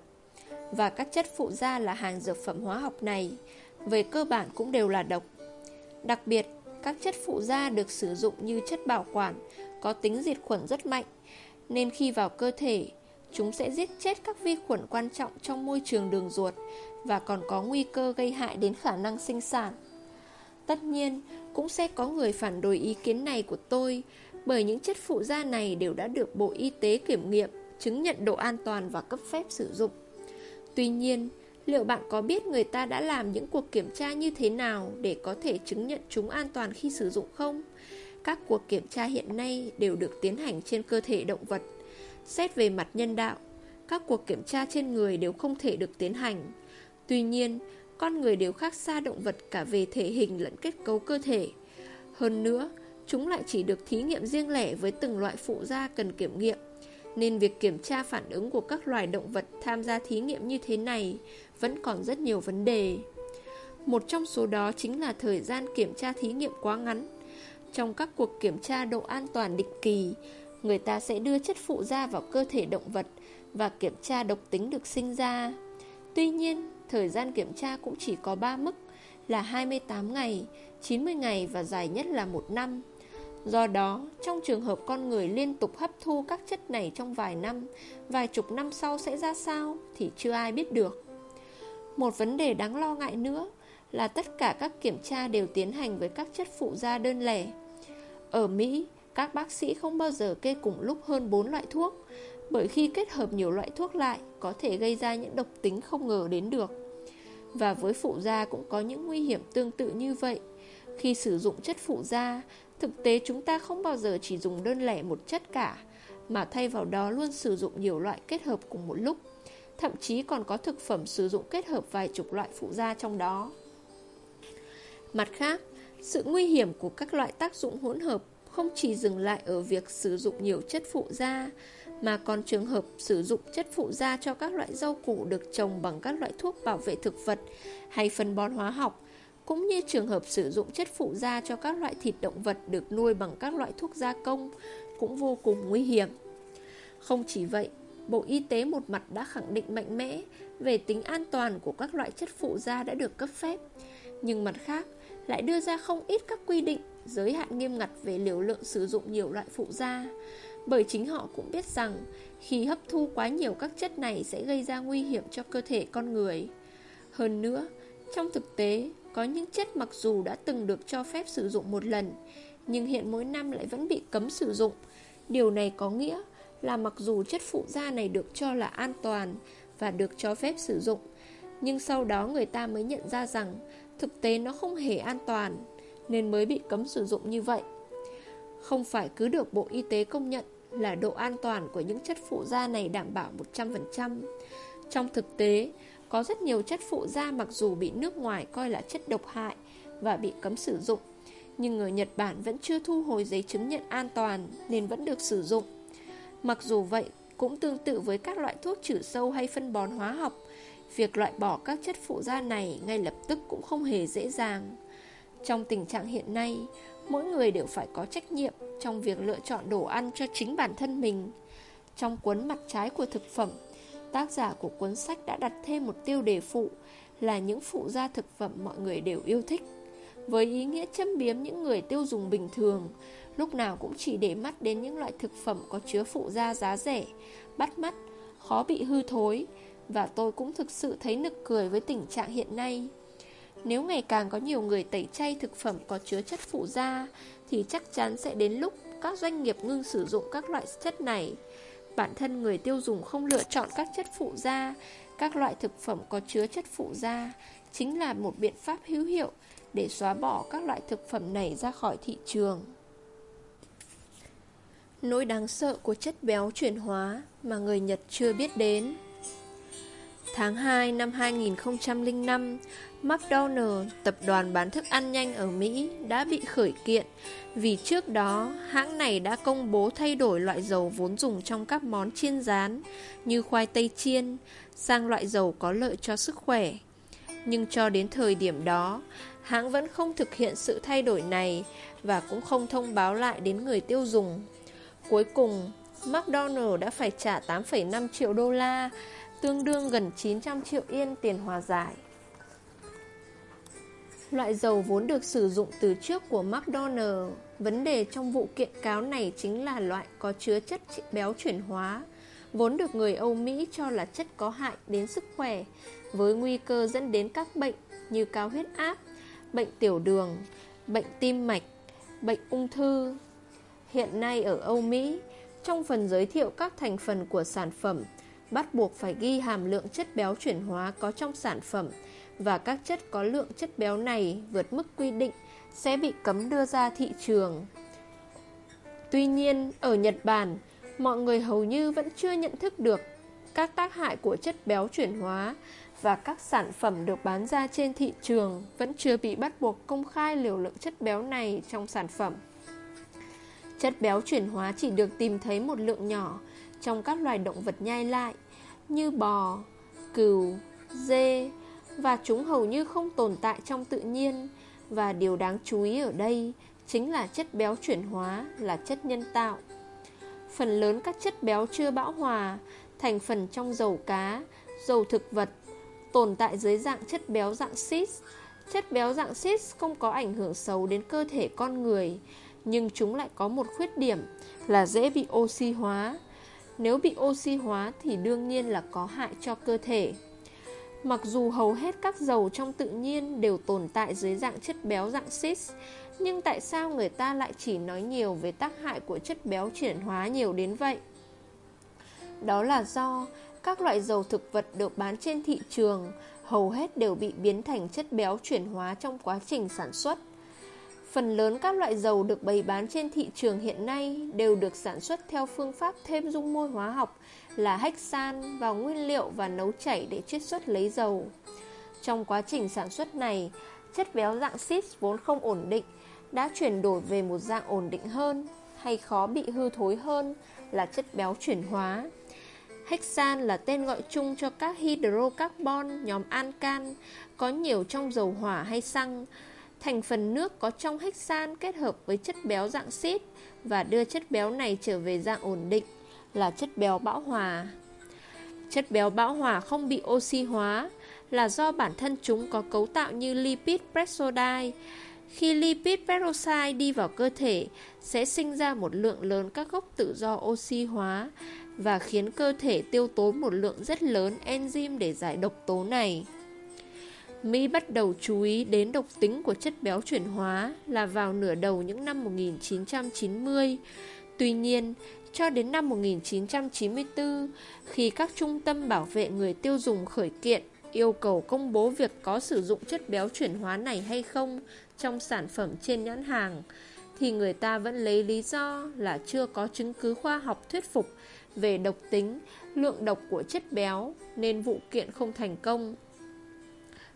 và các chất phụ gia là hàng dược phẩm hóa học này về cơ bản cũng đều là độc. Đặc biệt, các chất phụ gia được sử dụng như chất bảo quản có tính diệt khuẩn rất mạnh, nên khi vào cơ thể, chúng sẽ giết chết các vi khuẩn quan trọng trong môi trường đường ruột và còn có nguy cơ gây hại đến khả năng sinh sản. Tất nhiên, cũng sẽ có người phản đối ý kiến này của tôi bởi những chất phụ gia này đều đã được Bộ Y tế kiểm nghiệm, chứng nhận độ an toàn và cấp phép sử dụng. Tuy nhiên, liệu bạn có biết người ta đã làm những cuộc kiểm tra như thế nào để có thể chứng nhận chúng an toàn khi sử dụng không? Các cuộc kiểm tra hiện nay đều được tiến hành trên cơ thể động vật. Xét về mặt nhân đạo, các cuộc kiểm tra trên người đều không thể được tiến hành. Tuy nhiên, con người đều khác xa động vật cả về thể hình lẫn kết cấu cơ thể. Hơn nữa, chúng lại chỉ được thí nghiệm riêng lẻ với từng loại phụ gia cần kiểm nghiệm. Nên việc kiểm tra phản ứng của các loài động vật tham gia thí nghiệm như thế này vẫn còn rất nhiều vấn đề. Một trong số đó chính là thời gian kiểm tra thí nghiệm quá ngắn. Trong các cuộc kiểm tra độ an toàn định kỳ, người ta sẽ đưa chất phụ gia vào cơ thể động vật và kiểm tra độc tính được sinh ra. Tuy nhiên, thời gian kiểm tra cũng chỉ có 3 mức là 28 ngày, 90 ngày và dài nhất là một năm. Do đó, trong trường hợp con người liên tục hấp thu các chất này trong vài năm, vài chục năm sau sẽ ra sao thì chưa ai biết được. Một vấn đề đáng lo ngại nữa là tất cả các kiểm tra đều tiến hành với các chất phụ gia đơn lẻ. Ở Mỹ, các bác sĩ không bao giờ kê cùng lúc hơn 4 loại thuốc, bởi khi kết hợp nhiều loại thuốc lại có thể gây ra những độc tính không ngờ đến được. Và với phụ da cũng có những nguy hiểm tương tự như vậy. Khi sử dụng chất phụ da, thực tế chúng ta không bao giờ chỉ dùng đơn lẻ một chất cả, mà thay vào đó luôn sử dụng nhiều loại kết hợp cùng một lúc. Thậm chí còn có thực phẩm sử dụng kết hợp vài chục loại phụ da trong đó. Mặt khác, sự nguy hiểm của các loại tác dụng hỗn hợp không chỉ dừng lại ở việc sử dụng nhiều chất phụ gia, mà còn trường hợp sử dụng chất phụ gia cho các loại rau củ được trồng bằng các loại thuốc bảo vệ thực vật hay phân bón hóa học, cũng như trường hợp sử dụng chất phụ gia cho các loại thịt động vật được nuôi bằng các loại thuốc gia công cũng vô cùng nguy hiểm. Không chỉ vậy, Bộ Y tế một mặt đã khẳng định mạnh mẽ về tính an toàn của các loại chất phụ gia đã được cấp phép, nhưng mặt khác lại đưa ra không ít các quy định giới hạn nghiêm ngặt về liều lượng sử dụng nhiều loại phụ gia, bởi chính họ cũng biết rằng khi hấp thu quá nhiều các chất này sẽ gây ra nguy hiểm cho cơ thể con người. Hơn nữa, trong thực tế, có những chất mặc dù đã từng được cho phép sử dụng một lần, nhưng hiện mỗi năm lại vẫn bị cấm sử dụng. Điều này có nghĩa là mặc dù chất phụ gia này được cho là an toàn và được cho phép sử dụng, nhưng sau đó người ta mới nhận ra rằng thực tế nó không hề an toàn, nên mới bị cấm sử dụng như vậy. Không phải cứ được Bộ Y tế công nhận là độ an toàn của những chất phụ gia này đảm bảo 100%. Trong thực tế, có rất nhiều chất phụ gia mặc dù bị nước ngoài coi là chất độc hại và bị cấm sử dụng, nhưng người Nhật Bản vẫn chưa thu hồi giấy chứng nhận an toàn nên vẫn được sử dụng. Mặc dù vậy, cũng tương tự với các loại thuốc trừ sâu hay phân bón hóa học, việc loại bỏ các chất phụ gia này ngay lập tức cũng không hề dễ dàng. Trong tình trạng hiện nay, mỗi người đều phải có trách nhiệm trong việc lựa chọn đồ ăn cho chính bản thân mình. Trong cuốn mặt trái của thực phẩm, tác giả của cuốn sách đã đặt thêm một tiêu đề phụ là những phụ gia thực phẩm mọi người đều yêu thích. Với ý nghĩa châm biếm những người tiêu dùng bình thường, lúc nào cũng chỉ để mắt đến những loại thực phẩm có chứa phụ gia giá rẻ, bắt mắt, khó bị hư thối, và tôi cũng thực sự thấy nực cười với tình trạng hiện nay. Nếu ngày càng có nhiều người tẩy chay thực phẩm có chứa chất phụ gia, thì chắc chắn sẽ đến lúc các doanh nghiệp ngưng sử dụng các loại chất này. Bản thân người tiêu dùng không lựa chọn các chất phụ gia, các loại thực phẩm có chứa chất phụ gia chính là một biện pháp hữu hiệu để xóa bỏ các loại thực phẩm này ra khỏi thị trường. Nỗi đáng sợ của chất béo chuyển hóa mà người Nhật chưa biết đến Tháng 2 năm 2005, McDonald's, tập đoàn bán thức ăn nhanh ở Mỹ, đã bị khởi kiện vì trước đó hãng này đã công bố thay đổi loại dầu vốn dùng trong các món chiên rán như khoai tây chiên sang loại dầu có lợi cho sức khỏe. Nhưng cho đến thời điểm đó, hãng vẫn không thực hiện sự thay đổi này và cũng không thông báo lại đến người tiêu dùng. Cuối cùng, McDonald's đã phải trả 8,5 triệu đô la tương đương gần 900 triệu yên tiền hòa giải. Loại dầu vốn được sử dụng từ trước của McDonald, vấn đề trong vụ kiện cáo này chính là loại có chứa chất béo chuyển hóa, vốn được người Âu Mỹ cho là chất có hại đến sức khỏe, với nguy cơ dẫn đến các bệnh như cao huyết áp, bệnh tiểu đường, bệnh tim mạch, bệnh ung thư. Hiện nay ở Âu Mỹ, trong phần giới thiệu các thành phần của sản phẩm, bắt buộc phải ghi hàm lượng chất béo chuyển hóa có trong sản phẩm và các chất có lượng chất béo này vượt mức quy định sẽ bị cấm đưa ra thị trường. Tuy nhiên, ở Nhật Bản, mọi người hầu như vẫn chưa nhận thức được các tác hại của chất béo chuyển hóa và các sản phẩm được bán ra trên thị trường vẫn chưa bị bắt buộc công khai liều lượng chất béo này trong sản phẩm. Chất béo chuyển hóa chỉ được tìm thấy một lượng nhỏ trong các loài động vật nhai lại như bò, cừu, dê và chúng hầu như không tồn tại trong tự nhiên và điều đáng chú ý ở đây chính là chất béo chuyển hóa là chất nhân tạo. Phần lớn các chất béo chưa bão hòa thành phần trong dầu cá, dầu thực vật tồn tại dưới dạng chất béo dạng xít Chất béo dạng xít không có ảnh hưởng xấu đến cơ thể con người, nhưng chúng lại có một khuyết điểm là dễ bị oxy hóa. Nếu bị oxy hóa thì đương nhiên là có hại cho cơ thể. Mặc dù hầu hết các dầu trong tự nhiên đều tồn tại dưới dạng chất béo dạng cis, nhưng tại sao người ta lại chỉ nói nhiều về tác hại của chất béo chuyển hóa nhiều đến vậy? Đó là do các loại dầu thực vật được bán trên thị trường hầu hết đều bị biến thành chất béo chuyển hóa trong quá trình sản xuất. Phần lớn các loại dầu được bày bán trên thị trường hiện nay đều được sản xuất theo phương pháp thêm dung môi hóa học là hexan vào nguyên liệu và nấu chảy để chiết xuất lấy dầu. Trong quá trình sản xuất này, chất béo dạng xít vốn không ổn định đã chuyển đổi về một dạng ổn định hơn hay khó bị hư thối hơn là chất béo chuyển hóa. Hexan là tên gọi chung cho các hydrocarbon nhóm alcan có nhiều trong dầu hỏa hay xăng. Thành phần nước có trong hexan kết hợp với chất béo dạng xít và đưa chất béo này trở về dạng ổn định, là chất béo bão hòa. Chất béo bão hòa không bị oxy hóa là do bản thân chúng có cấu tạo như lipid peroxide. Khi lipid peroxide đi vào cơ thể, sẽ sinh ra một lượng lớn các gốc tự do oxy hóa và khiến cơ thể tiêu tốn một lượng rất lớn enzyme để giải độc tố này. Mỹ bắt đầu chú ý đến độc tính của chất béo chuyển hóa là vào nửa đầu những năm 1990. Tuy nhiên, cho đến năm 1994, khi các trung tâm bảo vệ người tiêu dùng khởi kiện yêu cầu công bố việc có sử dụng chất béo chuyển hóa này hay không trong sản phẩm trên nhãn hàng, thì người ta vẫn lấy lý do là chưa có chứng cứ khoa học thuyết phục về độc tính, lượng độc của chất béo nên vụ kiện không thành công.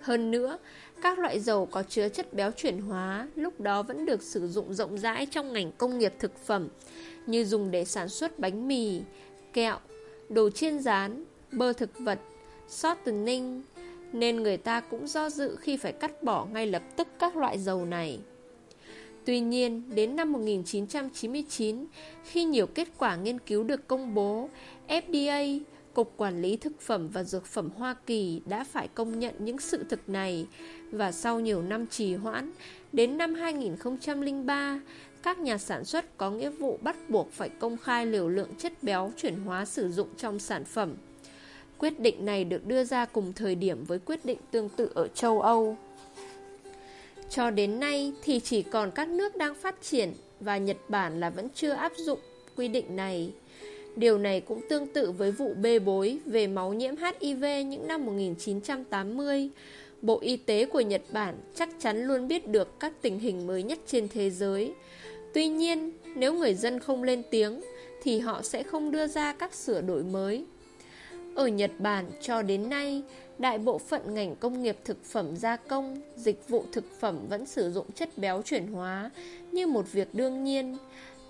Hơn nữa, các loại dầu có chứa chất béo chuyển hóa lúc đó vẫn được sử dụng rộng rãi trong ngành công nghiệp thực phẩm như dùng để sản xuất bánh mì, kẹo, đồ chiên rán, bơ thực vật, shortening nên người ta cũng do dự khi phải cắt bỏ ngay lập tức các loại dầu này. Tuy nhiên, đến năm 1999, khi nhiều kết quả nghiên cứu được công bố, FDA, Cục Quản lý Thực phẩm và Dược phẩm Hoa Kỳ đã phải công nhận những sự thực này và sau nhiều năm trì hoãn, đến năm 2003, các nhà sản xuất có nghĩa vụ bắt buộc phải công khai liều lượng chất béo chuyển hóa sử dụng trong sản phẩm. Quyết định này được đưa ra cùng thời điểm với quyết định tương tự ở châu Âu. Cho đến nay thì chỉ còn các nước đang phát triển và Nhật Bản là vẫn chưa áp dụng quy định này. Điều này cũng tương tự với vụ bê bối về máu nhiễm HIV những năm 1980. Bộ Y tế của Nhật Bản chắc chắn luôn biết được các tình hình mới nhất trên thế giới. Tuy nhiên, nếu người dân không lên tiếng, thì họ sẽ không đưa ra các sửa đổi mới. Ở Nhật Bản cho đến nay, đại bộ phận ngành công nghiệp thực phẩm gia công, dịch vụ thực phẩm vẫn sử dụng chất béo chuyển hóa như một việc đương nhiên.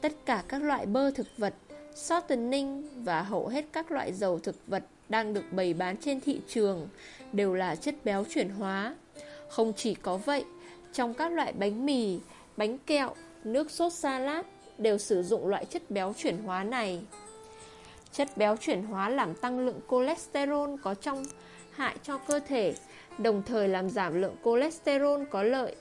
Tất cả các loại bơ thực vật, shortening và hầu hết các loại dầu thực vật đang được bày bán trên thị trường đều là chất béo chuyển hóa. Không chỉ có vậy, trong các loại bánh mì, bánh kẹo, nước sốt salad đều sử dụng loại chất béo chuyển hóa này. Chất béo chuyển hóa làm tăng lượng cholesterol có trong hại cho cơ thể, đồng thời làm giảm lượng cholesterol có lợi.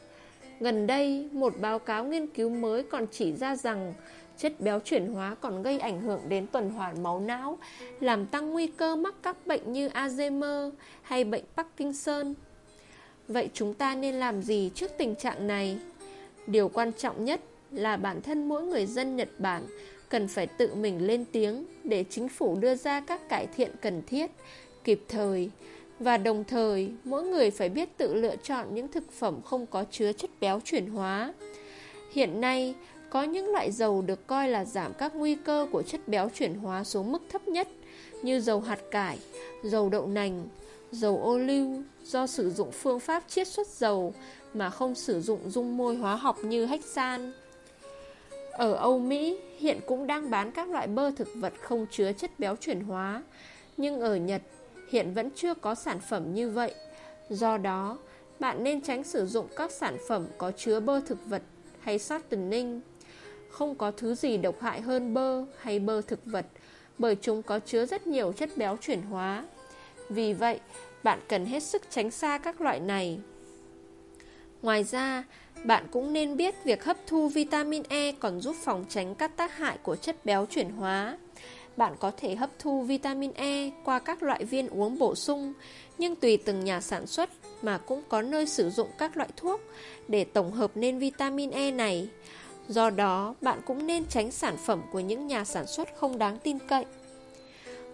Gần đây, một báo cáo nghiên cứu mới còn chỉ ra rằng chất béo chuyển hóa còn gây ảnh hưởng đến tuần hoàn máu não, làm tăng nguy cơ mắc các bệnh như Alzheimer hay bệnh Parkinson. Vậy chúng ta nên làm gì trước tình trạng này? Điều quan trọng nhất là bản thân mỗi người dân Nhật Bản cần phải tự mình lên tiếng để chính phủ đưa ra các cải thiện cần thiết, kịp thời và đồng thời mỗi người phải biết tự lựa chọn những thực phẩm không có chứa chất béo chuyển hóa. Hiện nay, có những loại dầu được coi là giảm các nguy cơ của chất béo chuyển hóa xuống mức thấp nhất như dầu hạt cải, dầu đậu nành, dầu ô liu do sử dụng phương pháp chiết xuất dầu mà không sử dụng dung môi hóa học như hexan. Ở Âu Mỹ hiện cũng đang bán các loại bơ thực vật không chứa chất béo chuyển hóa, nhưng ở Nhật hiện vẫn chưa có sản phẩm như vậy. Do đó, bạn nên tránh sử dụng các sản phẩm có chứa bơ thực vật hay shortening. Không có thứ gì độc hại hơn bơ hay bơ thực vật bởi chúng có chứa rất nhiều chất béo chuyển hóa. Vì vậy, bạn cần hết sức tránh xa các loại này. Ngoài ra, bạn cũng nên biết việc hấp thu vitamin E còn giúp phòng tránh các tác hại của chất béo chuyển hóa. Bạn có thể hấp thu vitamin E qua các loại viên uống bổ sung, nhưng tùy từng nhà sản xuất mà cũng có nơi sử dụng các loại thuốc để tổng hợp nên vitamin E này. Do đó, bạn cũng nên tránh sản phẩm của những nhà sản xuất không đáng tin cậy.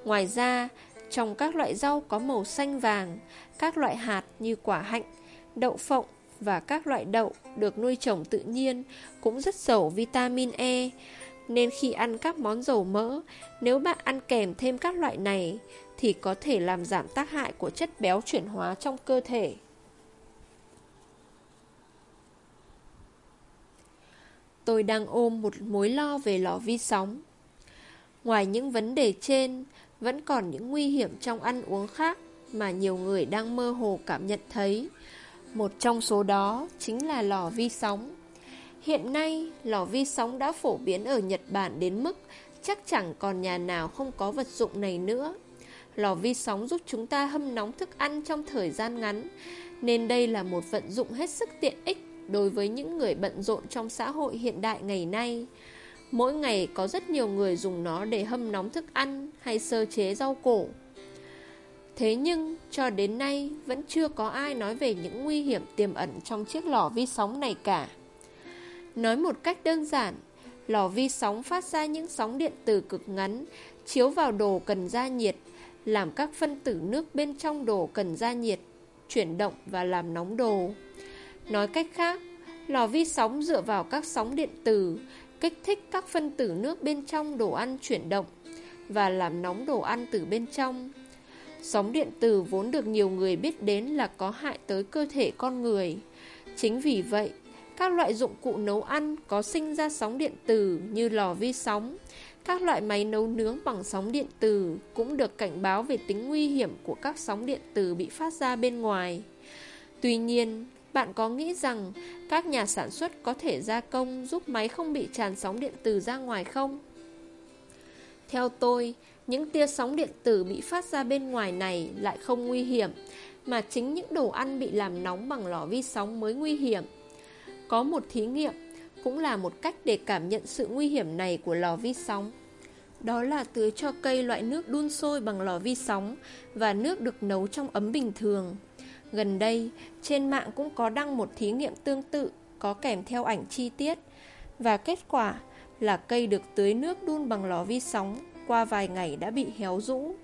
Ngoài ra, trong các loại rau có màu xanh vàng, các loại hạt như quả hạnh, đậu phộng, và các loại đậu được nuôi trồng tự nhiên cũng rất giàu vitamin E, nên khi ăn các món dầu mỡ, nếu bạn ăn kèm thêm các loại này thì có thể làm giảm tác hại của chất béo chuyển hóa trong cơ thể. Tôi đang ôm một mối lo về lò vi sóng. Ngoài những vấn đề trên, vẫn còn những nguy hiểm trong ăn uống khác mà nhiều người đang mơ hồ cảm nhận thấy. Một trong số đó chính là lò vi sóng. Hiện nay, lò vi sóng đã phổ biến ở Nhật Bản đến mức chắc chẳng còn nhà nào không có vật dụng này nữa. Lò vi sóng giúp chúng ta hâm nóng thức ăn trong thời gian ngắn, nên đây là một vận dụng hết sức tiện ích đối với những người bận rộn trong xã hội hiện đại ngày nay. Mỗi ngày có rất nhiều người dùng nó để hâm nóng thức ăn hay sơ chế rau củ. Thế nhưng, cho đến nay vẫn chưa có ai nói về những nguy hiểm tiềm ẩn trong chiếc lò vi sóng này cả. Nói một cách đơn giản, lò vi sóng phát ra những sóng điện từ cực ngắn, chiếu vào đồ cần gia nhiệt, làm các phân tử nước bên trong đồ cần gia nhiệt, chuyển động và làm nóng đồ. Nói cách khác, lò vi sóng dựa vào các sóng điện tử, kích thích các phân tử nước bên trong đồ ăn chuyển động và làm nóng đồ ăn từ bên trong. Sóng điện tử vốn được nhiều người biết đến là có hại tới cơ thể con người. Chính vì vậy, các loại dụng cụ nấu ăn có sinh ra sóng điện tử như lò vi sóng, các loại máy nấu nướng bằng sóng điện tử cũng được cảnh báo về tính nguy hiểm của các sóng điện tử bị phát ra bên ngoài. Tuy nhiên, bạn có nghĩ rằng các nhà sản xuất có thể gia công giúp máy không bị tràn sóng điện tử ra ngoài không? Theo tôi, những tia sóng điện tử bị phát ra bên ngoài này lại không nguy hiểm, mà chính những đồ ăn bị làm nóng bằng lò vi sóng mới nguy hiểm. Có một thí nghiệm, cũng là một cách để cảm nhận sự nguy hiểm này của lò vi sóng. Đó là tưới cho cây loại nước đun sôi bằng lò vi sóng và nước được nấu trong ấm bình thường. Gần đây, trên mạng cũng có đăng một thí nghiệm tương tự, có kèm theo ảnh chi tiết. Và kết quả là cây được tưới nước đun bằng lò vi sóng qua vài ngày đã bị héo rũ.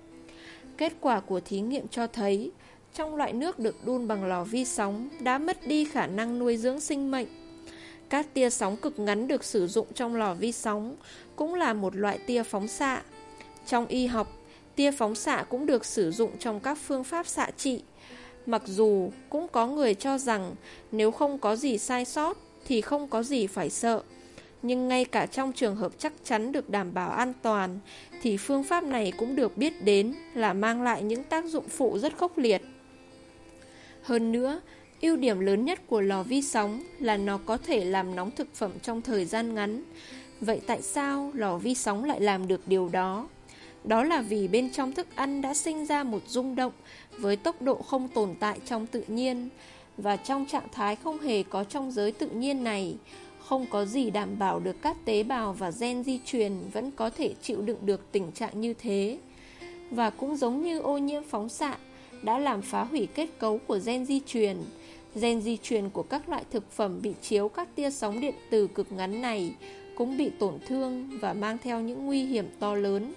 Kết quả của thí nghiệm cho thấy, trong loại nước được đun bằng lò vi sóng đã mất đi khả năng nuôi dưỡng sinh mệnh. Các tia sóng cực ngắn được sử dụng trong lò vi sóng cũng là một loại tia phóng xạ. Trong y học, tia phóng xạ cũng được sử dụng trong các phương pháp xạ trị. Mặc dù cũng có người cho rằng nếu không có gì sai sót thì không có gì phải sợ. Nhưng ngay cả trong trường hợp chắc chắn được đảm bảo an toàn thì phương pháp này cũng được biết đến là mang lại những tác dụng phụ rất khốc liệt. Hơn nữa, ưu điểm lớn nhất của lò vi sóng là nó có thể làm nóng thực phẩm trong thời gian ngắn. Vậy tại sao lò vi sóng lại làm được điều đó? Đó là vì bên trong thức ăn đã sinh ra một rung động với tốc độ không tồn tại trong tự nhiên và trong trạng thái không hề có trong giới tự nhiên này, không có gì đảm bảo được các tế bào và gen di truyền vẫn có thể chịu đựng được tình trạng như thế. Và cũng giống như ô nhiễm phóng xạ đã làm phá hủy kết cấu của gen di truyền, gen di truyền của các loại thực phẩm bị chiếu các tia sóng điện từ cực ngắn này cũng bị tổn thương và mang theo những nguy hiểm to lớn.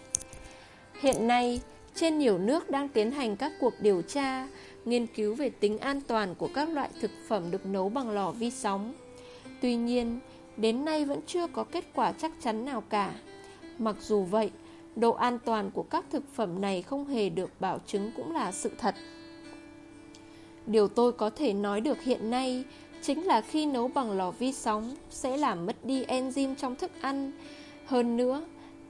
Hiện nay, trên nhiều nước đang tiến hành các cuộc điều tra, nghiên cứu về tính an toàn của các loại thực phẩm được nấu bằng lò vi sóng. Tuy nhiên, đến nay vẫn chưa có kết quả chắc chắn nào cả. Mặc dù vậy, độ an toàn của các thực phẩm này không hề được bảo chứng cũng là sự thật. Điều tôi có thể nói được hiện nay chính là khi nấu bằng lò vi sóng sẽ làm mất đi enzyme trong thức ăn. Hơn nữa,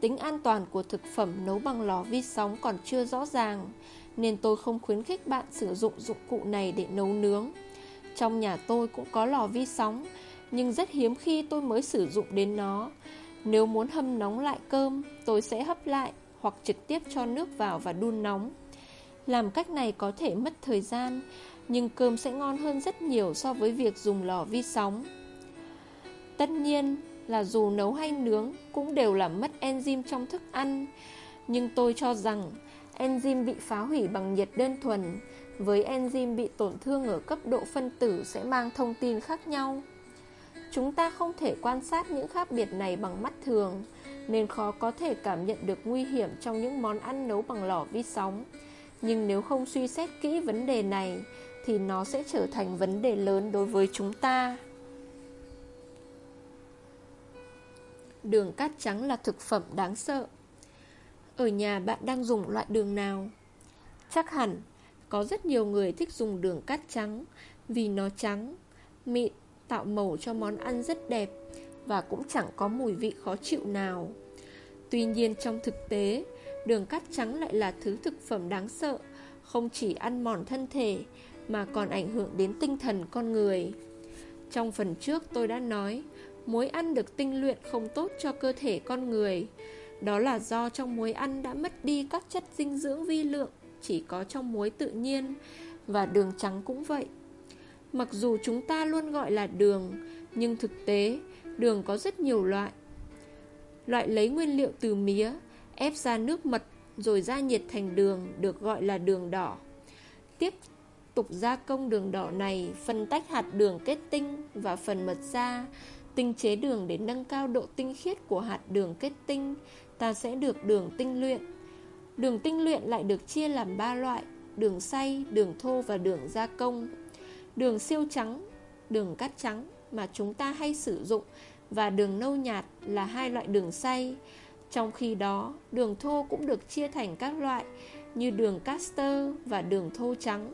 tính an toàn của thực phẩm nấu bằng lò vi sóng còn chưa rõ ràng, nên tôi không khuyến khích bạn sử dụng dụng cụ này để nấu nướng. Trong nhà tôi cũng có lò vi sóng, nhưng rất hiếm khi tôi mới sử dụng đến nó. Nếu muốn hâm nóng lại cơm, tôi sẽ hấp lại hoặc trực tiếp cho nước vào và đun nóng. Làm cách này có thể mất thời gian, nhưng cơm sẽ ngon hơn rất nhiều so với việc dùng lò vi sóng. Tất nhiên là dù nấu hay nướng cũng đều làm mất enzyme trong thức ăn, nhưng tôi cho rằng enzyme bị phá hủy bằng nhiệt đơn thuần với enzyme bị tổn thương ở cấp độ phân tử sẽ mang thông tin khác nhau. Chúng ta không thể quan sát những khác biệt này bằng mắt thường, nên khó có thể cảm nhận được nguy hiểm trong những món ăn nấu bằng lò vi sóng. Nhưng nếu không suy xét kỹ vấn đề này, thì nó sẽ trở thành vấn đề lớn đối với chúng ta. Đường cát trắng là thực phẩm đáng sợ. Ở nhà bạn đang dùng loại đường nào? Chắc hẳn có rất nhiều người thích dùng đường cát trắng vì nó trắng, mịn, tạo màu cho món ăn rất đẹp và cũng chẳng có mùi vị khó chịu nào. Tuy nhiên trong thực tế, đường cát trắng lại là thứ thực phẩm đáng sợ, không chỉ ăn mòn thân thể mà còn ảnh hưởng đến tinh thần con người. Trong phần trước tôi đã nói, muối ăn được tinh luyện không tốt cho cơ thể con người. Đó là do trong muối ăn đã mất đi các chất dinh dưỡng vi lượng chỉ có trong muối tự nhiên và đường trắng cũng vậy. Mặc dù chúng ta luôn gọi là đường, nhưng thực tế đường có rất nhiều loại. Loại lấy nguyên liệu từ mía, ép ra nước mật rồi ra nhiệt thành đường được gọi là đường đỏ. Tiếp tục gia công đường đỏ này, phân tách hạt đường kết tinh và phần mật ra, tinh chế đường để nâng cao độ tinh khiết của hạt đường kết tinh, ta sẽ được đường tinh luyện. Đường tinh luyện lại được chia làm 3 loại, đường xay, đường thô và đường gia công. Đường siêu trắng, đường cát trắng mà chúng ta hay sử dụng và đường nâu nhạt là hai loại đường xay. Trong khi đó, đường thô cũng được chia thành các loại như đường caster và đường thô trắng.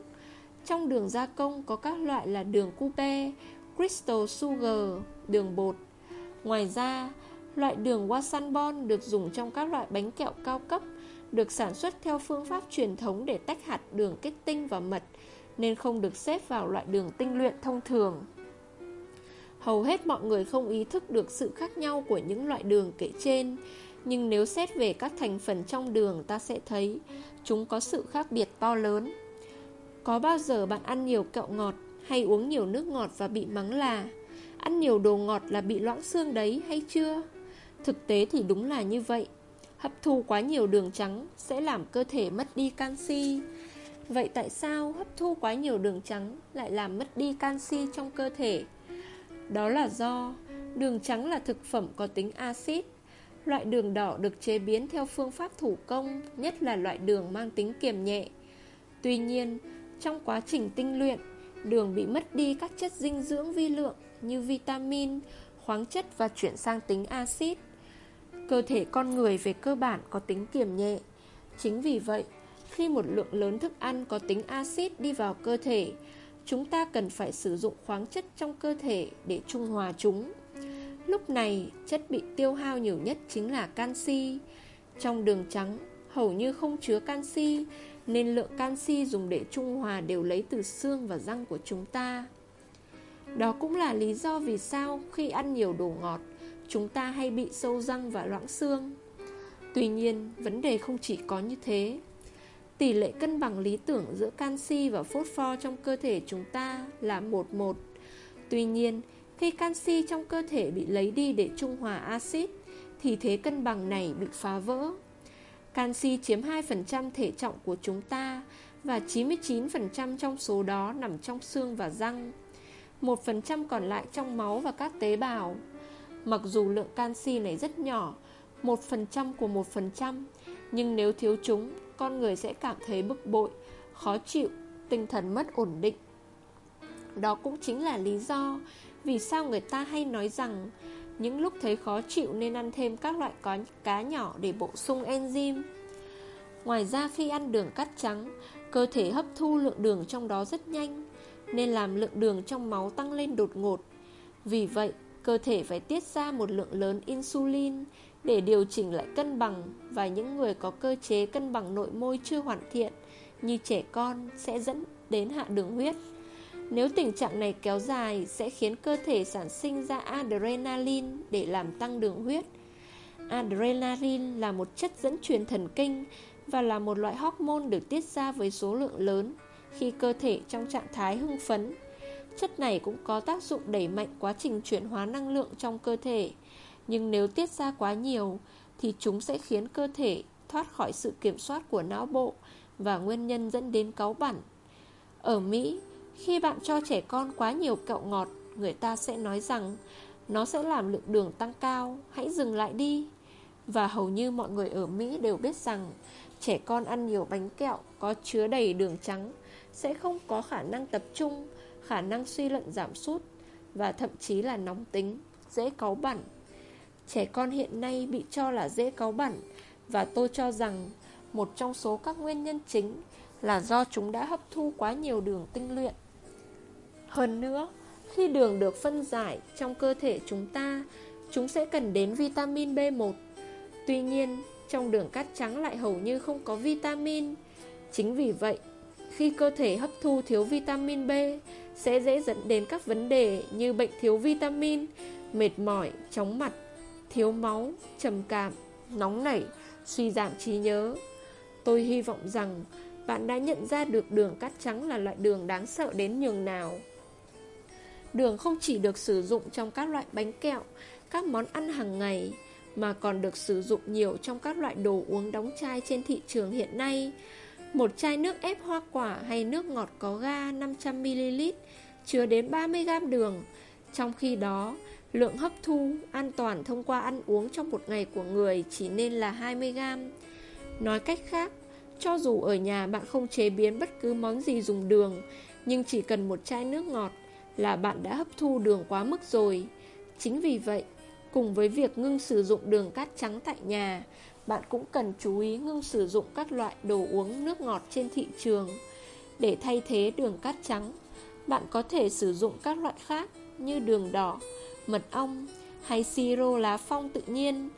Trong đường gia công có các loại là đường coupe, crystal sugar, đường bột. Ngoài ra, loại đường wasanbon được dùng trong các loại bánh kẹo cao cấp được sản xuất theo phương pháp truyền thống để tách hạt đường kết tinh và mật nên không được xếp vào loại đường tinh luyện thông thường. Hầu hết mọi người không ý thức được sự khác nhau của những loại đường kể trên, nhưng nếu xét về các thành phần trong đường ta sẽ thấy chúng có sự khác biệt to lớn. Có bao giờ bạn ăn nhiều kẹo ngọt hay uống nhiều nước ngọt và bị mắng là ăn nhiều đồ ngọt là bị loãng xương đấy hay chưa? Thực tế thì đúng là như vậy. Hấp thu quá nhiều đường trắng sẽ làm cơ thể mất đi canxi. Vậy tại sao hấp thu quá nhiều đường trắng lại làm mất đi canxi trong cơ thể? Đó là do đường trắng là thực phẩm có tính axit. Loại đường đỏ được chế biến theo phương pháp thủ công, nhất là loại đường mang tính kiềm nhẹ. Tuy nhiên, trong quá trình tinh luyện, đường bị mất đi các chất dinh dưỡng vi lượng như vitamin, khoáng chất và chuyển sang tính axit. Cơ thể con người về cơ bản có tính kiềm nhẹ. Chính vì vậy, khi một lượng lớn thức ăn có tính axit đi vào cơ thể, chúng ta cần phải sử dụng khoáng chất trong cơ thể để trung hòa chúng. Lúc này, chất bị tiêu hao nhiều nhất chính là canxi. Trong đường trắng, hầu như không chứa canxi, nên lượng canxi dùng để trung hòa đều lấy từ xương và răng của chúng ta. Đó cũng là lý do vì sao khi ăn nhiều đồ ngọt, chúng ta hay bị sâu răng và loãng xương. Tuy nhiên, vấn đề không chỉ có như thế. Tỷ lệ cân bằng lý tưởng giữa canxi và phốt pho trong cơ thể chúng ta là 1-1. Tuy nhiên, khi canxi trong cơ thể bị lấy đi để trung hòa axit, thì thế cân bằng này bị phá vỡ. Canxi chiếm 2% thể trọng của chúng ta và 99% trong số đó nằm trong xương và răng. 1% còn lại trong máu và các tế bào. Mặc dù lượng canxi này rất nhỏ, 1% của 1%, nhưng nếu thiếu chúng, con người sẽ cảm thấy bực bội, khó chịu, tinh thần mất ổn định. Đó cũng chính là lý do vì sao người ta hay nói rằng những lúc thấy khó chịu nên ăn thêm các loại cá nhỏ để bổ sung enzyme. Ngoài ra khi ăn đường cắt trắng, cơ thể hấp thu lượng đường trong đó rất nhanh, nên làm lượng đường trong máu tăng lên đột ngột. Vì vậy, cơ thể phải tiết ra một lượng lớn insulin để điều chỉnh lại cân bằng và những người có cơ chế cân bằng nội môi chưa hoàn thiện như trẻ con sẽ dẫn đến hạ đường huyết. Nếu tình trạng này kéo dài sẽ khiến cơ thể sản sinh ra adrenaline để làm tăng đường huyết. Adrenaline là một chất dẫn truyền thần kinh và là một loại hormone được tiết ra với số lượng lớn khi cơ thể trong trạng thái hưng phấn. Chất này cũng có tác dụng đẩy mạnh quá trình chuyển hóa năng lượng trong cơ thể. Nhưng nếu tiết ra quá nhiều thì chúng sẽ khiến cơ thể thoát khỏi sự kiểm soát của não bộ và nguyên nhân dẫn đến cáu bẩn. Ở Mỹ, khi bạn cho trẻ con quá nhiều kẹo ngọt, người ta sẽ nói rằng nó sẽ làm lượng đường tăng cao, hãy dừng lại đi. Và hầu như mọi người ở Mỹ đều biết rằng trẻ con ăn nhiều bánh kẹo có chứa đầy đường trắng sẽ không có khả năng tập trung, khả năng suy luận giảm sút và thậm chí là nóng tính, dễ cáu bẩn. Trẻ con hiện nay bị cho là dễ cáu bẩn và tôi cho rằng một trong số các nguyên nhân chính là do chúng đã hấp thu quá nhiều đường tinh luyện. Hơn nữa, khi đường được phân giải trong cơ thể chúng ta, chúng sẽ cần đến vitamin B1. Tuy nhiên, trong đường cát trắng lại hầu như không có vitamin. Chính vì vậy, khi cơ thể hấp thu thiếu vitamin B, sẽ dễ dẫn đến các vấn đề như bệnh thiếu vitamin, mệt mỏi, chóng mặt, thiếu máu, trầm cảm, nóng nảy, suy giảm trí nhớ. Tôi hy vọng rằng bạn đã nhận ra được đường cát trắng là loại đường đáng sợ đến nhường nào. Đường không chỉ được sử dụng trong các loại bánh kẹo, các món ăn hàng ngày, mà còn được sử dụng nhiều trong các loại đồ uống đóng chai trên thị trường hiện nay. Một chai nước ép hoa quả hay nước ngọt có ga 500ml chứa đến 30g đường. Trong khi đó, lượng hấp thu an toàn thông qua ăn uống trong một ngày của người chỉ nên là 20g. Nói cách khác, cho dù ở nhà bạn không chế biến bất cứ món gì dùng đường, nhưng chỉ cần một chai nước ngọt là bạn đã hấp thu đường quá mức rồi. Chính vì vậy, cùng với việc ngưng sử dụng đường cát trắng tại nhà, bạn cũng cần chú ý ngưng sử dụng các loại đồ uống nước ngọt trên thị trường. Để thay thế đường cát trắng, bạn có thể sử dụng các loại khác như đường đỏ, mật ong hay siro lá phong tự nhiên.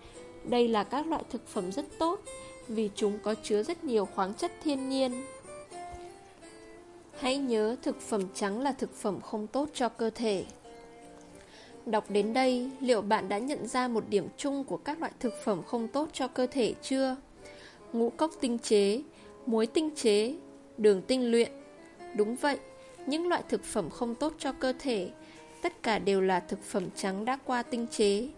Đây là các loại thực phẩm rất tốt vì chúng có chứa rất nhiều khoáng chất thiên nhiên. Hãy nhớ thực phẩm trắng là thực phẩm không tốt cho cơ thể. Đọc đến đây, liệu bạn đã nhận ra một điểm chung của các loại thực phẩm không tốt cho cơ thể chưa? Ngũ cốc tinh chế, muối tinh chế, đường tinh luyện. Đúng vậy, những loại thực phẩm không tốt cho cơ thể, tất cả đều là thực phẩm trắng đã qua tinh chế.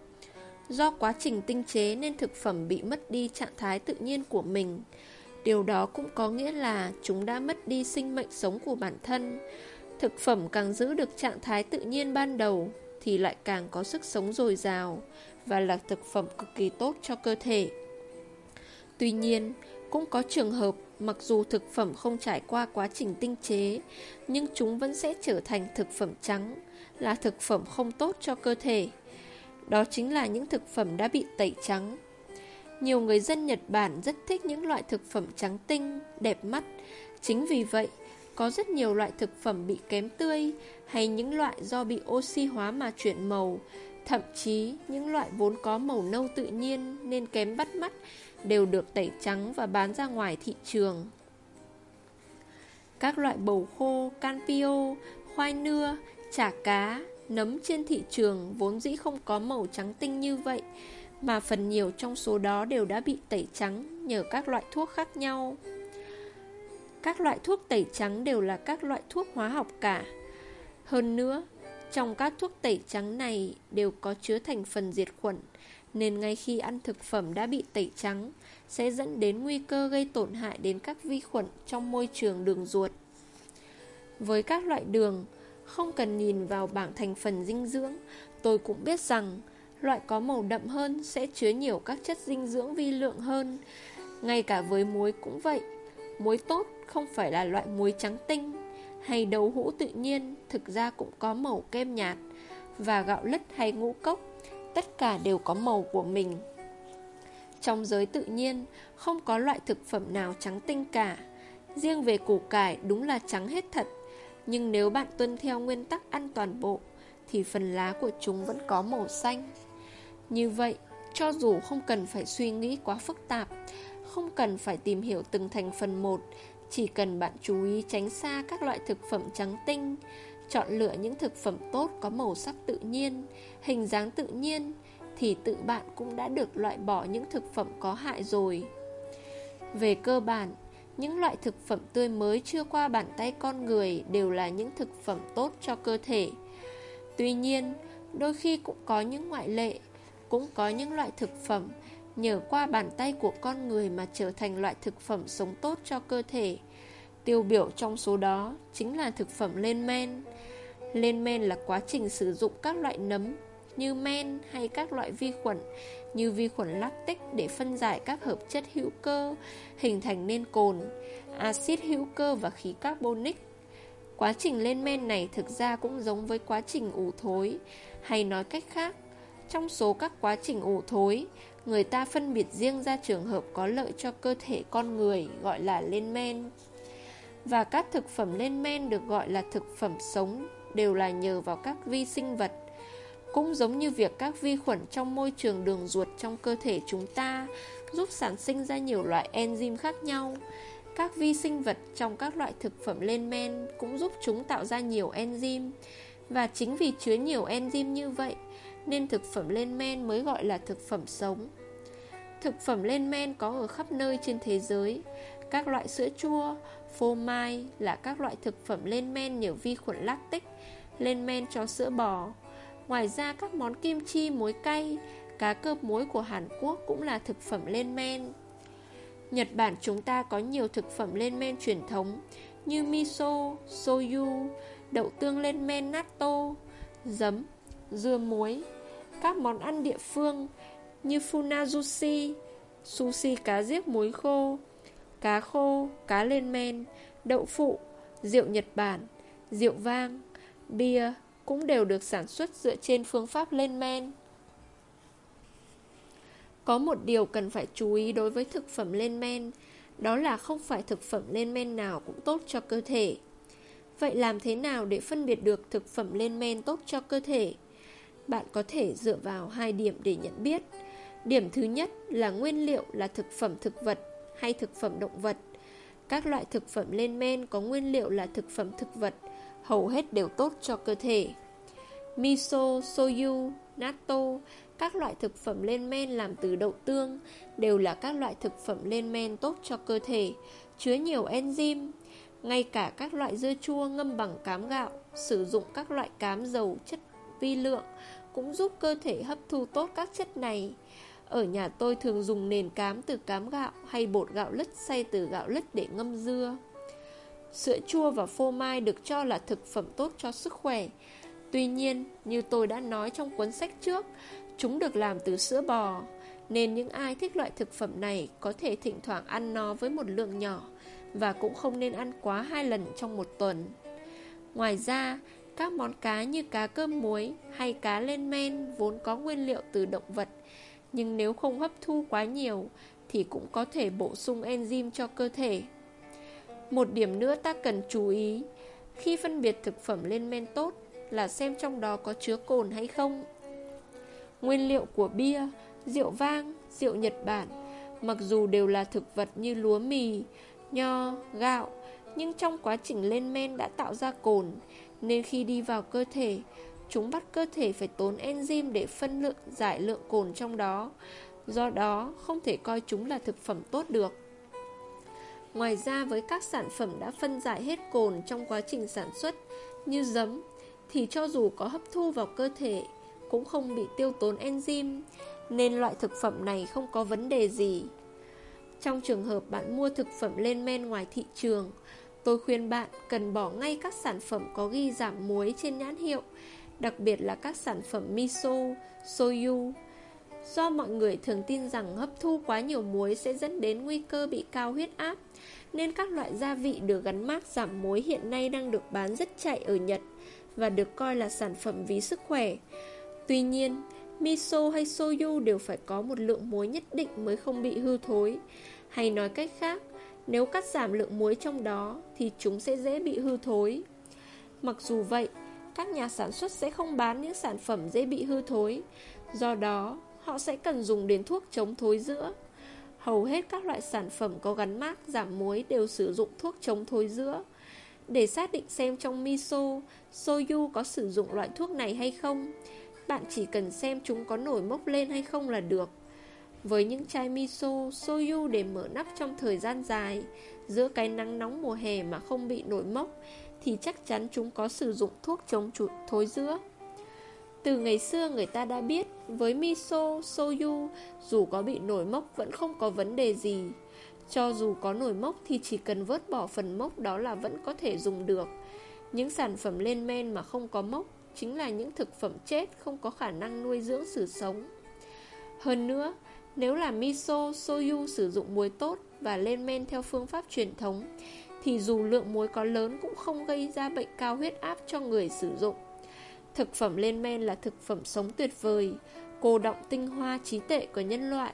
Do quá trình tinh chế nên thực phẩm bị mất đi trạng thái tự nhiên của mình. Điều đó cũng có nghĩa là chúng đã mất đi sinh mệnh sống của bản thân. Thực phẩm càng giữ được trạng thái tự nhiên ban đầu thì lại càng có sức sống dồi dào và là thực phẩm cực kỳ tốt cho cơ thể. Tuy nhiên, cũng có trường hợp mặc dù thực phẩm không trải qua quá trình tinh chế, nhưng chúng vẫn sẽ trở thành thực phẩm trắng, là thực phẩm không tốt cho cơ thể. Đó chính là những thực phẩm đã bị tẩy trắng. Nhiều người dân Nhật Bản rất thích những loại thực phẩm trắng tinh, đẹp mắt. Chính vì vậy, có rất nhiều loại thực phẩm bị kém tươi hay những loại do bị oxy hóa mà chuyển màu, thậm chí những loại vốn có màu nâu tự nhiên nên kém bắt mắt đều được tẩy trắng và bán ra ngoài thị trường. Các loại bầu khô, canpio, khoai nưa, chả cá, nấm trên thị trường vốn dĩ không có màu trắng tinh như vậy, mà phần nhiều trong số đó đều đã bị tẩy trắng nhờ các loại thuốc khác nhau. Các loại thuốc tẩy trắng đều là các loại thuốc hóa học cả. Hơn nữa, trong các thuốc tẩy trắng này đều có chứa thành phần diệt khuẩn, nên ngay khi ăn thực phẩm đã bị tẩy trắng, sẽ dẫn đến nguy cơ gây tổn hại đến các vi khuẩn trong môi trường đường ruột. Với các loại đường, không cần nhìn vào bảng thành phần dinh dưỡng, tôi cũng biết rằng loại có màu đậm hơn sẽ chứa nhiều các chất dinh dưỡng vi lượng hơn. Ngay cả với muối cũng vậy, muối tốt không phải là loại muối trắng tinh hay đậu hũ tự nhiên thực ra cũng có màu kem nhạt và gạo lứt hay ngũ cốc tất cả đều có màu của mình. Trong giới tự nhiên không có loại thực phẩm nào trắng tinh cả. Riêng về củ cải đúng là trắng hết thật, nhưng nếu bạn tuân theo nguyên tắc ăn toàn bộ thì phần lá của chúng vẫn có màu xanh. Như vậy, cho dù không cần phải suy nghĩ quá phức tạp, không cần phải tìm hiểu từng thành phần một chỉ cần bạn chú ý tránh xa các loại thực phẩm trắng tinh Chọn lựa những thực phẩm tốt có màu sắc tự nhiên, hình dáng tự nhiên Thì tự bạn cũng đã được loại bỏ những thực phẩm có hại rồi. Về cơ bản, những loại thực phẩm tươi mới chưa qua bàn tay con người đều là những thực phẩm tốt cho cơ thể. Tuy nhiên, đôi khi cũng có những ngoại lệ Cũng có những loại thực phẩm nhờ qua bàn tay của con người mà trở thành loại thực phẩm sống tốt cho cơ thể. Tiêu biểu trong số đó chính là thực phẩm lên men. Lên men là quá trình sử dụng các loại nấm, như men hay các loại vi khuẩn như vi khuẩn lactic để phân giải các hợp chất hữu cơ, hình thành nên cồn, axit hữu cơ và khí carbonic. Quá trình lên men này thực ra cũng giống với quá trình ủ thối, hay nói cách khác, trong số các quá trình ủ thối, người ta phân biệt riêng ra trường hợp có lợi cho cơ thể con người, gọi là lên men. Và các thực phẩm lên men được gọi là thực phẩm sống đều là nhờ vào các vi sinh vật. Cũng giống như việc các vi khuẩn trong môi trường đường ruột trong cơ thể chúng ta giúp sản sinh ra nhiều loại enzyme khác nhau. Các vi sinh vật trong các loại thực phẩm lên men cũng giúp chúng tạo ra nhiều enzyme. Và chính vì chứa nhiều enzyme như vậy nên thực phẩm lên men mới gọi là thực phẩm sống. Thực phẩm lên men có ở khắp nơi trên thế giới. Các loại sữa chua, phô mai là các loại thực phẩm lên men nhờ vi khuẩn lactic, lên men cho sữa bò. Ngoài ra các món kim chi muối cay, cá cơm muối của Hàn Quốc cũng là thực phẩm lên men. Nhật Bản chúng ta có nhiều thực phẩm lên men truyền thống như miso, soyu, đậu tương lên men natto, giấm, dưa muối, các món ăn địa phương như funazushi, sushi cá giết muối khô, cá khô, cá lên men, đậu phụ, rượu Nhật Bản, rượu vang, bia cũng đều được sản xuất dựa trên phương pháp lên men. Có một điều cần phải chú ý đối với thực phẩm lên men, đó là không phải thực phẩm lên men nào cũng tốt cho cơ thể. Vậy làm thế nào để phân biệt được thực phẩm lên men tốt cho cơ thể? Bạn có thể dựa vào hai điểm để nhận biết. Điểm thứ nhất là nguyên liệu là thực phẩm thực vật hay thực phẩm động vật. Các loại thực phẩm lên men có nguyên liệu là thực phẩm thực vật, hầu hết đều tốt cho cơ thể. Miso, soyu, natto, các loại thực phẩm lên men làm từ đậu tương đều là các loại thực phẩm lên men tốt cho cơ thể, chứa nhiều enzyme. Ngay cả các loại dưa chua ngâm bằng cám gạo, sử dụng các loại cám dầu chất vi lượng cũng giúp cơ thể hấp thu tốt các chất này. Ở nhà tôi thường dùng nền cám từ cám gạo hay bột gạo lứt xay từ gạo lứt để ngâm dưa. Sữa chua và phô mai được cho là thực phẩm tốt cho sức khỏe. Tuy nhiên, như tôi đã nói trong cuốn sách trước, chúng được làm từ sữa bò, nên những ai thích loại thực phẩm này có thể thỉnh thoảng ăn nó với một lượng nhỏ và cũng không nên ăn quá hai lần trong một tuần. Ngoài ra, các món cá như cá cơm muối hay cá lên men vốn có nguyên liệu từ động vật nhưng nếu không hấp thu quá nhiều thì cũng có thể bổ sung enzyme cho cơ thể. Một điểm nữa ta cần chú ý khi phân biệt thực phẩm lên men tốt là xem trong đó có chứa cồn hay không. Nguyên liệu của bia, rượu vang, rượu Nhật Bản mặc dù đều là thực vật như lúa mì, nho, gạo nhưng trong quá trình lên men đã tạo ra cồn nên khi đi vào cơ thể, Chúng bắt cơ thể phải tốn enzyme để phân lượng, giải lượng cồn trong đó. Do đó, không thể coi chúng là thực phẩm tốt được. Ngoài ra, với các sản phẩm đã phân giải hết cồn trong quá trình sản xuất, như giấm, Thì cho dù có hấp thu vào cơ thể, cũng không bị tiêu tốn enzyme, Nên loại thực phẩm này không có vấn đề gì. Trong trường hợp bạn mua thực phẩm lên men ngoài thị trường Tôi khuyên bạn cần bỏ ngay các sản phẩm có ghi giảm muối trên nhãn hiệu đặc biệt là các sản phẩm miso, soyu. Do mọi người thường tin rằng hấp thu quá nhiều muối sẽ dẫn đến nguy cơ bị cao huyết áp, nên các loại gia vị được gắn mác giảm muối hiện nay đang được bán rất chạy ở Nhật và được coi là sản phẩm vì sức khỏe. Tuy nhiên, miso hay soyu đều phải có một lượng muối nhất định mới không bị hư thối. Hay nói cách khác, nếu cắt giảm lượng muối trong đó thì chúng sẽ dễ bị hư thối. Mặc dù vậy, các nhà sản xuất sẽ không bán những sản phẩm dễ bị hư thối. Do đó, họ sẽ cần dùng đến thuốc chống thối giữa. Hầu hết các loại sản phẩm có gắn mác giảm muối đều sử dụng thuốc chống thối giữa. Để xác định xem trong miso, soyu có sử dụng loại thuốc này hay không, bạn chỉ cần xem chúng có nổi mốc lên hay không là được. Với những chai miso, soyu để mở nắp trong thời gian dài, giữa cái nắng nóng mùa hè mà không bị nổi mốc, thì chắc chắn chúng có sử dụng thuốc chống chuột thối giữa. Từ ngày xưa người ta đã biết với miso, soyu dù có bị nổi mốc vẫn không có vấn đề gì. Cho dù có nổi mốc thì chỉ cần vớt bỏ phần mốc đó là vẫn có thể dùng được. Những sản phẩm lên men mà không có mốc chính là những thực phẩm chết không có khả năng nuôi dưỡng sự sống. Hơn nữa, nếu là miso, soyu sử dụng muối tốt và lên men theo phương pháp truyền thống, thì dù lượng muối có lớn cũng không gây ra bệnh cao huyết áp cho người sử dụng. Thực phẩm lên men là thực phẩm sống tuyệt vời, cô động tinh hoa trí tuệ của nhân loại.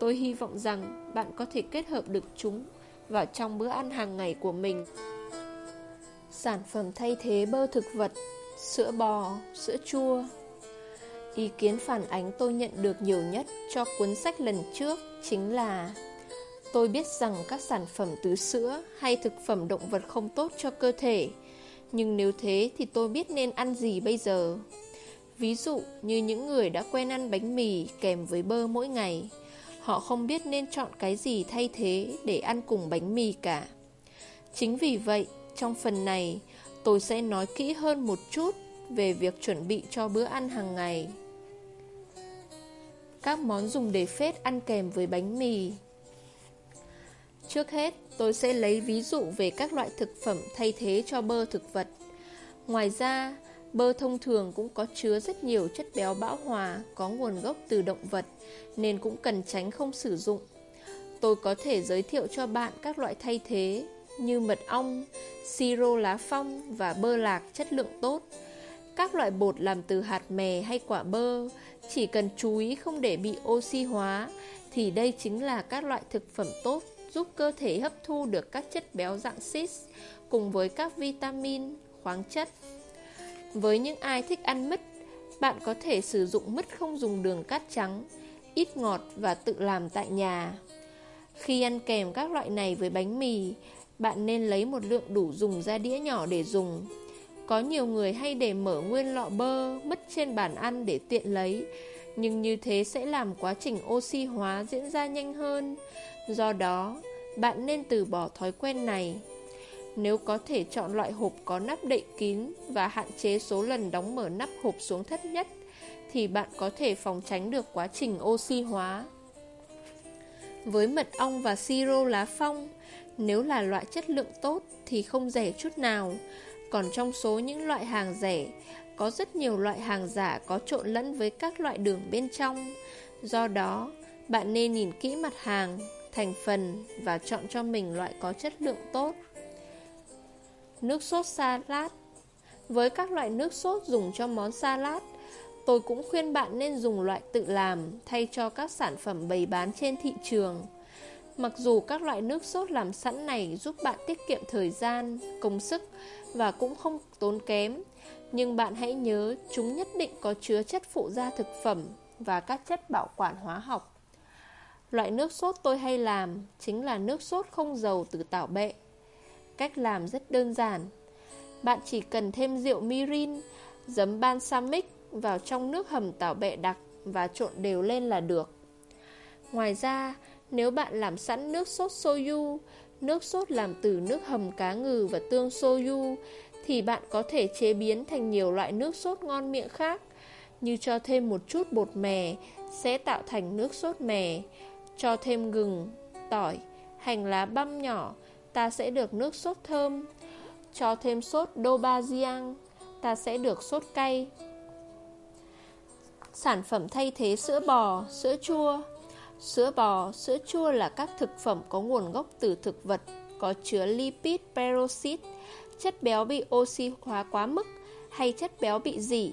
Tôi hy vọng rằng bạn có thể kết hợp được chúng vào trong bữa ăn hàng ngày của mình. Sản phẩm thay thế bơ thực vật, sữa bò, sữa chua. Ý kiến phản ánh tôi nhận được nhiều nhất cho cuốn sách lần trước chính là Tôi biết rằng các sản phẩm từ sữa hay thực phẩm động vật không tốt cho cơ thể Nhưng nếu thế thì tôi biết nên ăn gì bây giờ? Ví dụ như những người đã quen ăn bánh mì kèm với bơ mỗi ngày Họ không biết nên chọn cái gì thay thế để ăn cùng bánh mì cả. Chính vì vậy, trong phần này, tôi sẽ nói kỹ hơn một chút về việc chuẩn bị cho bữa ăn hàng ngày. Các món dùng để phết ăn kèm với bánh mì Trước hết, tôi sẽ lấy ví dụ về các loại thực phẩm thay thế cho bơ thực vật. Ngoài ra, bơ thông thường cũng có chứa rất nhiều chất béo bão hòa có nguồn gốc từ động vật, nên cũng cần tránh không sử dụng. Tôi có thể giới thiệu cho bạn các loại thay thế như mật ong, siro lá phong và bơ lạc chất lượng tốt. Các loại bột làm từ hạt mè hay quả bơ, chỉ cần chú ý không để bị oxy hóa, thì đây chính là các loại thực phẩm tốt giúp cơ thể hấp thu được các chất béo dạng xít cùng với các vitamin, khoáng chất. Với những ai thích ăn mứt, bạn có thể sử dụng mứt không dùng đường cát trắng, ít ngọt và tự làm tại nhà. Khi ăn kèm các loại này với bánh mì, bạn nên lấy một lượng đủ dùng ra đĩa nhỏ để dùng. Có nhiều người hay để mở nguyên lọ bơ, mất trên bàn ăn để tiện lấy, nhưng như thế sẽ làm quá trình oxy hóa diễn ra nhanh hơn. Do đó, bạn nên từ bỏ thói quen này. Nếu có thể chọn loại hộp có nắp đậy kín và hạn chế số lần đóng mở nắp hộp xuống thấp nhất, thì bạn có thể phòng tránh được quá trình oxy hóa. Với mật ong và siro lá phong, nếu là loại chất lượng tốt thì không rẻ chút nào. Còn trong số những loại hàng rẻ, có rất nhiều loại hàng giả có trộn lẫn với các loại đường bên trong. Do đó, bạn nên nhìn kỹ mặt hàng thành phần và chọn cho mình loại có chất lượng tốt. Nước sốt salad Với các loại nước sốt dùng cho món salad, tôi cũng khuyên bạn nên dùng loại tự làm thay cho các sản phẩm bày bán trên thị trường. Mặc dù các loại nước sốt làm sẵn này giúp bạn tiết kiệm thời gian, công sức và cũng không tốn kém, nhưng bạn hãy nhớ chúng nhất định có chứa chất phụ gia thực phẩm và các chất bảo quản hóa học. Loại nước sốt tôi hay làm chính là nước sốt không dầu từ tảo bệ. Cách làm rất đơn giản. Bạn chỉ cần thêm rượu mirin, giấm balsamic vào trong nước hầm tảo bệ đặc và trộn đều lên là được. Ngoài ra, nếu bạn làm sẵn nước sốt soju, nước sốt làm từ nước hầm cá ngừ và tương soju, thì bạn có thể chế biến thành nhiều loại nước sốt ngon miệng khác, như cho thêm một chút bột mè sẽ tạo thành nước sốt mè, cho thêm gừng, tỏi, hành lá băm nhỏ, ta sẽ được nước sốt thơm. Cho thêm sốt dobajiang, ta sẽ được sốt cay. Sản phẩm thay thế sữa bò, sữa chua Sữa bò, sữa chua là các thực phẩm có nguồn gốc từ thực vật, có chứa lipid peroxide, chất béo bị oxy hóa quá mức hay chất béo bị dỉ,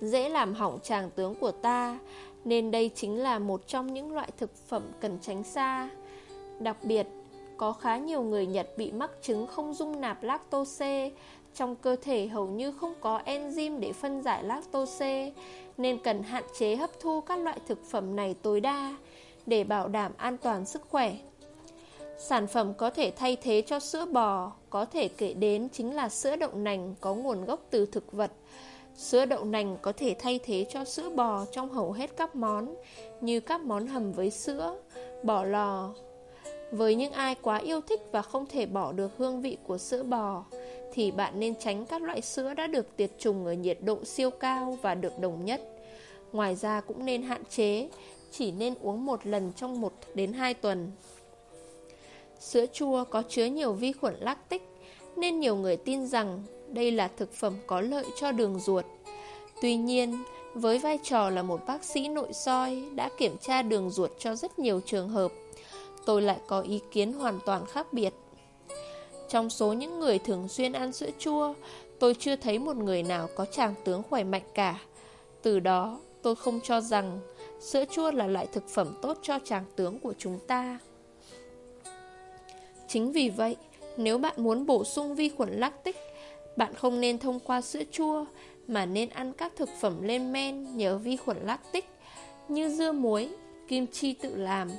dễ làm hỏng tràng tướng của ta, nên đây chính là một trong những loại thực phẩm cần tránh xa. Đặc biệt, có khá nhiều người Nhật bị mắc chứng không dung nạp lactose, trong cơ thể hầu như không có enzyme để phân giải lactose, nên cần hạn chế hấp thu các loại thực phẩm này tối đa để bảo đảm an toàn sức khỏe. Sản phẩm có thể thay thế cho sữa bò có thể kể đến chính là sữa đậu nành có nguồn gốc từ thực vật, Sữa đậu nành có thể thay thế cho sữa bò trong hầu hết các món, như các món hầm với sữa, bò lò. Với những ai quá yêu thích và không thể bỏ được hương vị của sữa bò, thì bạn nên tránh các loại sữa đã được tiệt trùng ở nhiệt độ siêu cao và được đồng nhất. Ngoài ra cũng nên hạn chế, chỉ nên uống một lần trong 1 đến 2 tuần. Sữa chua có chứa nhiều vi khuẩn lactic, nên nhiều người tin rằng đây là thực phẩm có lợi cho đường ruột. Tuy nhiên, với vai trò là một bác sĩ nội soi đã kiểm tra đường ruột cho rất nhiều trường hợp, tôi lại có ý kiến hoàn toàn khác biệt. Trong số những người thường xuyên ăn sữa chua, tôi chưa thấy một người nào có tràng tướng khỏe mạnh cả. Từ đó, tôi không cho rằng sữa chua là loại thực phẩm tốt cho tràng tướng của chúng ta. Chính vì vậy, nếu bạn muốn bổ sung vi khuẩn lactic, bạn không nên thông qua sữa chua, mà nên ăn các thực phẩm lên men nhờ vi khuẩn lactic như dưa muối, kim chi tự làm.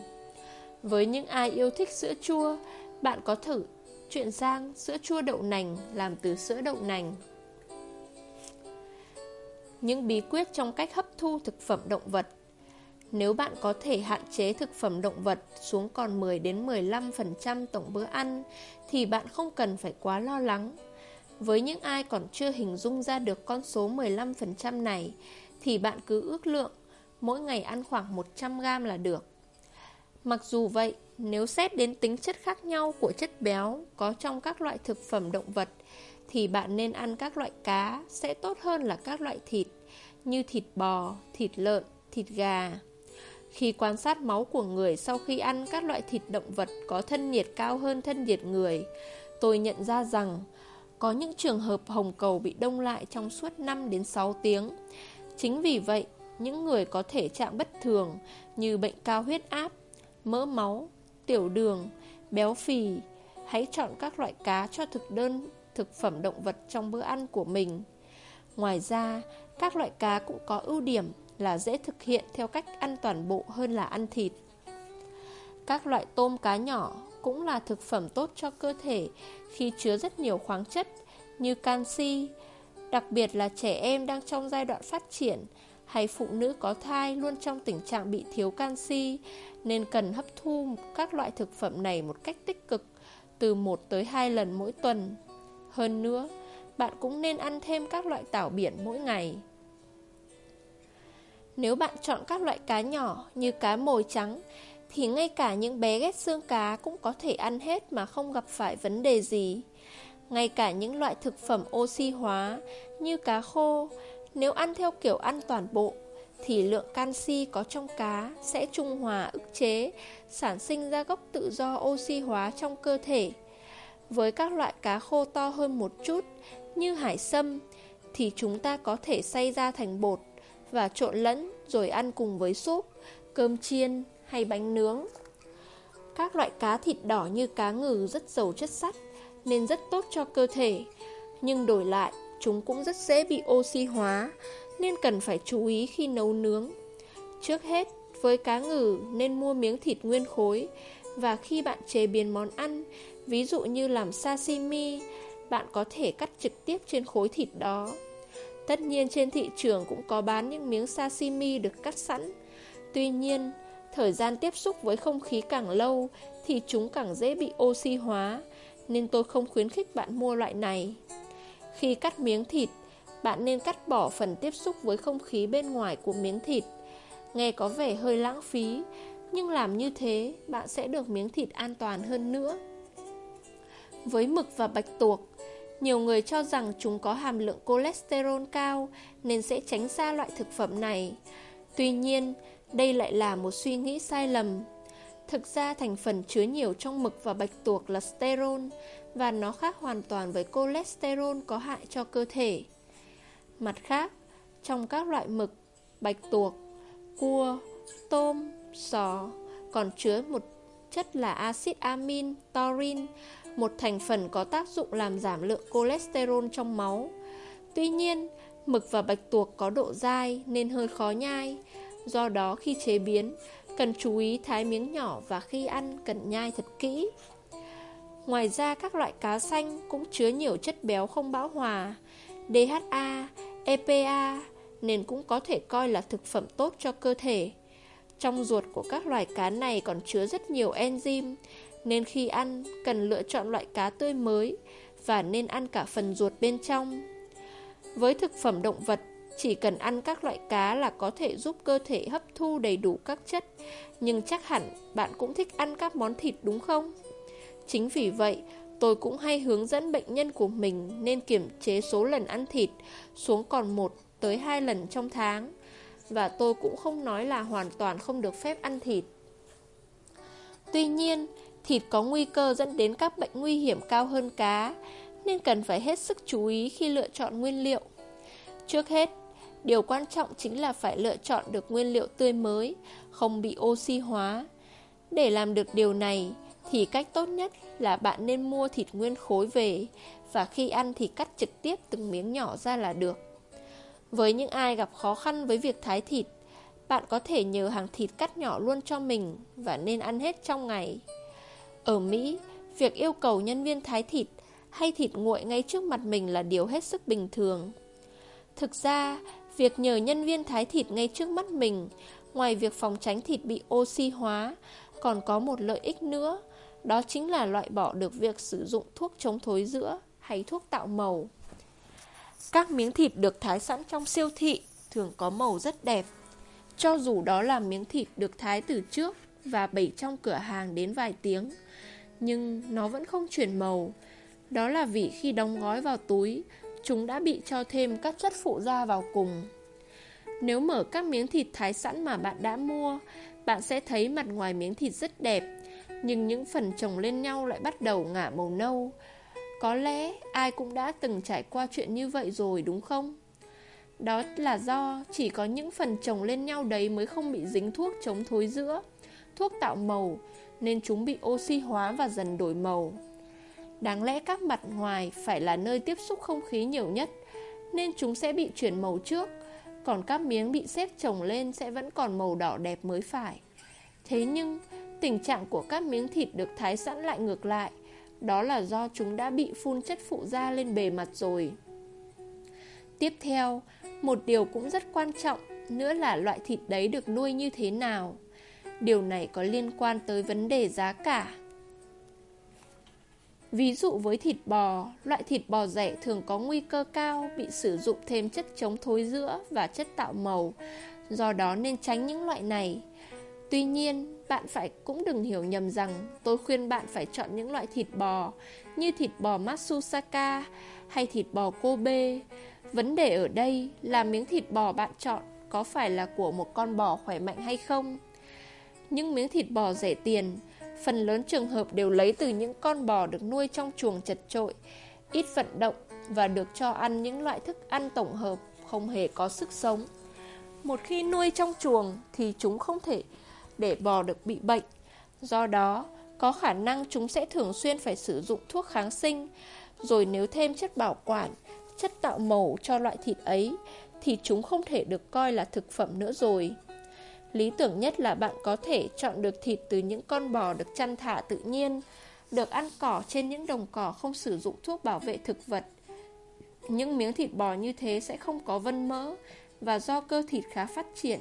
Với những ai yêu thích sữa chua, bạn có thử chuyển sang sữa chua đậu nành làm từ sữa đậu nành. Những bí quyết trong cách hấp thu thực phẩm động vật nếu bạn có thể hạn chế thực phẩm động vật xuống còn 10 đến 15% tổng bữa ăn thì bạn không cần phải quá lo lắng. Với những ai còn chưa hình dung ra được con số 15% này thì bạn cứ ước lượng mỗi ngày ăn khoảng 100g là được. Mặc dù vậy, nếu xét đến tính chất khác nhau của chất béo có trong các loại thực phẩm động vật thì bạn nên ăn các loại cá sẽ tốt hơn là các loại thịt như thịt bò, thịt lợn, thịt gà. Khi quan sát máu của người sau khi ăn các loại thịt động vật có thân nhiệt cao hơn thân nhiệt người, tôi nhận ra rằng có những trường hợp hồng cầu bị đông lại trong suốt 5 đến 6 tiếng. Chính vì vậy, những người có thể trạng bất thường như bệnh cao huyết áp, mỡ máu, tiểu đường, béo phì, hãy chọn các loại cá cho thực đơn thực phẩm động vật trong bữa ăn của mình. Ngoài ra, các loại cá cũng có ưu điểm là dễ thực hiện theo cách ăn toàn bộ hơn là ăn thịt. Các loại tôm cá nhỏ cũng là thực phẩm tốt cho cơ thể khi chứa rất nhiều khoáng chất như canxi, đặc biệt là trẻ em đang trong giai đoạn phát triển hay phụ nữ có thai luôn trong tình trạng bị thiếu canxi nên cần hấp thu các loại thực phẩm này một cách tích cực từ 1 tới 2 lần mỗi tuần. Hơn nữa, bạn cũng nên ăn thêm các loại tảo biển mỗi ngày. Nếu bạn chọn các loại cá nhỏ như cá mồi trắng thì ngay cả những bé ghét xương cá cũng có thể ăn hết mà không gặp phải vấn đề gì. Ngay cả những loại thực phẩm oxy hóa như cá khô, nếu ăn theo kiểu ăn toàn bộ, thì lượng canxi có trong cá sẽ trung hòa ức chế, sản sinh ra gốc tự do oxy hóa trong cơ thể. Với các loại cá khô to hơn một chút, như hải sâm, thì chúng ta có thể xay ra thành bột và trộn lẫn rồi ăn cùng với súp, cơm chiên hay bánh nướng. Các loại cá thịt đỏ như cá ngừ rất giàu chất sắt nên rất tốt cho cơ thể, nhưng đổi lại chúng cũng rất dễ bị oxy hóa nên cần phải chú ý khi nấu nướng. Trước hết, với cá ngừ nên mua miếng thịt nguyên khối và khi bạn chế biến món ăn, ví dụ như làm sashimi, bạn có thể cắt trực tiếp trên khối thịt đó. Tất nhiên trên thị trường cũng có bán những miếng sashimi được cắt sẵn. Tuy nhiên, thời gian tiếp xúc với không khí càng lâu thì chúng càng dễ bị oxy hóa, nên tôi không khuyến khích bạn mua loại này. Khi cắt miếng thịt, bạn nên cắt bỏ phần tiếp xúc với không khí bên ngoài của miếng thịt. Nghe có vẻ hơi lãng phí, nhưng làm như thế bạn sẽ được miếng thịt an toàn hơn nữa. Với mực và bạch tuộc, nhiều người cho rằng chúng có hàm lượng cholesterol cao nên sẽ tránh xa loại thực phẩm này. Tuy nhiên, đây lại là một suy nghĩ sai lầm. Thực ra thành phần chứa nhiều trong mực và bạch tuộc là sterol và nó khác hoàn toàn với cholesterol có hại cho cơ thể. Mặt khác, trong các loại mực, bạch tuộc, cua, tôm, sò còn chứa một chất là axit amin, taurin một thành phần có tác dụng làm giảm lượng cholesterol trong máu. Tuy nhiên, mực và bạch tuộc có độ dai nên hơi khó nhai, do đó khi chế biến, cần chú ý thái miếng nhỏ và khi ăn cần nhai thật kỹ. Ngoài ra các loại cá xanh cũng chứa nhiều chất béo không bão hòa, DHA, EPA nên cũng có thể coi là thực phẩm tốt cho cơ thể. Trong ruột của các loài cá này còn chứa rất nhiều enzyme, nên khi ăn cần lựa chọn loại cá tươi mới và nên ăn cả phần ruột bên trong. Với thực phẩm động vật, chỉ cần ăn các loại cá là có thể giúp cơ thể hấp thu đầy đủ các chất, nhưng chắc hẳn bạn cũng thích ăn các món thịt đúng không? Chính vì vậy, tôi cũng hay hướng dẫn bệnh nhân của mình nên kiểm chế số lần ăn thịt xuống còn 1 tới hai lần trong tháng. Và tôi cũng không nói là hoàn toàn không được phép ăn thịt. Tuy nhiên, thịt có nguy cơ dẫn đến các bệnh nguy hiểm cao hơn cá, nên cần phải hết sức chú ý khi lựa chọn nguyên liệu. Trước hết, điều quan trọng chính là phải lựa chọn được nguyên liệu tươi mới, không bị oxy hóa. Để làm được điều này, thì cách tốt nhất là bạn nên mua thịt nguyên khối về và khi ăn thì cắt trực tiếp từng miếng nhỏ ra là được. Với những ai gặp khó khăn với việc thái thịt, bạn có thể nhờ hàng thịt cắt nhỏ luôn cho mình và nên ăn hết trong ngày. Ở Mỹ, việc yêu cầu nhân viên thái thịt hay thịt nguội ngay trước mặt mình là điều hết sức bình thường. Thực ra, việc nhờ nhân viên thái thịt ngay trước mắt mình, ngoài việc phòng tránh thịt bị oxy hóa, còn có một lợi ích nữa, đó chính là loại bỏ được việc sử dụng thuốc chống thối rữa hay thuốc tạo màu. Các miếng thịt được thái sẵn trong siêu thị thường có màu rất đẹp. Cho dù đó là miếng thịt được thái từ trước và bày trong cửa hàng đến vài tiếng, nhưng nó vẫn không chuyển màu. Đó là vì khi đóng gói vào túi, chúng đã bị cho thêm các chất phụ gia vào cùng. Nếu mở các miếng thịt thái sẵn mà bạn đã mua, bạn sẽ thấy mặt ngoài miếng thịt rất đẹp, nhưng những phần chồng lên nhau lại bắt đầu ngả màu nâu. Có lẽ ai cũng đã từng trải qua chuyện như vậy rồi đúng không? Đó là do chỉ có những phần chồng lên nhau đấy mới không bị dính thuốc chống thối giữa, thuốc tạo màu, nên chúng bị oxy hóa và dần đổi màu. Đáng lẽ các mặt ngoài phải là nơi tiếp xúc không khí nhiều nhất, nên chúng sẽ bị chuyển màu trước, còn các miếng bị xếp chồng lên sẽ vẫn còn màu đỏ đẹp mới phải. Thế nhưng, tình trạng của các miếng thịt được thái sẵn lại ngược lại, đó là do chúng đã bị phun chất phụ da lên bề mặt rồi. Tiếp theo, một điều cũng rất quan trọng nữa là loại thịt đấy được nuôi như thế nào. Điều này có liên quan tới vấn đề giá cả. Ví dụ với thịt bò, loại thịt bò rẻ thường có nguy cơ cao bị sử dụng thêm chất chống thối rữa và chất tạo màu, do đó nên tránh những loại này. Tuy nhiên, bạn phải cũng đừng hiểu nhầm rằng tôi khuyên bạn phải chọn những loại thịt bò như thịt bò Matsusaka hay thịt bò Kobe. Vấn đề ở đây là miếng thịt bò bạn chọn có phải là của một con bò khỏe mạnh hay không. Những miếng thịt bò rẻ tiền, phần lớn trường hợp đều lấy từ những con bò được nuôi trong chuồng chật trội, ít vận động và được cho ăn những loại thức ăn tổng hợp không hề có sức sống. Một khi nuôi trong chuồng thì chúng không thể để bò được bị bệnh. Do đó, có khả năng chúng sẽ thường xuyên phải sử dụng thuốc kháng sinh, rồi nếu thêm chất bảo quản, chất tạo màu cho loại thịt ấy, thì chúng không thể được coi là thực phẩm nữa rồi. Lý tưởng nhất là bạn có thể chọn được thịt từ những con bò được chăn thả tự nhiên, được ăn cỏ trên những đồng cỏ không sử dụng thuốc bảo vệ thực vật. Những miếng thịt bò như thế sẽ không có vân mỡ và do cơ thịt khá phát triển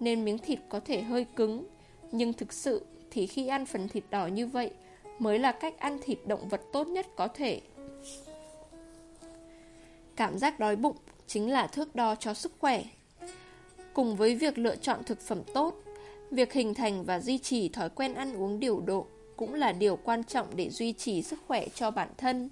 nên miếng thịt có thể hơi cứng. Nhưng thực sự thì khi ăn phần thịt đỏ như vậy mới là cách ăn thịt động vật tốt nhất có thể. Cảm giác đói bụng chính là thước đo cho sức khỏe. Cùng với việc lựa chọn thực phẩm tốt, việc hình thành và duy trì thói quen ăn uống điều độ cũng là điều quan trọng để duy trì sức khỏe cho bản thân.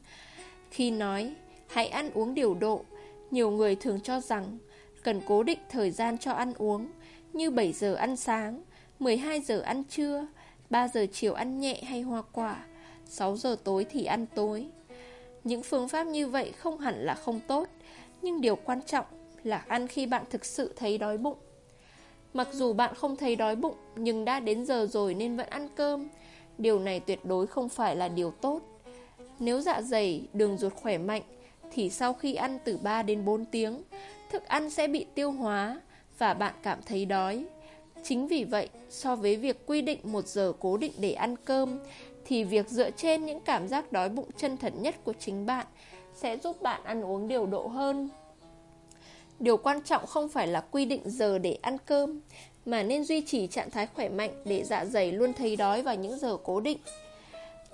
Khi nói hãy ăn uống điều độ, nhiều người thường cho rằng cần cố định thời gian cho ăn uống như 7 giờ ăn sáng, 12 giờ ăn trưa, 3 giờ chiều ăn nhẹ hay hoa quả, 6 giờ tối thì ăn tối. Những phương pháp như vậy không hẳn là không tốt, nhưng điều quan trọng là ăn khi bạn thực sự thấy đói bụng. Mặc dù bạn không thấy đói bụng nhưng đã đến giờ rồi nên vẫn ăn cơm, điều này tuyệt đối không phải là điều tốt. Nếu dạ dày, đường ruột khỏe mạnh thì sau khi ăn từ 3 đến 4 tiếng, thức ăn sẽ bị tiêu hóa và bạn cảm thấy đói. Chính vì vậy, so với việc quy định một giờ cố định để ăn cơm, thì việc dựa trên những cảm giác đói bụng chân thật nhất của chính bạn sẽ giúp bạn ăn uống điều độ hơn. Điều quan trọng không phải là quy định giờ để ăn cơm, mà nên duy trì trạng thái khỏe mạnh để dạ dày luôn thấy đói vào những giờ cố định.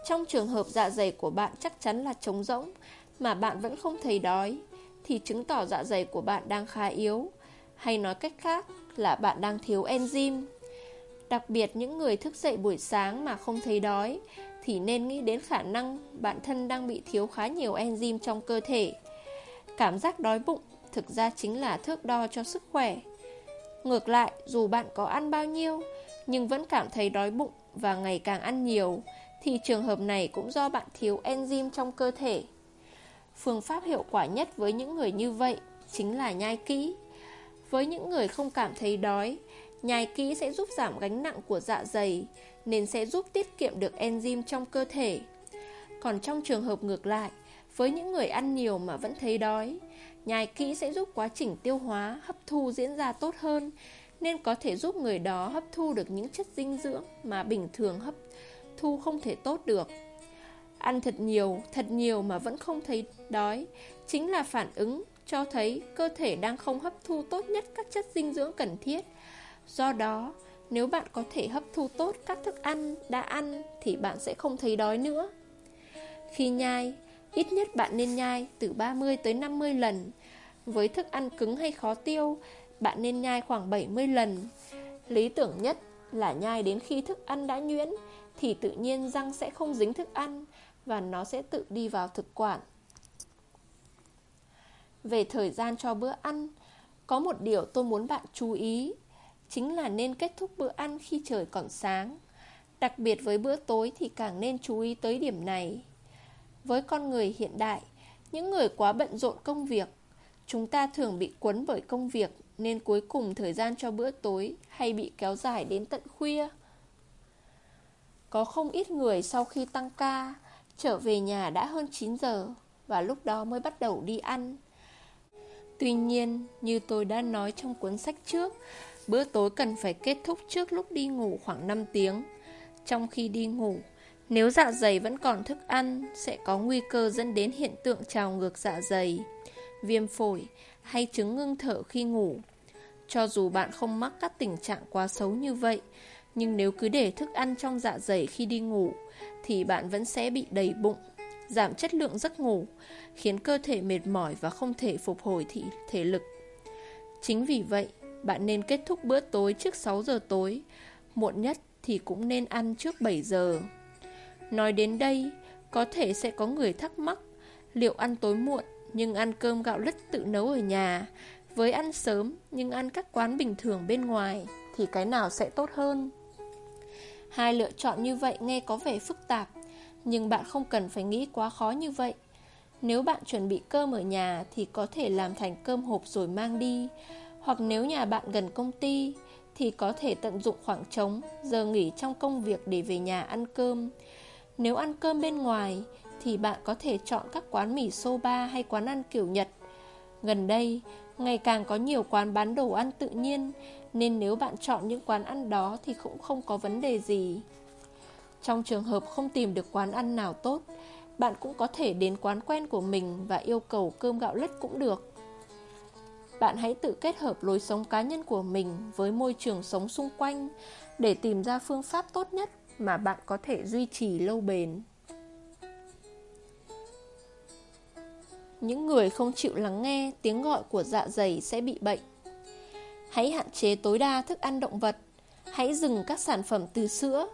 Trong trường hợp dạ dày của bạn chắc chắn là trống rỗng, mà bạn vẫn không thấy đói, thì chứng tỏ dạ dày của bạn đang khá yếu, hay nói cách khác là bạn đang thiếu enzyme. Đặc biệt những người thức dậy buổi sáng mà không thấy đói thì nên nghĩ đến khả năng bản thân đang bị thiếu khá nhiều enzyme trong cơ thể. Cảm giác đói bụng thực ra chính là thước đo cho sức khỏe. Ngược lại, dù bạn có ăn bao nhiêu, nhưng vẫn cảm thấy đói bụng và ngày càng ăn nhiều, thì trường hợp này cũng do bạn thiếu enzyme trong cơ thể. Phương pháp hiệu quả nhất với những người như vậy chính là nhai kỹ. Với những người không cảm thấy đói, nhai kỹ sẽ giúp giảm gánh nặng của dạ dày, nên sẽ giúp tiết kiệm được enzyme trong cơ thể. Còn trong trường hợp ngược lại, với những người ăn nhiều mà vẫn thấy đói, nhai kỹ sẽ giúp quá trình tiêu hóa, hấp thu diễn ra tốt hơn, nên có thể giúp người đó hấp thu được những chất dinh dưỡng mà bình thường hấp thu không thể tốt được. Ăn thật nhiều, thật nhiều mà vẫn không thấy đói, chính là phản ứng cho thấy cơ thể đang không hấp thu tốt nhất các chất dinh dưỡng cần thiết. Do đó, nếu bạn có thể hấp thu tốt các thức ăn đã ăn thì bạn sẽ không thấy đói nữa. Khi nhai, ít nhất bạn nên nhai từ 30 tới 50 lần. Với thức ăn cứng hay khó tiêu, bạn nên nhai khoảng 70 lần. Lý tưởng nhất là nhai đến khi thức ăn đã nhuyễn thì tự nhiên răng sẽ không dính thức ăn và nó sẽ tự đi vào thực quản. Về thời gian cho bữa ăn, có một điều tôi muốn bạn chú ý, chính là nên kết thúc bữa ăn khi trời còn sáng. Đặc biệt với bữa tối thì càng nên chú ý tới điểm này. Với con người hiện đại, những người quá bận rộn công việc, chúng ta thường bị cuốn bởi công việc nên cuối cùng thời gian cho bữa tối hay bị kéo dài đến tận khuya. Có không ít người sau khi tăng ca, trở về nhà đã hơn 9 giờ và lúc đó mới bắt đầu đi ăn. Tuy nhiên, như tôi đã nói trong cuốn sách trước, bữa tối cần phải kết thúc trước lúc đi ngủ khoảng 5 tiếng. Trong khi đi ngủ, nếu dạ dày vẫn còn thức ăn, sẽ có nguy cơ dẫn đến hiện tượng trào ngược dạ dày, viêm phổi hay chứng ngưng thở khi ngủ. Cho dù bạn không mắc các tình trạng quá xấu như vậy, nhưng nếu cứ để thức ăn trong dạ dày khi đi ngủ, thì bạn vẫn sẽ bị đầy bụng, giảm chất lượng giấc ngủ, khiến cơ thể mệt mỏi và không thể phục hồi thị thể lực. Chính vì vậy, bạn nên kết thúc bữa tối trước 6 giờ tối, muộn nhất thì cũng nên ăn trước 7 giờ. Nói đến đây, có thể sẽ có người thắc mắc liệu ăn tối muộn nhưng ăn cơm gạo lứt tự nấu ở nhà với ăn sớm nhưng ăn các quán bình thường bên ngoài thì cái nào sẽ tốt hơn? Hai lựa chọn như vậy nghe có vẻ phức tạp, nhưng bạn không cần phải nghĩ quá khó như vậy. Nếu bạn chuẩn bị cơm ở nhà thì có thể làm thành cơm hộp rồi mang đi, hoặc nếu nhà bạn gần công ty thì có thể tận dụng khoảng trống, giờ nghỉ trong công việc để về nhà ăn cơm. Nếu ăn cơm bên ngoài thì bạn có thể chọn các quán mì soba hay quán ăn kiểu Nhật. Gần đây, ngày càng có nhiều quán bán đồ ăn tự nhiên nên nếu bạn chọn những quán ăn đó thì cũng không có vấn đề gì. Trong trường hợp không tìm được quán ăn nào tốt, bạn cũng có thể đến quán quen của mình và yêu cầu cơm gạo lứt cũng được. Bạn hãy tự kết hợp lối sống cá nhân của mình với môi trường sống xung quanh để tìm ra phương pháp tốt nhất mà bạn có thể duy trì lâu bền. Những người không chịu lắng nghe tiếng gọi của dạ dày sẽ bị bệnh. Hãy hạn chế tối đa thức ăn động vật. Hãy dừng các sản phẩm từ sữa.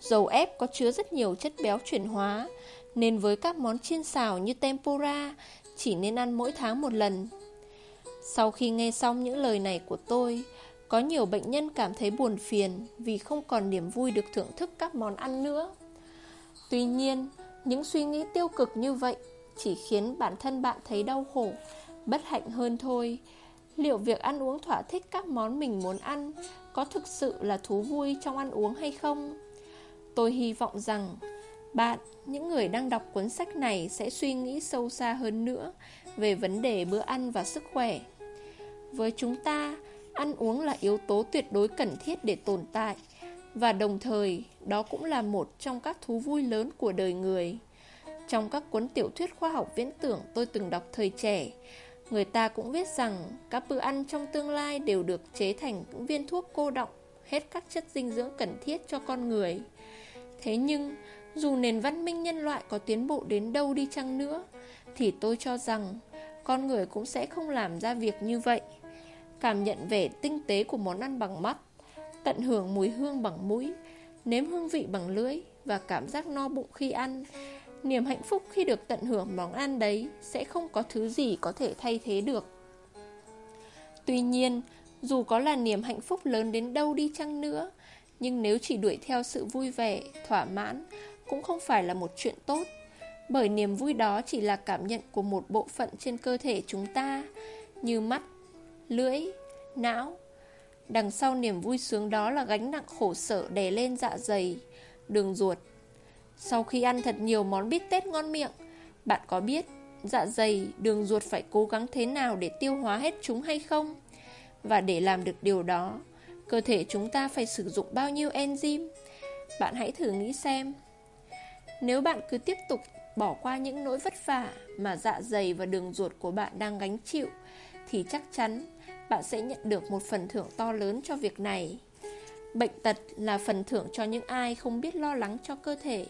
Dầu ép có chứa rất nhiều chất béo chuyển hóa, nên với các món chiên xào như tempura, chỉ nên ăn mỗi tháng một lần. Sau khi nghe xong những lời này của tôi, có nhiều bệnh nhân cảm thấy buồn phiền vì không còn niềm vui được thưởng thức các món ăn nữa. Tuy nhiên, những suy nghĩ tiêu cực như vậy chỉ khiến bản thân bạn thấy đau khổ, bất hạnh hơn thôi. Liệu việc ăn uống thỏa thích các món mình muốn ăn có thực sự là thú vui trong ăn uống hay không? Tôi hy vọng rằng bạn, những người đang đọc cuốn sách này sẽ suy nghĩ sâu xa hơn nữa về vấn đề bữa ăn và sức khỏe. Với chúng ta, ăn uống là yếu tố tuyệt đối cần thiết để tồn tại và đồng thời đó cũng là một trong các thú vui lớn của đời người. Trong các cuốn tiểu thuyết khoa học viễn tưởng tôi từng đọc thời trẻ, người ta cũng viết rằng các bữa ăn trong tương lai đều được chế thành những viên thuốc cô động hết các chất dinh dưỡng cần thiết cho con người. Thế nhưng, dù nền văn minh nhân loại có tiến bộ đến đâu đi chăng nữa, thì tôi cho rằng con người cũng sẽ không làm ra việc như vậy. Cảm nhận vẻ tinh tế của món ăn bằng mắt, tận hưởng mùi hương bằng mũi, nếm hương vị bằng lưỡi và cảm giác no bụng khi ăn Niềm hạnh phúc khi được tận hưởng món ăn đấy sẽ không có thứ gì có thể thay thế được. Tuy nhiên, dù có là niềm hạnh phúc lớn đến đâu đi chăng nữa, nhưng nếu chỉ đuổi theo sự vui vẻ, thỏa mãn, cũng không phải là một chuyện tốt. Bởi niềm vui đó chỉ là cảm nhận của một bộ phận trên cơ thể chúng ta, như mắt, lưỡi, não. Đằng sau niềm vui sướng đó là gánh nặng khổ sở đè lên dạ dày, đường ruột. Sau khi ăn thật nhiều món bít tết ngon miệng, bạn có biết dạ dày, đường ruột phải cố gắng thế nào để tiêu hóa hết chúng hay không? Và để làm được điều đó, cơ thể chúng ta phải sử dụng bao nhiêu enzyme? Bạn hãy thử nghĩ xem. Nếu bạn cứ tiếp tục bỏ qua những nỗi vất vả mà dạ dày và đường ruột của bạn đang gánh chịu, thì chắc chắn bạn sẽ nhận được một phần thưởng to lớn cho việc này. Bệnh tật là phần thưởng cho những ai không biết lo lắng cho cơ thể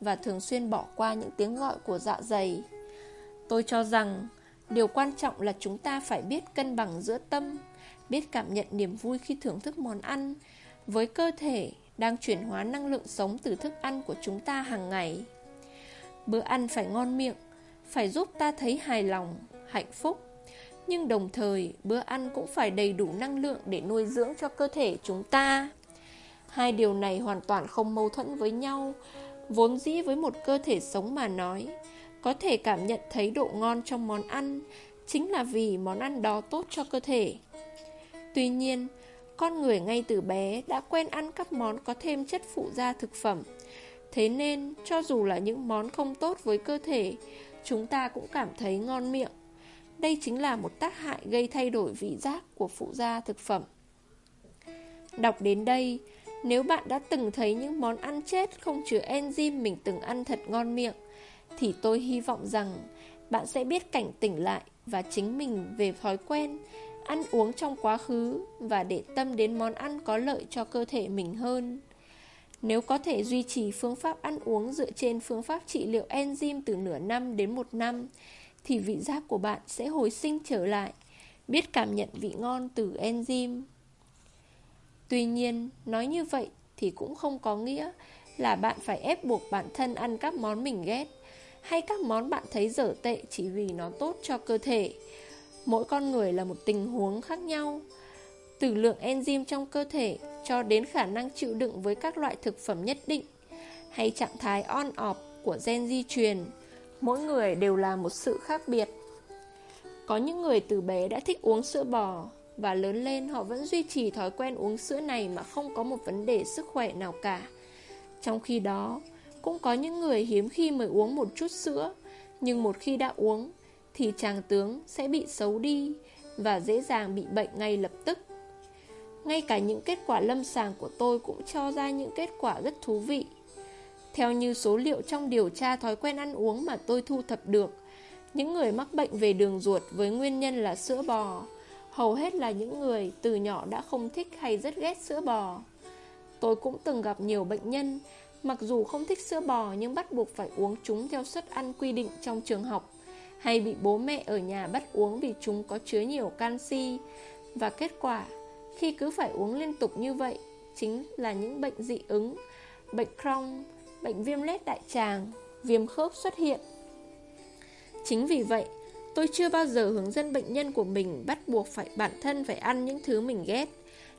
và thường xuyên bỏ qua những tiếng gọi của dạ dày. Tôi cho rằng điều quan trọng là chúng ta phải biết cân bằng giữa tâm, biết cảm nhận niềm vui khi thưởng thức món ăn với cơ thể đang chuyển hóa năng lượng sống từ thức ăn của chúng ta hàng ngày. Bữa ăn phải ngon miệng, phải giúp ta thấy hài lòng, hạnh phúc. Nhưng đồng thời, bữa ăn cũng phải đầy đủ năng lượng để nuôi dưỡng cho cơ thể chúng ta. Hai điều này hoàn toàn không mâu thuẫn với nhau, vốn dĩ với một cơ thể sống mà nói. Có thể cảm nhận thấy độ ngon trong món ăn, chính là vì món ăn đó tốt cho cơ thể. Tuy nhiên, con người ngay từ bé đã quen ăn các món có thêm chất phụ gia thực phẩm. Thế nên, cho dù là những món không tốt với cơ thể, chúng ta cũng cảm thấy ngon miệng. Đây chính là một tác hại gây thay đổi vị giác của phụ gia thực phẩm. Đọc đến đây, nếu bạn đã từng thấy những món ăn chết không chứa enzyme mình từng ăn thật ngon miệng, thì tôi hy vọng rằng bạn sẽ biết cảnh tỉnh lại và chính mình về thói quen ăn uống trong quá khứ và để tâm đến món ăn có lợi cho cơ thể mình hơn. Nếu có thể duy trì phương pháp ăn uống dựa trên phương pháp trị liệu enzyme từ nửa năm đến một năm, thì vị giác của bạn sẽ hồi sinh trở lại, biết cảm nhận vị ngon từ enzyme. Tuy nhiên, nói như vậy thì cũng không có nghĩa là bạn phải ép buộc bản thân ăn các món mình ghét, hay các món bạn thấy dở tệ chỉ vì nó tốt cho cơ thể. Mỗi con người là một tình huống khác nhau Từ lượng enzyme trong cơ thể Cho đến khả năng chịu đựng với các loại thực phẩm nhất định Hay trạng thái on-off của gen di truyền Mỗi người đều là một sự khác biệt Có những người từ bé đã thích uống sữa bò Và lớn lên họ vẫn duy trì thói quen uống sữa này Mà không có một vấn đề sức khỏe nào cả Trong khi đó, Cũng có những người hiếm khi mới uống một chút sữa, Nhưng một khi đã uống, thì chàng tướng sẽ bị xấu đi và dễ dàng bị bệnh ngay lập tức. Ngay cả những kết quả lâm sàng của tôi cũng cho ra những kết quả rất thú vị. Theo như số liệu trong điều tra thói quen ăn uống mà tôi thu thập được, những người mắc bệnh về đường ruột với nguyên nhân là sữa bò, hầu hết là những người từ nhỏ đã không thích hay rất ghét sữa bò. Tôi cũng từng gặp nhiều bệnh nhân, mặc dù không thích sữa bò nhưng bắt buộc phải uống chúng theo suất ăn quy định trong trường học hay bị bố mẹ ở nhà bắt uống vì chúng có chứa nhiều canxi. Và kết quả, khi cứ phải uống liên tục như vậy, chính là những bệnh dị ứng, bệnh Crohn, bệnh viêm lết đại tràng, viêm khớp xuất hiện. Chính vì vậy, tôi chưa bao giờ hướng dẫn bệnh nhân của mình bắt buộc phải bản thân phải ăn những thứ mình ghét,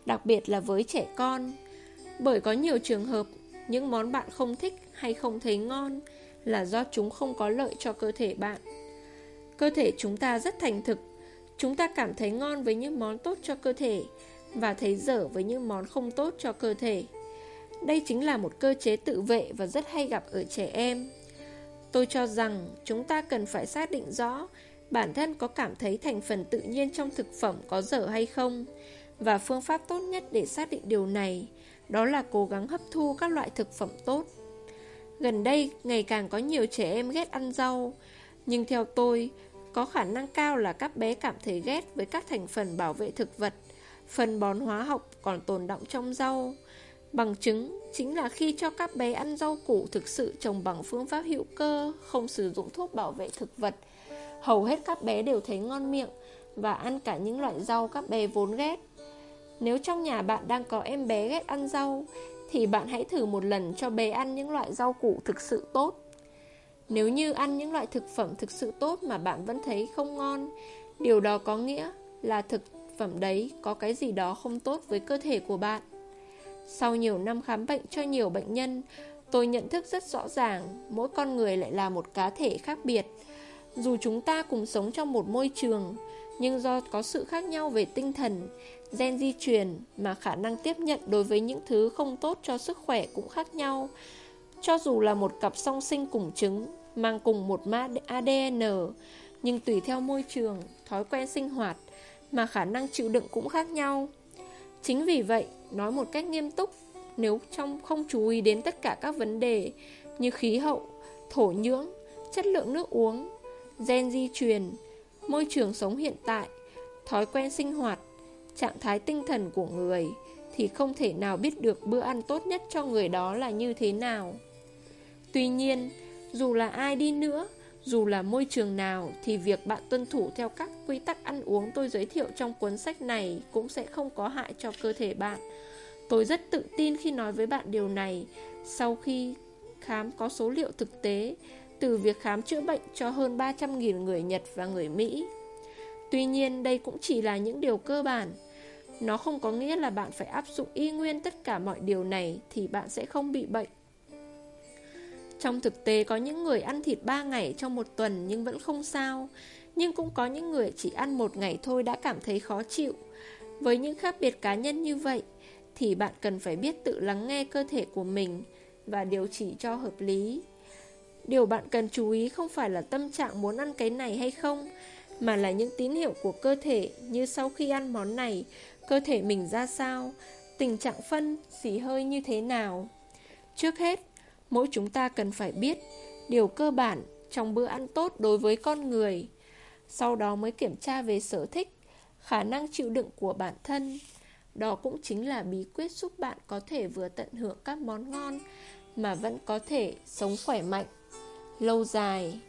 đặc biệt là với trẻ con. Bởi có nhiều trường hợp, những món bạn không thích hay không thấy ngon là do chúng không có lợi cho cơ thể bạn. Cơ thể chúng ta rất thành thực Chúng ta cảm thấy ngon với những món tốt cho cơ thể Và thấy dở với những món không tốt cho cơ thể đây chính là một cơ chế tự vệ và rất hay gặp ở trẻ em Tôi cho rằng chúng ta cần phải xác định rõ Bản thân có cảm thấy thành phần tự nhiên trong thực phẩm có dở hay không Và phương pháp tốt nhất để xác định điều này Đó là cố gắng hấp thu các loại thực phẩm tốt Gần đây, ngày càng có nhiều trẻ em ghét ăn rau Nhưng theo tôi, có khả năng cao là các bé cảm thấy ghét với các thành phần bảo vệ thực vật, phần bón hóa học còn tồn động trong rau. Bằng chứng chính là khi cho các bé ăn rau củ thực sự trồng bằng phương pháp hữu cơ, không sử dụng thuốc bảo vệ thực vật. Hầu hết các bé đều thấy ngon miệng và ăn cả những loại rau các bé vốn ghét. Nếu trong nhà bạn đang có em bé ghét ăn rau, thì bạn hãy thử một lần cho bé ăn những loại rau củ thực sự tốt. Nếu như ăn những loại thực phẩm thực sự tốt mà bạn vẫn thấy không ngon, điều đó có nghĩa là thực phẩm đấy có cái gì đó không tốt với cơ thể của bạn. Sau nhiều năm khám bệnh cho nhiều bệnh nhân, tôi nhận thức rất rõ ràng mỗi con người lại là một cá thể khác biệt. Dù chúng ta cùng sống trong một môi trường, nhưng do có sự khác nhau về tinh thần, gen di truyền mà khả năng tiếp nhận đối với những thứ không tốt cho sức khỏe cũng khác nhau. Cho dù là một cặp song sinh cùng trứng, mang cùng một mã ADN, nhưng tùy theo môi trường, thói quen sinh hoạt mà khả năng chịu đựng cũng khác nhau. Chính vì vậy, nói một cách nghiêm túc, nếu trong không chú ý đến tất cả các vấn đề như khí hậu, thổ nhưỡng, chất lượng nước uống, gen di truyền, môi trường sống hiện tại, thói quen sinh hoạt, trạng thái tinh thần của người thì không thể nào biết được bữa ăn tốt nhất cho người đó là như thế nào. Tuy nhiên, dù là ai đi nữa, dù là môi trường nào thì việc bạn tuân thủ theo các quy tắc ăn uống tôi giới thiệu trong cuốn sách này cũng sẽ không có hại cho cơ thể bạn. Tôi rất tự tin khi nói với bạn điều này sau khi khám có số liệu thực tế, từ việc khám chữa bệnh cho hơn 300.000 người Nhật và người Mỹ. Tuy nhiên, đây cũng chỉ là những điều cơ bản. Nó không có nghĩa là bạn phải áp dụng y nguyên tất cả mọi điều này thì bạn sẽ không bị bệnh. Trong thực tế có những người ăn thịt 3 ngày trong một tuần nhưng vẫn không sao, nhưng cũng có những người chỉ ăn một ngày thôi đã cảm thấy khó chịu. Với những khác biệt cá nhân như vậy, thì bạn cần phải biết tự lắng nghe cơ thể của mình và điều chỉ cho hợp lý. Điều bạn cần chú ý không phải là tâm trạng muốn ăn cái này hay không, mà là những tín hiệu của cơ thể như sau khi ăn món này, cơ thể mình ra sao, tình trạng phân, xỉ hơi như thế nào. Trước hết, mỗi chúng ta cần phải biết điều cơ bản trong bữa ăn tốt đối với con người. Sau đó mới kiểm tra về sở thích, khả năng chịu đựng của bản thân. Đó cũng chính là bí quyết giúp bạn có thể vừa tận hưởng các món ngon mà vẫn có thể sống khỏe mạnh, lâu dài.